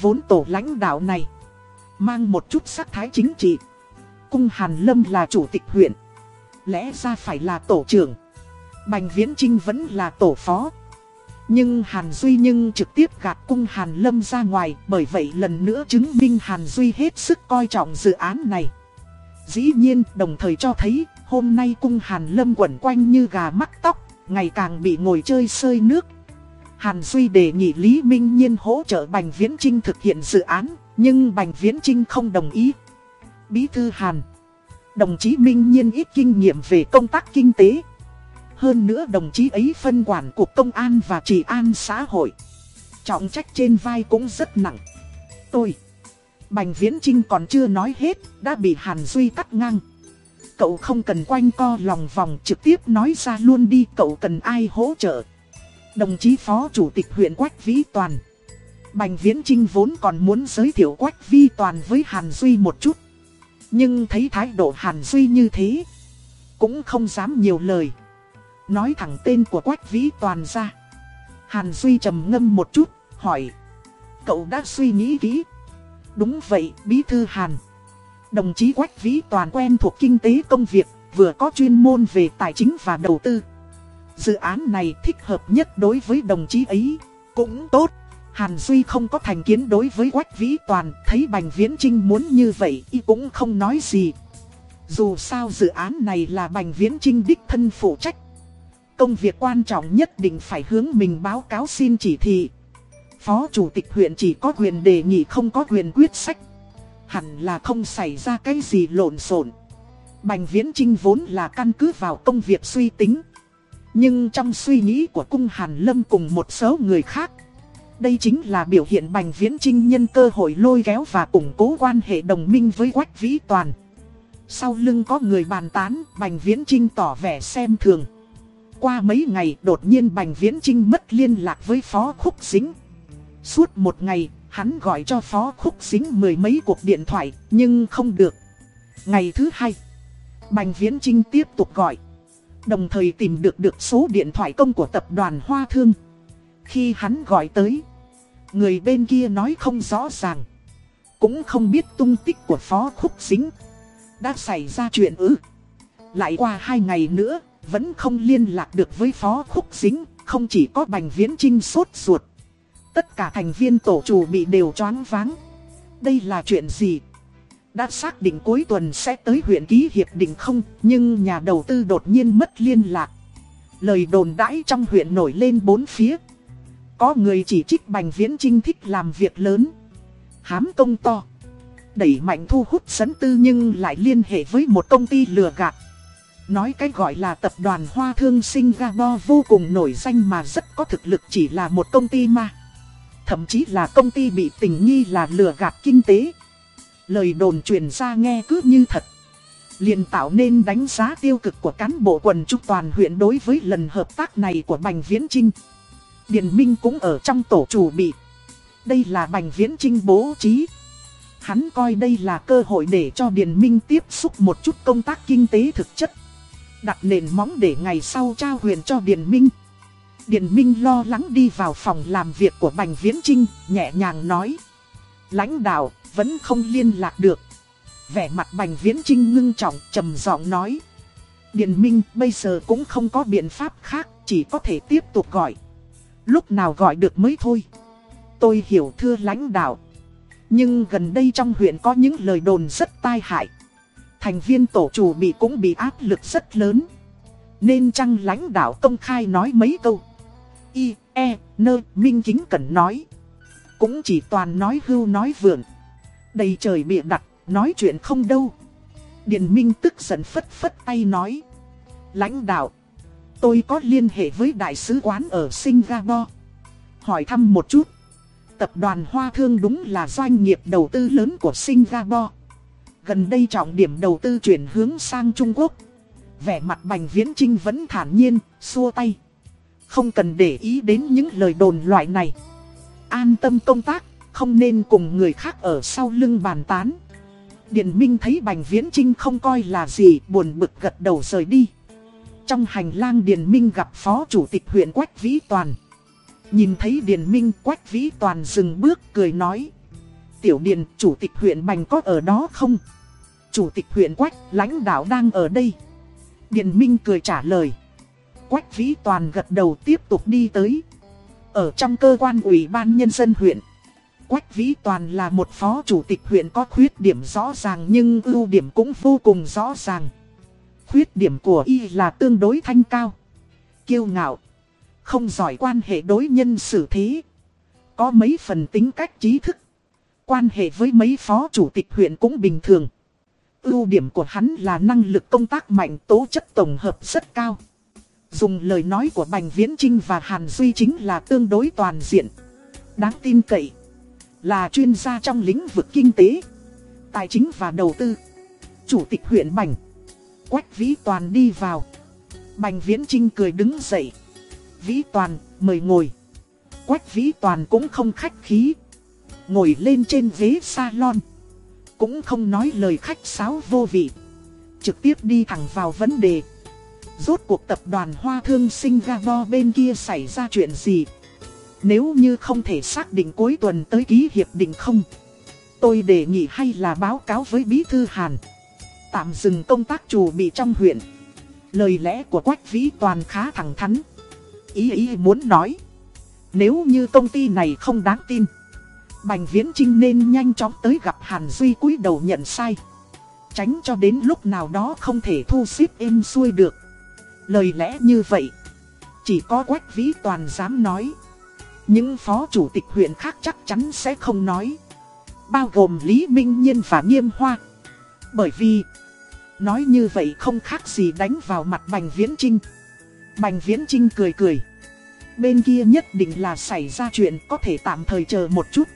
S1: Vốn tổ lãnh đạo này, mang một chút sắc thái chính trị. Cung Hàn Lâm là chủ tịch huyện, lẽ ra phải là tổ trưởng. Bành Viễn Trinh vẫn là tổ phó. Nhưng Hàn Duy nhưng trực tiếp gạt cung Hàn Lâm ra ngoài bởi vậy lần nữa chứng minh Hàn Duy hết sức coi trọng dự án này. Dĩ nhiên đồng thời cho thấy hôm nay cung Hàn Lâm quẩn quanh như gà mắc tóc, ngày càng bị ngồi chơi sơi nước. Hàn Duy đề nghị Lý Minh Nhiên hỗ trợ Bành Viễn Trinh thực hiện dự án, nhưng Bành Viễn Trinh không đồng ý. Bí thư Hàn Đồng chí Minh Nhiên ít kinh nghiệm về công tác kinh tế. Hơn nữa đồng chí ấy phân quản cục công an và trị an xã hội. Trọng trách trên vai cũng rất nặng. Tôi, Bành Viễn Trinh còn chưa nói hết, đã bị Hàn Duy cắt ngang. Cậu không cần quanh co lòng vòng trực tiếp nói ra luôn đi cậu cần ai hỗ trợ. Đồng chí Phó Chủ tịch huyện Quách Vĩ Toàn. Bành Viễn Trinh vốn còn muốn giới thiệu Quách Vi Toàn với Hàn Duy một chút. Nhưng thấy thái độ Hàn Duy như thế, cũng không dám nhiều lời. Nói thẳng tên của Quách Vĩ Toàn ra. Hàn Duy trầm ngâm một chút, hỏi. Cậu đã suy nghĩ kỹ. Đúng vậy, Bí Thư Hàn. Đồng chí Quách Vĩ Toàn quen thuộc kinh tế công việc, vừa có chuyên môn về tài chính và đầu tư. Dự án này thích hợp nhất đối với đồng chí ấy, cũng tốt. Hàn Duy không có thành kiến đối với Quách Vĩ Toàn, thấy Bành Viễn Trinh muốn như vậy, y cũng không nói gì. Dù sao dự án này là Bành Viễn Trinh đích thân phụ trách. Công việc quan trọng nhất định phải hướng mình báo cáo xin chỉ thị. Phó Chủ tịch huyện chỉ có quyền đề nghị không có quyền quyết sách. Hẳn là không xảy ra cái gì lộn xộn. Bành Viễn Trinh vốn là căn cứ vào công việc suy tính. Nhưng trong suy nghĩ của cung Hàn Lâm cùng một số người khác, đây chính là biểu hiện Bành Viễn Trinh nhân cơ hội lôi kéo và củng cố quan hệ đồng minh với Quách Vĩ Toàn. Sau lưng có người bàn tán, Bành Viễn Trinh tỏ vẻ xem thường. Qua mấy ngày đột nhiên Bành Viễn Trinh mất liên lạc với Phó Khúc Dính. Suốt một ngày, hắn gọi cho Phó Khúc Dính mười mấy cuộc điện thoại, nhưng không được. Ngày thứ hai, Bành Viễn Trinh tiếp tục gọi. Đồng thời tìm được được số điện thoại công của tập đoàn Hoa Thương. Khi hắn gọi tới, người bên kia nói không rõ ràng. Cũng không biết tung tích của Phó Khúc Dính. Đã xảy ra chuyện ư. Lại qua hai ngày nữa, vẫn không liên lạc được với Phó Khúc Dính, không chỉ có Bành Viễn Trinh sốt ruột. Tất cả thành viên tổ chủ bị đều choáng váng. Đây là chuyện gì? Đã xác định cuối tuần sẽ tới huyện ký hiệp định không, nhưng nhà đầu tư đột nhiên mất liên lạc. Lời đồn đãi trong huyện nổi lên bốn phía. Có người chỉ trích Bành Viễn Trinh thích làm việc lớn. Hám công to. Đẩy mạnh thu hút sấn tư nhưng lại liên hệ với một công ty lừa gạt. Nói cái gọi là tập đoàn Hoa Thương Singapore vô cùng nổi danh mà rất có thực lực chỉ là một công ty mà. Thậm chí là công ty bị tình nghi là lừa gạt kinh tế. Lời đồn truyền ra nghe cứ như thật. liền tạo nên đánh giá tiêu cực của cán bộ quần trúc toàn huyện đối với lần hợp tác này của Bành Viễn Trinh. Điền Minh cũng ở trong tổ chủ bị. Đây là Bành Viễn Trinh bố trí. Hắn coi đây là cơ hội để cho Điền Minh tiếp xúc một chút công tác kinh tế thực chất. Đặt nền móng để ngày sau trao huyền cho Điền Minh. Điền Minh lo lắng đi vào phòng làm việc của Bành Viễn Trinh, nhẹ nhàng nói. Lãnh đạo, vẫn không liên lạc được. Vẻ mặt Bành Viễn Trinh ngưng trọng trầm giọng nói. Điền Minh bây giờ cũng không có biện pháp khác, chỉ có thể tiếp tục gọi. Lúc nào gọi được mới thôi. Tôi hiểu thưa lãnh đạo. Nhưng gần đây trong huyện có những lời đồn rất tai hại. Thành viên tổ chủ bị cũng bị áp lực rất lớn. Nên chăng lãnh đạo công khai nói mấy câu. Y, E, Nơ, Minh Kính Cẩn nói. Cũng chỉ toàn nói hưu nói vượn. Đầy trời bịa đặt, nói chuyện không đâu. Điền Minh tức giận phất phất tay nói. Lãnh đạo, tôi có liên hệ với đại sứ quán ở Singapore. Hỏi thăm một chút. Tập đoàn Hoa Thương đúng là doanh nghiệp đầu tư lớn của Singapore. Gần đây trọng điểm đầu tư chuyển hướng sang Trung Quốc. Vẻ mặt Bành Viễn Trinh vẫn thản nhiên, xua tay. Không cần để ý đến những lời đồn loại này. An tâm công tác, không nên cùng người khác ở sau lưng bàn tán. điện Minh thấy Bành Viễn Trinh không coi là gì, buồn bực gật đầu rời đi. Trong hành lang Điền Minh gặp Phó Chủ tịch huyện Quách Vĩ Toàn. Nhìn thấy Điền Minh Quách Vĩ Toàn dừng bước cười nói. Tiểu Điền, Chủ tịch huyện Bành có ở đó không? Chủ tịch huyện Quách, lãnh đạo đang ở đây. Điền Minh cười trả lời. Quách Vĩ Toàn gật đầu tiếp tục đi tới. Ở trong cơ quan ủy ban nhân dân huyện. Quách Vĩ Toàn là một phó chủ tịch huyện có khuyết điểm rõ ràng nhưng ưu điểm cũng vô cùng rõ ràng. Khuyết điểm của y là tương đối thanh cao, kiêu ngạo, không giỏi quan hệ đối nhân xử thế. Có mấy phần tính cách trí thức, quan hệ với mấy phó chủ tịch huyện cũng bình thường. Ưu điểm của hắn là năng lực công tác mạnh tố chất tổng hợp rất cao. Dùng lời nói của Bành Viễn Trinh và Hàn Duy chính là tương đối toàn diện. Đáng tin cậy. Là chuyên gia trong lĩnh vực kinh tế, tài chính và đầu tư. Chủ tịch huyện Bành. Quách Vĩ Toàn đi vào. Bành Viễn Trinh cười đứng dậy. Vĩ Toàn, mời ngồi. Quách Vĩ Toàn cũng không khách khí. Ngồi lên trên ghế salon. Cũng không nói lời khách sáo vô vị. Trực tiếp đi thẳng vào vấn đề. Rốt cuộc tập đoàn Hoa Thương Singapore bên kia xảy ra chuyện gì? Nếu như không thể xác định cuối tuần tới ký hiệp định không? Tôi đề nghị hay là báo cáo với Bí Thư Hàn. Tạm dừng công tác chủ bị trong huyện. Lời lẽ của Quách Vĩ Toàn khá thẳng thắn. Ý ý muốn nói. Nếu như công ty này không đáng tin. Bành Viễn Trinh nên nhanh chóng tới gặp Hàn Duy cúi đầu nhận sai. Tránh cho đến lúc nào đó không thể thu xếp êm xuôi được. Lời lẽ như vậy. Chỉ có Quách Vĩ Toàn dám nói. Những phó chủ tịch huyện khác chắc chắn sẽ không nói. Bao gồm Lý Minh Nhiên và Nghiêm Hoa. Bởi vì, nói như vậy không khác gì đánh vào mặt Bành Viễn Trinh. Bành Viễn Trinh cười cười. Bên kia nhất định là xảy ra chuyện có thể tạm thời chờ một chút.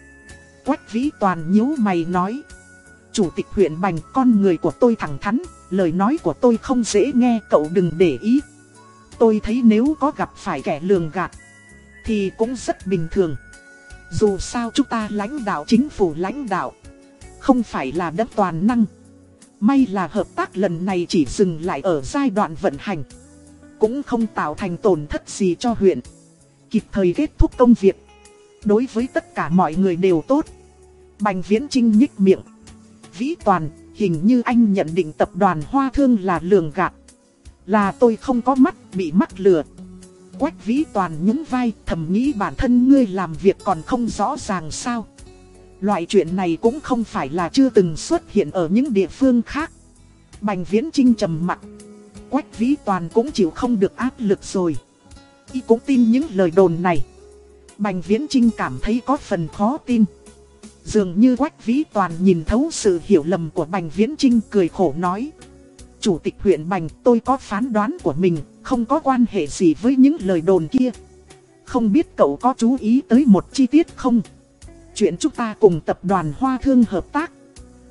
S1: Quách Vĩ Toàn nhíu mày nói. Chủ tịch huyện Bành con người của tôi thẳng thắn, lời nói của tôi không dễ nghe cậu đừng để ý. Tôi thấy nếu có gặp phải kẻ lường gạt, thì cũng rất bình thường. Dù sao chúng ta lãnh đạo chính phủ lãnh đạo, không phải là đất toàn năng. May là hợp tác lần này chỉ dừng lại ở giai đoạn vận hành. Cũng không tạo thành tổn thất gì cho huyện. Kịp thời kết thúc công việc. Đối với tất cả mọi người đều tốt. Bành Viễn Trinh nhích miệng. Vĩ Toàn, hình như anh nhận định tập đoàn Hoa Thương là lường gạt. Là tôi không có mắt, bị mắc lừa. Quách Vĩ Toàn nhún vai, thầm nghĩ bản thân ngươi làm việc còn không rõ ràng sao. Loại chuyện này cũng không phải là chưa từng xuất hiện ở những địa phương khác. Bành Viễn Trinh trầm mặt. Quách Vĩ Toàn cũng chịu không được áp lực rồi. Y cũng tin những lời đồn này. Bành Viễn Trinh cảm thấy có phần khó tin. Dường như Quách Vĩ Toàn nhìn thấu sự hiểu lầm của Bành Viễn Trinh cười khổ nói. Chủ tịch huyện Bành tôi có phán đoán của mình, không có quan hệ gì với những lời đồn kia. Không biết cậu có chú ý tới một chi tiết không? Chuyện chúng ta cùng tập đoàn Hoa Thương hợp tác.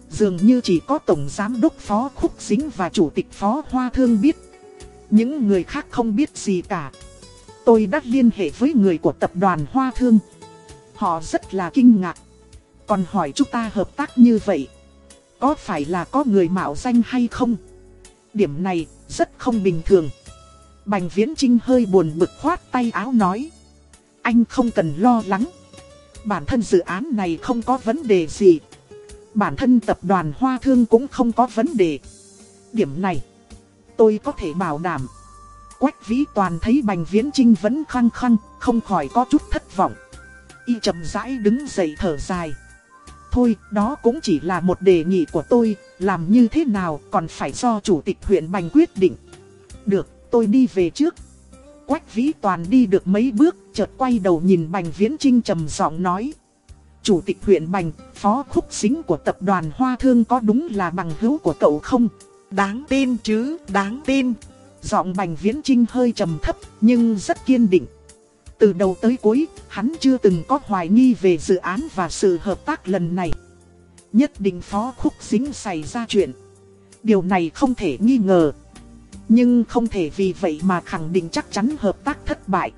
S1: Dường như chỉ có Tổng Giám đốc Phó Khúc Dính và Chủ tịch Phó Hoa Thương biết. Những người khác không biết gì cả. Tôi đã liên hệ với người của tập đoàn Hoa Thương. Họ rất là kinh ngạc. Còn hỏi chúng ta hợp tác như vậy. Có phải là có người mạo danh hay không? Điểm này rất không bình thường. Bành Viễn Trinh hơi buồn bực khoát tay áo nói. Anh không cần lo lắng. Bản thân dự án này không có vấn đề gì. Bản thân tập đoàn Hoa Thương cũng không có vấn đề. Điểm này, tôi có thể bảo đảm. Quách Vĩ Toàn thấy Bành Viễn Trinh vẫn khăng khăng, không khỏi có chút thất vọng. Y chậm rãi đứng dậy thở dài. Thôi, đó cũng chỉ là một đề nghị của tôi, làm như thế nào còn phải do chủ tịch huyện Bành quyết định. Được, tôi đi về trước. Quách Vĩ Toàn đi được mấy bước, chợt quay đầu nhìn Bành Viễn Trinh trầm giọng nói. Chủ tịch huyện Bành, phó khúc xính của tập đoàn Hoa Thương có đúng là bằng hữu của cậu không?
S2: Đáng tin chứ, đáng tin.
S1: Giọng Bành Viễn Trinh hơi trầm thấp, nhưng rất kiên định. Từ đầu tới cuối, hắn chưa từng có hoài nghi về dự án và sự hợp tác lần này. Nhất định phó khúc xính xảy ra chuyện. Điều này không thể nghi ngờ. Nhưng không thể vì vậy mà khẳng định chắc chắn hợp tác thất bại.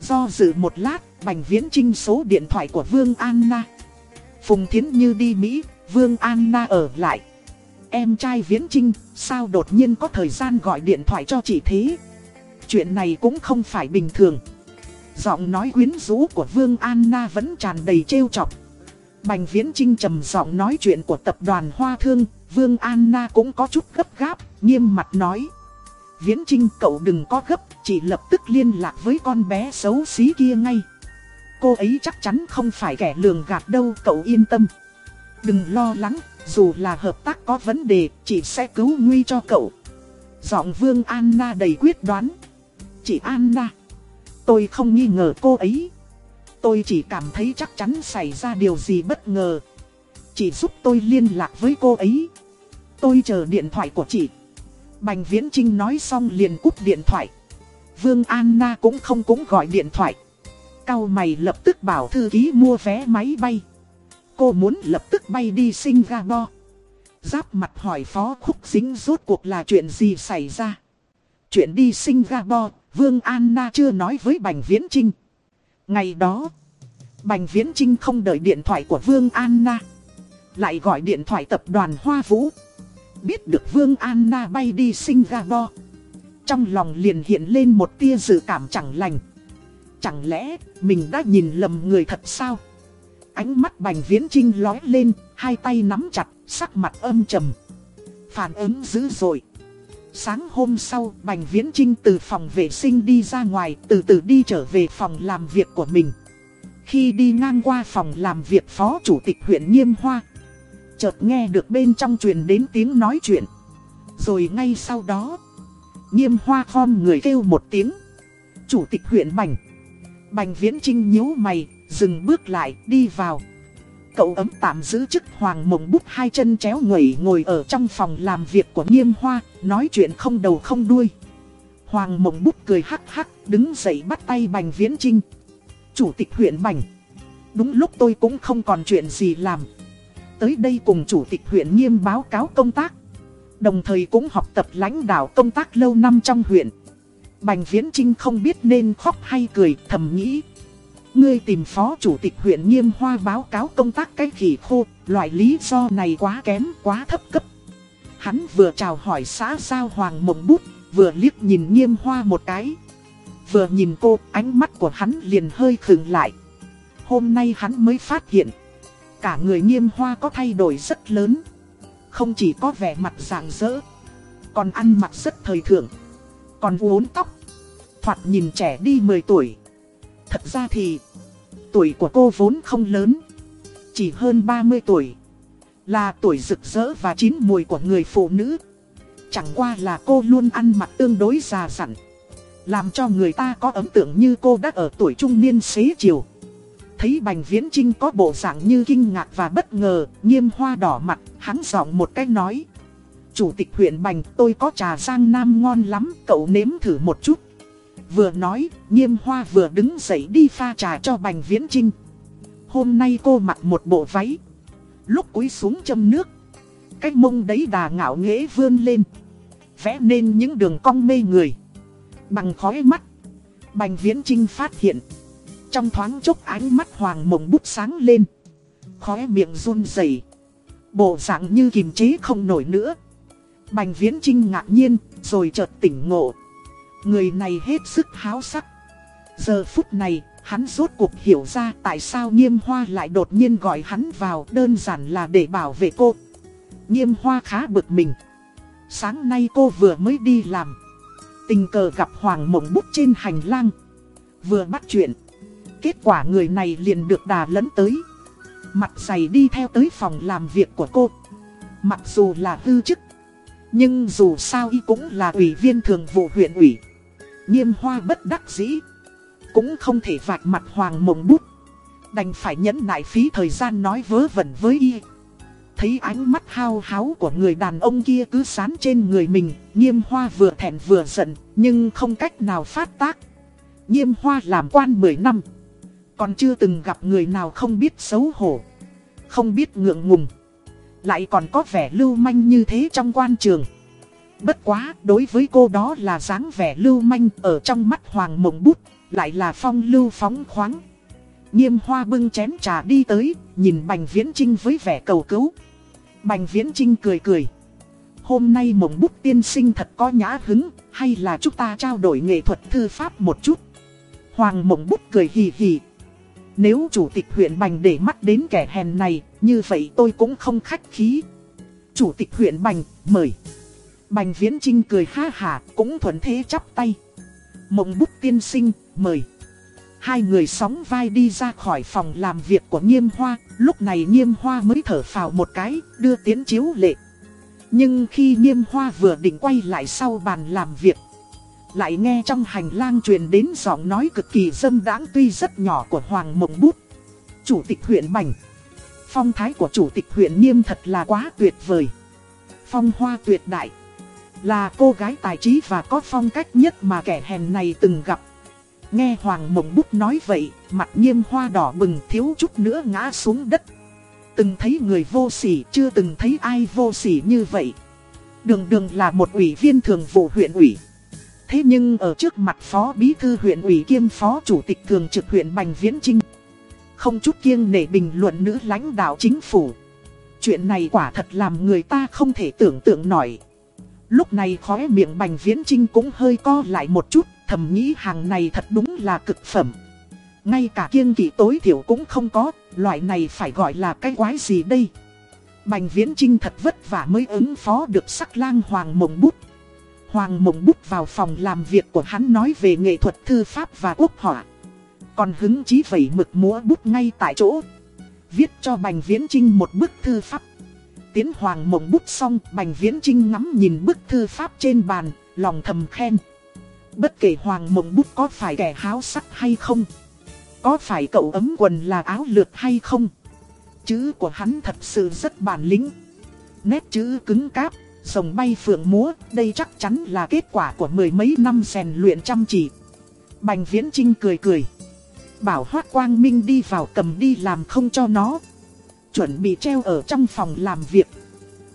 S1: Do dự một lát, Bành Viễn Trinh số điện thoại của Vương Anna. Phùng Thiến Như đi Mỹ, Vương Anna ở lại. Em trai Viễn Trinh, sao đột nhiên có thời gian gọi điện thoại cho chị thế? Chuyện này cũng không phải bình thường. Giọng nói quyến rũ của Vương Anna vẫn tràn đầy trêu chọc. Bành Viễn Trinh trầm giọng nói chuyện của tập đoàn Hoa Thương, Vương Anna cũng có chút gấp gáp, nghiêm mặt nói. Viễn Trinh cậu đừng có gấp, chỉ lập tức liên lạc với con bé xấu xí kia ngay. Cô ấy chắc chắn không phải kẻ lường gạt đâu cậu yên tâm. Đừng lo lắng, dù là hợp tác có vấn đề, chị sẽ cứu nguy cho cậu. Giọng Vương Anna đầy quyết đoán. Chị Anna, tôi không nghi ngờ cô ấy. Tôi chỉ cảm thấy chắc chắn xảy ra điều gì bất ngờ. Chị giúp tôi liên lạc với cô ấy. Tôi chờ điện thoại của chị. Bành Viễn Trinh nói xong liền cúp điện thoại. Vương Anna cũng không cũng gọi điện thoại. Cao mày lập tức bảo thư ký mua vé máy bay. Cô muốn lập tức bay đi Singapore. Giáp mặt hỏi phó khúc dính rốt cuộc là chuyện gì xảy ra. Chuyện đi Singapore, Vương Anna chưa nói với Bành Viễn Trinh. Ngày đó, Bành Viễn Trinh không đợi điện thoại của Vương Anna. Lại gọi điện thoại tập đoàn Hoa Vũ. Biết được Vương Anna bay đi Singapore. Trong lòng liền hiện lên một tia dự cảm chẳng lành. Chẳng lẽ mình đã nhìn lầm người thật sao? Ánh mắt Bành Viễn Trinh lói lên, hai tay nắm chặt, sắc mặt âm trầm. Phản ứng dữ dội. Sáng hôm sau, Bành Viễn Trinh từ phòng vệ sinh đi ra ngoài, từ từ đi trở về phòng làm việc của mình. Khi đi ngang qua phòng làm việc phó chủ tịch huyện Nghiêm Hoa, chợt nghe được bên trong truyền đến tiếng nói chuyện. Rồi ngay sau đó, Nghiêm Hoa khom người kêu một tiếng. Chủ tịch huyện Bành. Bành Viễn Trinh nhíu mày, dừng bước lại, đi vào. Cậu ấm tạm giữ chức Hoàng Mộng Bút hai chân chéo ngẩy ngồi ở trong phòng làm việc của Nghiêm Hoa, nói chuyện không đầu không đuôi. Hoàng Mộng Bút cười hắc hắc, đứng dậy bắt tay Bành Viễn Trinh. Chủ tịch huyện Bành. Đúng lúc tôi cũng không còn chuyện gì làm. Tới đây cùng chủ tịch huyện Nghiêm báo cáo công tác. Đồng thời cũng học tập lãnh đạo công tác lâu năm trong huyện. Bành Viễn Trinh không biết nên khóc hay cười, thầm nghĩ. Ngươi tìm phó chủ tịch huyện Nghiêm Hoa báo cáo công tác cái khỉ khô, loại lý do này quá kém, quá thấp cấp. Hắn vừa chào hỏi xã giao Hoàng Mộng Bút, vừa liếc nhìn Nghiêm Hoa một cái. Vừa nhìn cô, ánh mắt của hắn liền hơi khựng lại. Hôm nay hắn mới phát hiện, cả người Nghiêm Hoa có thay đổi rất lớn. Không chỉ có vẻ mặt rạng rỡ, còn ăn mặc rất thời thượng, còn uốn tóc. Thoạt nhìn trẻ đi 10 tuổi. Thật ra thì, tuổi của cô vốn không lớn, chỉ hơn 30 tuổi. Là tuổi rực rỡ và chín mùi của người phụ nữ. Chẳng qua là cô luôn ăn mặc tương đối già dặn. Làm cho người ta có ấn tượng như cô đã ở tuổi trung niên xế chiều. Thấy Bành Viễn Trinh có bộ dạng như kinh ngạc và bất ngờ, nghiêm hoa đỏ mặt, hắn giọng một cách nói. Chủ tịch huyện Bành, tôi có trà giang nam ngon lắm, cậu nếm thử một chút. Vừa nói, nghiêm hoa vừa đứng dậy đi pha trà cho Bành Viễn Trinh. Hôm nay cô mặc một bộ váy. Lúc cúi xuống châm nước, cái mông đấy đà ngạo nghễ vươn lên. Vẽ nên những đường cong mê người. Bằng khói mắt, Bành Viễn Trinh phát hiện. Trong thoáng chốc ánh mắt hoàng mộng bút sáng lên. Khóe miệng run rẩy Bộ dạng như kìm chế không nổi nữa. Bành Viễn Trinh ngạc nhiên, rồi chợt tỉnh ngộ. Người này hết sức háo sắc. Giờ phút này, Hắn rốt cuộc hiểu ra tại sao nghiêm hoa lại đột nhiên gọi hắn vào đơn giản là để bảo vệ cô. Nghiêm hoa khá bực mình. Sáng nay cô vừa mới đi làm. Tình cờ gặp Hoàng Mộng Bút trên hành lang. Vừa bắt chuyện. Kết quả người này liền được đà lẫn tới. Mặt dày đi theo tới phòng làm việc của cô. Mặc dù là hư chức. Nhưng dù sao y cũng là ủy viên thường vụ huyện ủy. Nghiêm hoa bất đắc dĩ. Cũng không thể vạch mặt Hoàng Mộng Bút. Đành phải nhẫn nại phí thời gian nói vớ vẩn với y. Thấy ánh mắt hao háo của người đàn ông kia cứ sán trên người mình, nghiêm hoa vừa thẹn vừa giận, nhưng không cách nào phát tác. Nghiêm hoa làm quan 10 năm, còn chưa từng gặp người nào không biết xấu hổ, không biết ngượng ngùng. Lại còn có vẻ lưu manh như thế trong quan trường. Bất quá, đối với cô đó là dáng vẻ lưu manh ở trong mắt Hoàng Mộng Bút, lại là phong lưu phóng khoáng. Nghiêm hoa bưng chén trà đi tới, nhìn Bành Viễn Trinh với vẻ cầu cứu. Bành Viễn Trinh cười cười. Hôm nay mộng bút tiên sinh thật có nhã hứng, hay là chúng ta trao đổi nghệ thuật thư pháp một chút. Hoàng mộng bút cười hì hì. Nếu chủ tịch huyện Bành để mắt đến kẻ hèn này, như vậy tôi cũng không khách khí. Chủ tịch huyện Bành, mời. Bành Viễn Trinh cười ha hà, cũng thuận thế chắp tay. Mộng bút tiên sinh, mời. Hai người sóng vai đi ra khỏi phòng làm việc của Nghiêm Hoa, lúc này Nghiêm Hoa mới thở phào một cái, đưa tiến chiếu lệ. Nhưng khi Nghiêm Hoa vừa định quay lại sau bàn làm việc, lại nghe trong hành lang truyền đến giọng nói cực kỳ dâm đãng tuy rất nhỏ của Hoàng Mộng Bút. Chủ tịch huyện Bành. Phong thái của chủ tịch huyện niêm thật là quá tuyệt vời. Phong hoa tuyệt đại. Là cô gái tài trí và có phong cách nhất mà kẻ hèn này từng gặp. Nghe Hoàng Mộng Bút nói vậy, mặt nghiêm hoa đỏ bừng thiếu chút nữa ngã xuống đất. Từng thấy người vô sỉ, chưa từng thấy ai vô sỉ như vậy. Đường đường là một ủy viên thường vụ huyện ủy. Thế nhưng ở trước mặt phó bí thư huyện ủy kiêm phó chủ tịch thường trực huyện Bành Viễn Trinh. Không chút kiêng nể bình luận nữ lãnh đạo chính phủ. Chuyện này quả thật làm người ta không thể tưởng tượng nổi. Lúc này khóe miệng Bành Viễn Trinh cũng hơi co lại một chút thầm nghĩ hàng này thật đúng là cực phẩm. Ngay cả kiêng kỵ tối thiểu cũng không có, loại này phải gọi là cái quái gì đây. Bành Viễn Trinh thật vất vả mới ứng phó được sắc lang Hoàng Mộng Bút. Hoàng Mộng Bút vào phòng làm việc của hắn nói về nghệ thuật thư pháp và quốc họa. Còn hứng chí vẩy mực múa bút ngay tại chỗ. Viết cho Bành Viễn Trinh một bức thư pháp. Tiến Hoàng Mộng Bút xong, Bành Viễn Trinh ngắm nhìn bức thư pháp trên bàn, lòng thầm khen. Bất kể Hoàng Mộng Bút có phải kẻ háo sắc hay không Có phải cậu ấm quần là áo lượt hay không Chữ của hắn thật sự rất bản lĩnh Nét chữ cứng cáp, rồng bay phượng múa Đây chắc chắn là kết quả của mười mấy năm rèn luyện chăm chỉ. Bành Viễn Trinh cười cười. Bảo Hoác Quang Minh đi vào cầm đi làm không cho nó. Chuẩn bị treo ở trong phòng làm việc.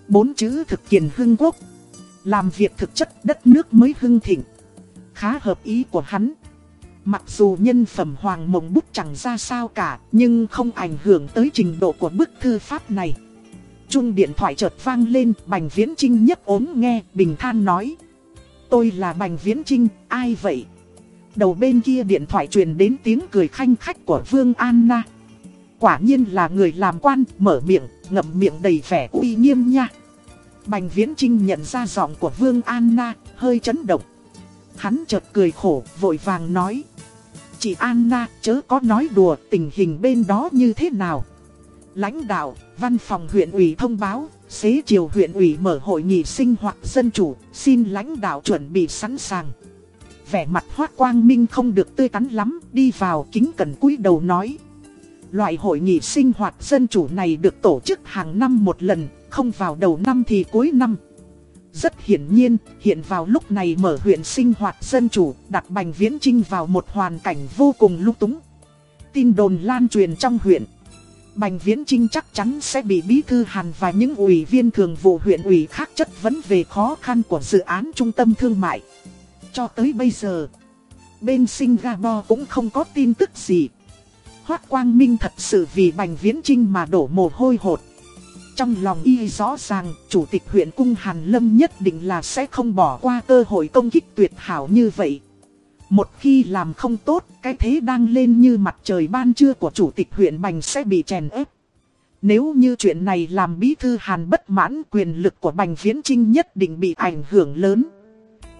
S1: Bốn chữ thực kiền hưng quốc. Làm việc thực chất đất nước mới hưng thịnh. Khá hợp ý của hắn. Mặc dù nhân phẩm Hoàng Mộng Bút chẳng ra sao cả, nhưng không ảnh hưởng tới trình độ của bức thư pháp này chung điện thoại chợt vang lên, Bành Viễn Trinh nhấc ốm nghe, bình than nói. Tôi là Bành Viễn Trinh, ai vậy? Đầu bên kia điện thoại truyền đến tiếng cười khanh khách của Vương Anna. Quả nhiên là người làm quan, mở miệng, ngậm miệng đầy vẻ uy nghiêm nha. Bành Viễn Trinh nhận ra giọng của Vương Anna, hơi chấn động. Hắn chợt cười khổ, vội vàng nói. Chị Anna, chớ có nói đùa tình hình bên đó như thế nào. Lãnh đạo, văn phòng huyện ủy thông báo, xế chiều huyện ủy mở hội nghị sinh hoạt dân chủ, xin lãnh đạo chuẩn bị sẵn sàng. Vẻ mặt hoác quang minh không được tươi tắn lắm, đi vào kính cẩn cúi đầu nói. Loại hội nghị sinh hoạt dân chủ này được tổ chức hàng năm một lần, không vào đầu năm thì cuối năm. Rất hiển nhiên, hiện vào lúc này mở huyện sinh hoạt dân chủ, đặt Bành Viễn Trinh vào một hoàn cảnh vô cùng lúc túng. Tin đồn lan truyền trong huyện. Bành Viễn Trinh chắc chắn sẽ bị Bí Thư Hàn và những ủy viên thường vụ huyện ủy khác chất vấn về khó khăn của dự án trung tâm thương mại. Cho tới bây giờ, bên Singapore cũng không có tin tức gì. Hoác Quang Minh thật sự vì Bành Viễn Trinh mà đổ mồ hôi hột. Trong lòng y rõ ràng, Chủ tịch huyện Cung Hàn Lâm nhất định là sẽ không bỏ qua cơ hội công kích tuyệt hảo như vậy. Một khi làm không tốt, cái thế đang lên như mặt trời ban trưa của chủ tịch huyện Bành sẽ bị chèn ép. Nếu như chuyện này làm bí thư Hàn bất mãn quyền lực của Bành Viễn Trinh nhất định bị ảnh hưởng lớn.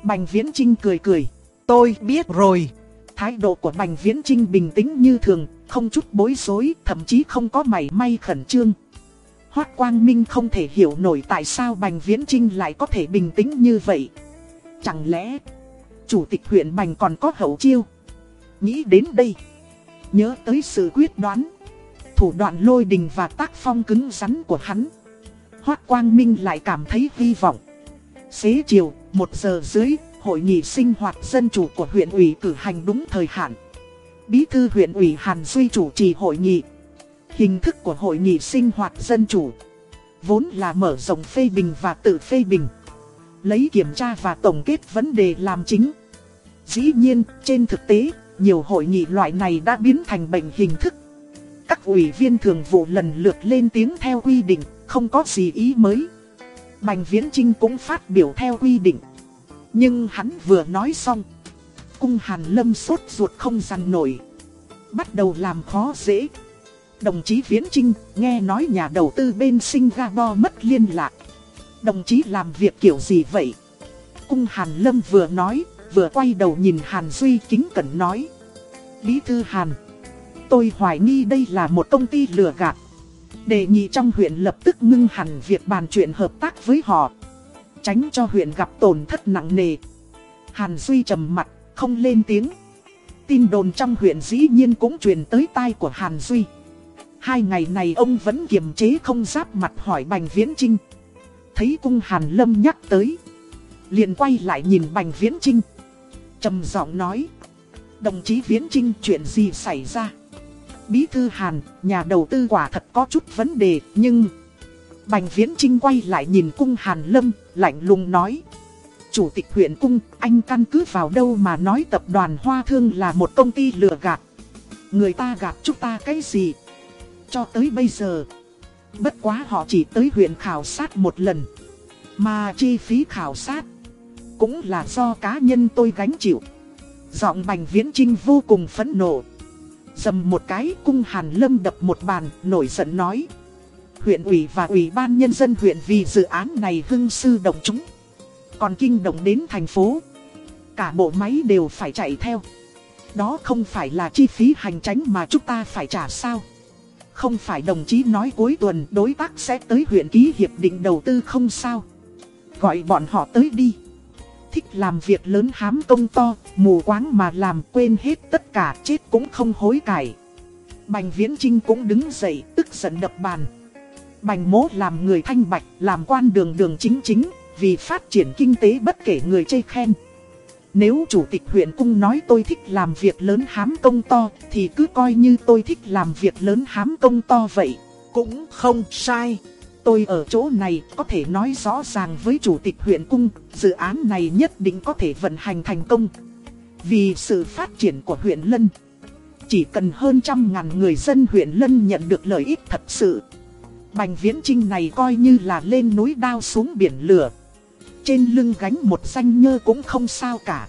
S1: Bành Viễn Trinh cười cười.
S2: Tôi biết rồi.
S1: Thái độ của Bành Viễn Trinh bình tĩnh như thường, không chút bối rối, thậm chí không có mảy may khẩn trương. Hoác Quang Minh không thể hiểu nổi tại sao Bành Viễn Trinh lại có thể bình tĩnh như vậy. Chẳng lẽ, chủ tịch huyện Bành còn có hậu chiêu? Nghĩ đến đây, nhớ tới sự quyết đoán, thủ đoạn lôi đình và tác phong cứng rắn của hắn. Hoác Quang Minh lại cảm thấy hy vọng. Xế chiều, một giờ dưới, hội nghị sinh hoạt dân chủ của huyện ủy cử hành đúng thời hạn. Bí thư huyện ủy Hàn Duy chủ trì hội nghị. Hình thức của hội nghị sinh hoạt dân chủ vốn là mở rộng phê bình và tự phê bình. Lấy kiểm tra và tổng kết vấn đề làm chính. Dĩ nhiên, trên thực tế, nhiều hội nghị loại này đã biến thành bệnh hình thức. Các ủy viên thường vụ lần lượt lên tiếng theo quy định, không có gì ý mới. Bành Viễn Trinh cũng phát biểu theo quy định. Nhưng hắn vừa nói xong. Cung Hàn Lâm sốt ruột không dằn nổi. Bắt đầu làm khó dễ. Đồng chí Viễn Trinh nghe nói nhà đầu tư bên Singapore mất liên lạc. Đồng chí làm việc kiểu gì vậy? Cung Hàn Lâm vừa nói, vừa quay đầu nhìn Hàn Duy kính cẩn nói. Bí thư Hàn, tôi hoài nghi đây là một công ty lừa gạt. Đề nghị trong huyện lập tức ngưng hẳn việc bàn chuyện hợp tác với họ. Tránh cho huyện gặp tổn thất nặng nề. Hàn Duy trầm mặt, không lên tiếng. Tin đồn trong huyện dĩ nhiên cũng truyền tới tai của Hàn Duy. Hai ngày này ông vẫn kiềm chế không giáp mặt hỏi Bành Viễn Trinh. Thấy cung Hàn Lâm nhắc tới. Liền quay lại nhìn Bành Viễn Trinh trầm giọng nói. Đồng chí Viễn Trinh chuyện gì xảy ra? Bí thư Hàn, nhà đầu tư quả thật có chút vấn đề, nhưng... Bành Viễn Trinh quay lại nhìn cung Hàn Lâm, lạnh lùng nói. Chủ tịch huyện cung, anh căn cứ vào đâu mà nói tập đoàn Hoa Thương là một công ty lừa gạt. Người ta gạt chúng ta cái gì? Cho tới bây giờ, bất quá họ chỉ tới huyện khảo sát một lần. Mà chi phí khảo sát, cũng là do cá nhân tôi gánh chịu. Giọng Bành Viễn Trinh vô cùng phẫn nộ. Dầm một cái cung Hàn Lâm đập một bàn, nổi giận nói. Huyện ủy và ủy ban nhân dân huyện vì dự án này hưng sư động chúng. Còn kinh động đến thành phố. Cả bộ máy đều phải chạy theo. Đó không phải là chi phí hành tránh mà chúng ta phải trả sao. Không phải đồng chí nói cuối tuần đối tác sẽ tới huyện ký hiệp định đầu tư không sao. Gọi bọn họ tới đi. Thích làm việc lớn hám công to, mù quáng mà làm quên hết tất cả chết cũng không hối cải. Bành Viễn Trinh cũng đứng dậy tức giận đập bàn. Bành mố làm người thanh bạch, làm quan đường đường chính chính, vì phát triển kinh tế bất kể người chê khen. Nếu chủ tịch huyện cung nói tôi thích làm việc lớn hám công to, thì cứ coi như tôi thích làm việc lớn hám công to vậy.
S2: Cũng không sai.
S1: Tôi ở chỗ này có thể nói rõ ràng với chủ tịch huyện cung, dự án này nhất định có thể vận hành thành công. Vì sự phát triển của huyện Lân, chỉ cần hơn trăm ngàn người dân huyện Lân nhận được lợi ích thật sự. Bành viễn trinh này coi như là lên núi đao xuống biển lửa. Trên lưng gánh một danh nhơ cũng không sao cả.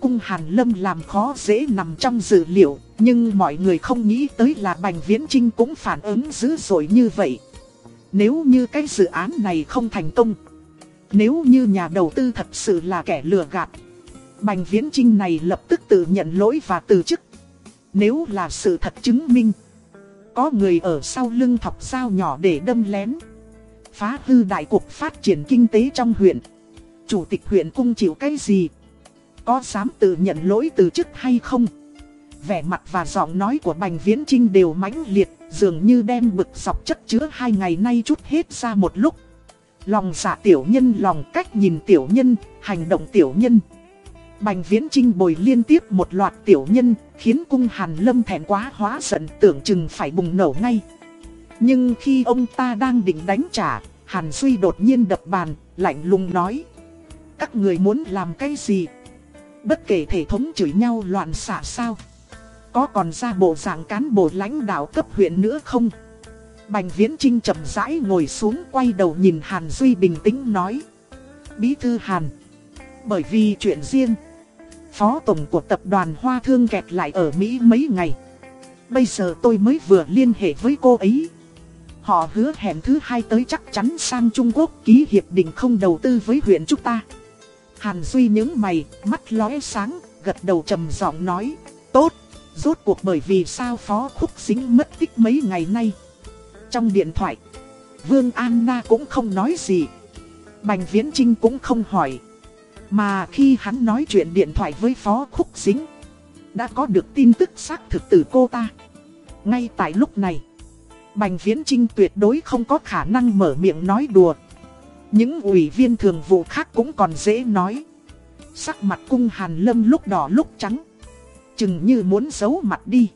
S1: Cung Hàn Lâm làm khó dễ nằm trong dữ liệu, nhưng mọi người không nghĩ tới là Bành Viễn Trinh cũng phản ứng dữ dội như vậy. Nếu như cái dự án này không thành công, nếu như nhà đầu tư thật sự là kẻ lừa gạt, Bành Viễn Trinh này lập tức tự nhận lỗi và từ chức. Nếu là sự thật chứng minh, có người ở sau lưng thọc dao nhỏ để đâm lén phá hư đại cuộc phát triển kinh tế trong huyện. Chủ tịch huyện cung chịu cái gì? Có dám tự nhận lỗi từ chức hay không? Vẻ mặt và giọng nói của Bành Viễn Trinh đều mãnh liệt, dường như đem bực dọc chất chứa hai ngày nay chút hết ra một lúc. Lòng dạ tiểu nhân lòng cách nhìn tiểu nhân, hành động tiểu nhân. Bành Viễn Trinh bồi liên tiếp một loạt tiểu nhân, khiến cung Hàn Lâm thẹn quá hóa giận tưởng chừng phải bùng nổ ngay. Nhưng khi ông ta đang định đánh trả, Hàn Duy đột nhiên đập bàn, lạnh lùng nói. Các người muốn làm cái gì? Bất kể thể thống chửi nhau loạn xạ sao? Có còn ra bộ dạng cán bộ lãnh đạo cấp huyện nữa không? Bành Viễn Trinh chậm rãi ngồi xuống quay đầu nhìn Hàn Duy bình tĩnh nói. Bí thư Hàn. Bởi vì chuyện riêng. Phó tổng của tập đoàn Hoa Thương kẹt lại ở Mỹ mấy ngày. Bây giờ tôi mới vừa liên hệ với cô ấy. Họ hứa hẹn thứ hai tới chắc chắn sang Trung Quốc ký hiệp định không đầu tư với huyện chúng ta. Hàn Duy những mày, mắt lóe sáng, gật đầu trầm giọng nói, tốt, rốt cuộc bởi vì sao Phó Khúc xính mất tích mấy ngày nay. Trong điện thoại, Vương Anna cũng không nói gì. Bành Viễn Trinh cũng không hỏi. Mà khi hắn nói chuyện điện thoại với Phó Khúc xính đã có được tin tức xác thực từ cô ta. Ngay tại lúc này, Bành Viễn Trinh tuyệt đối không có khả năng mở miệng nói đùa. Những ủy viên thường vụ khác cũng còn dễ nói. Sắc mặt cung Hàn Lâm lúc đỏ lúc trắng. Chừng như muốn giấu mặt đi.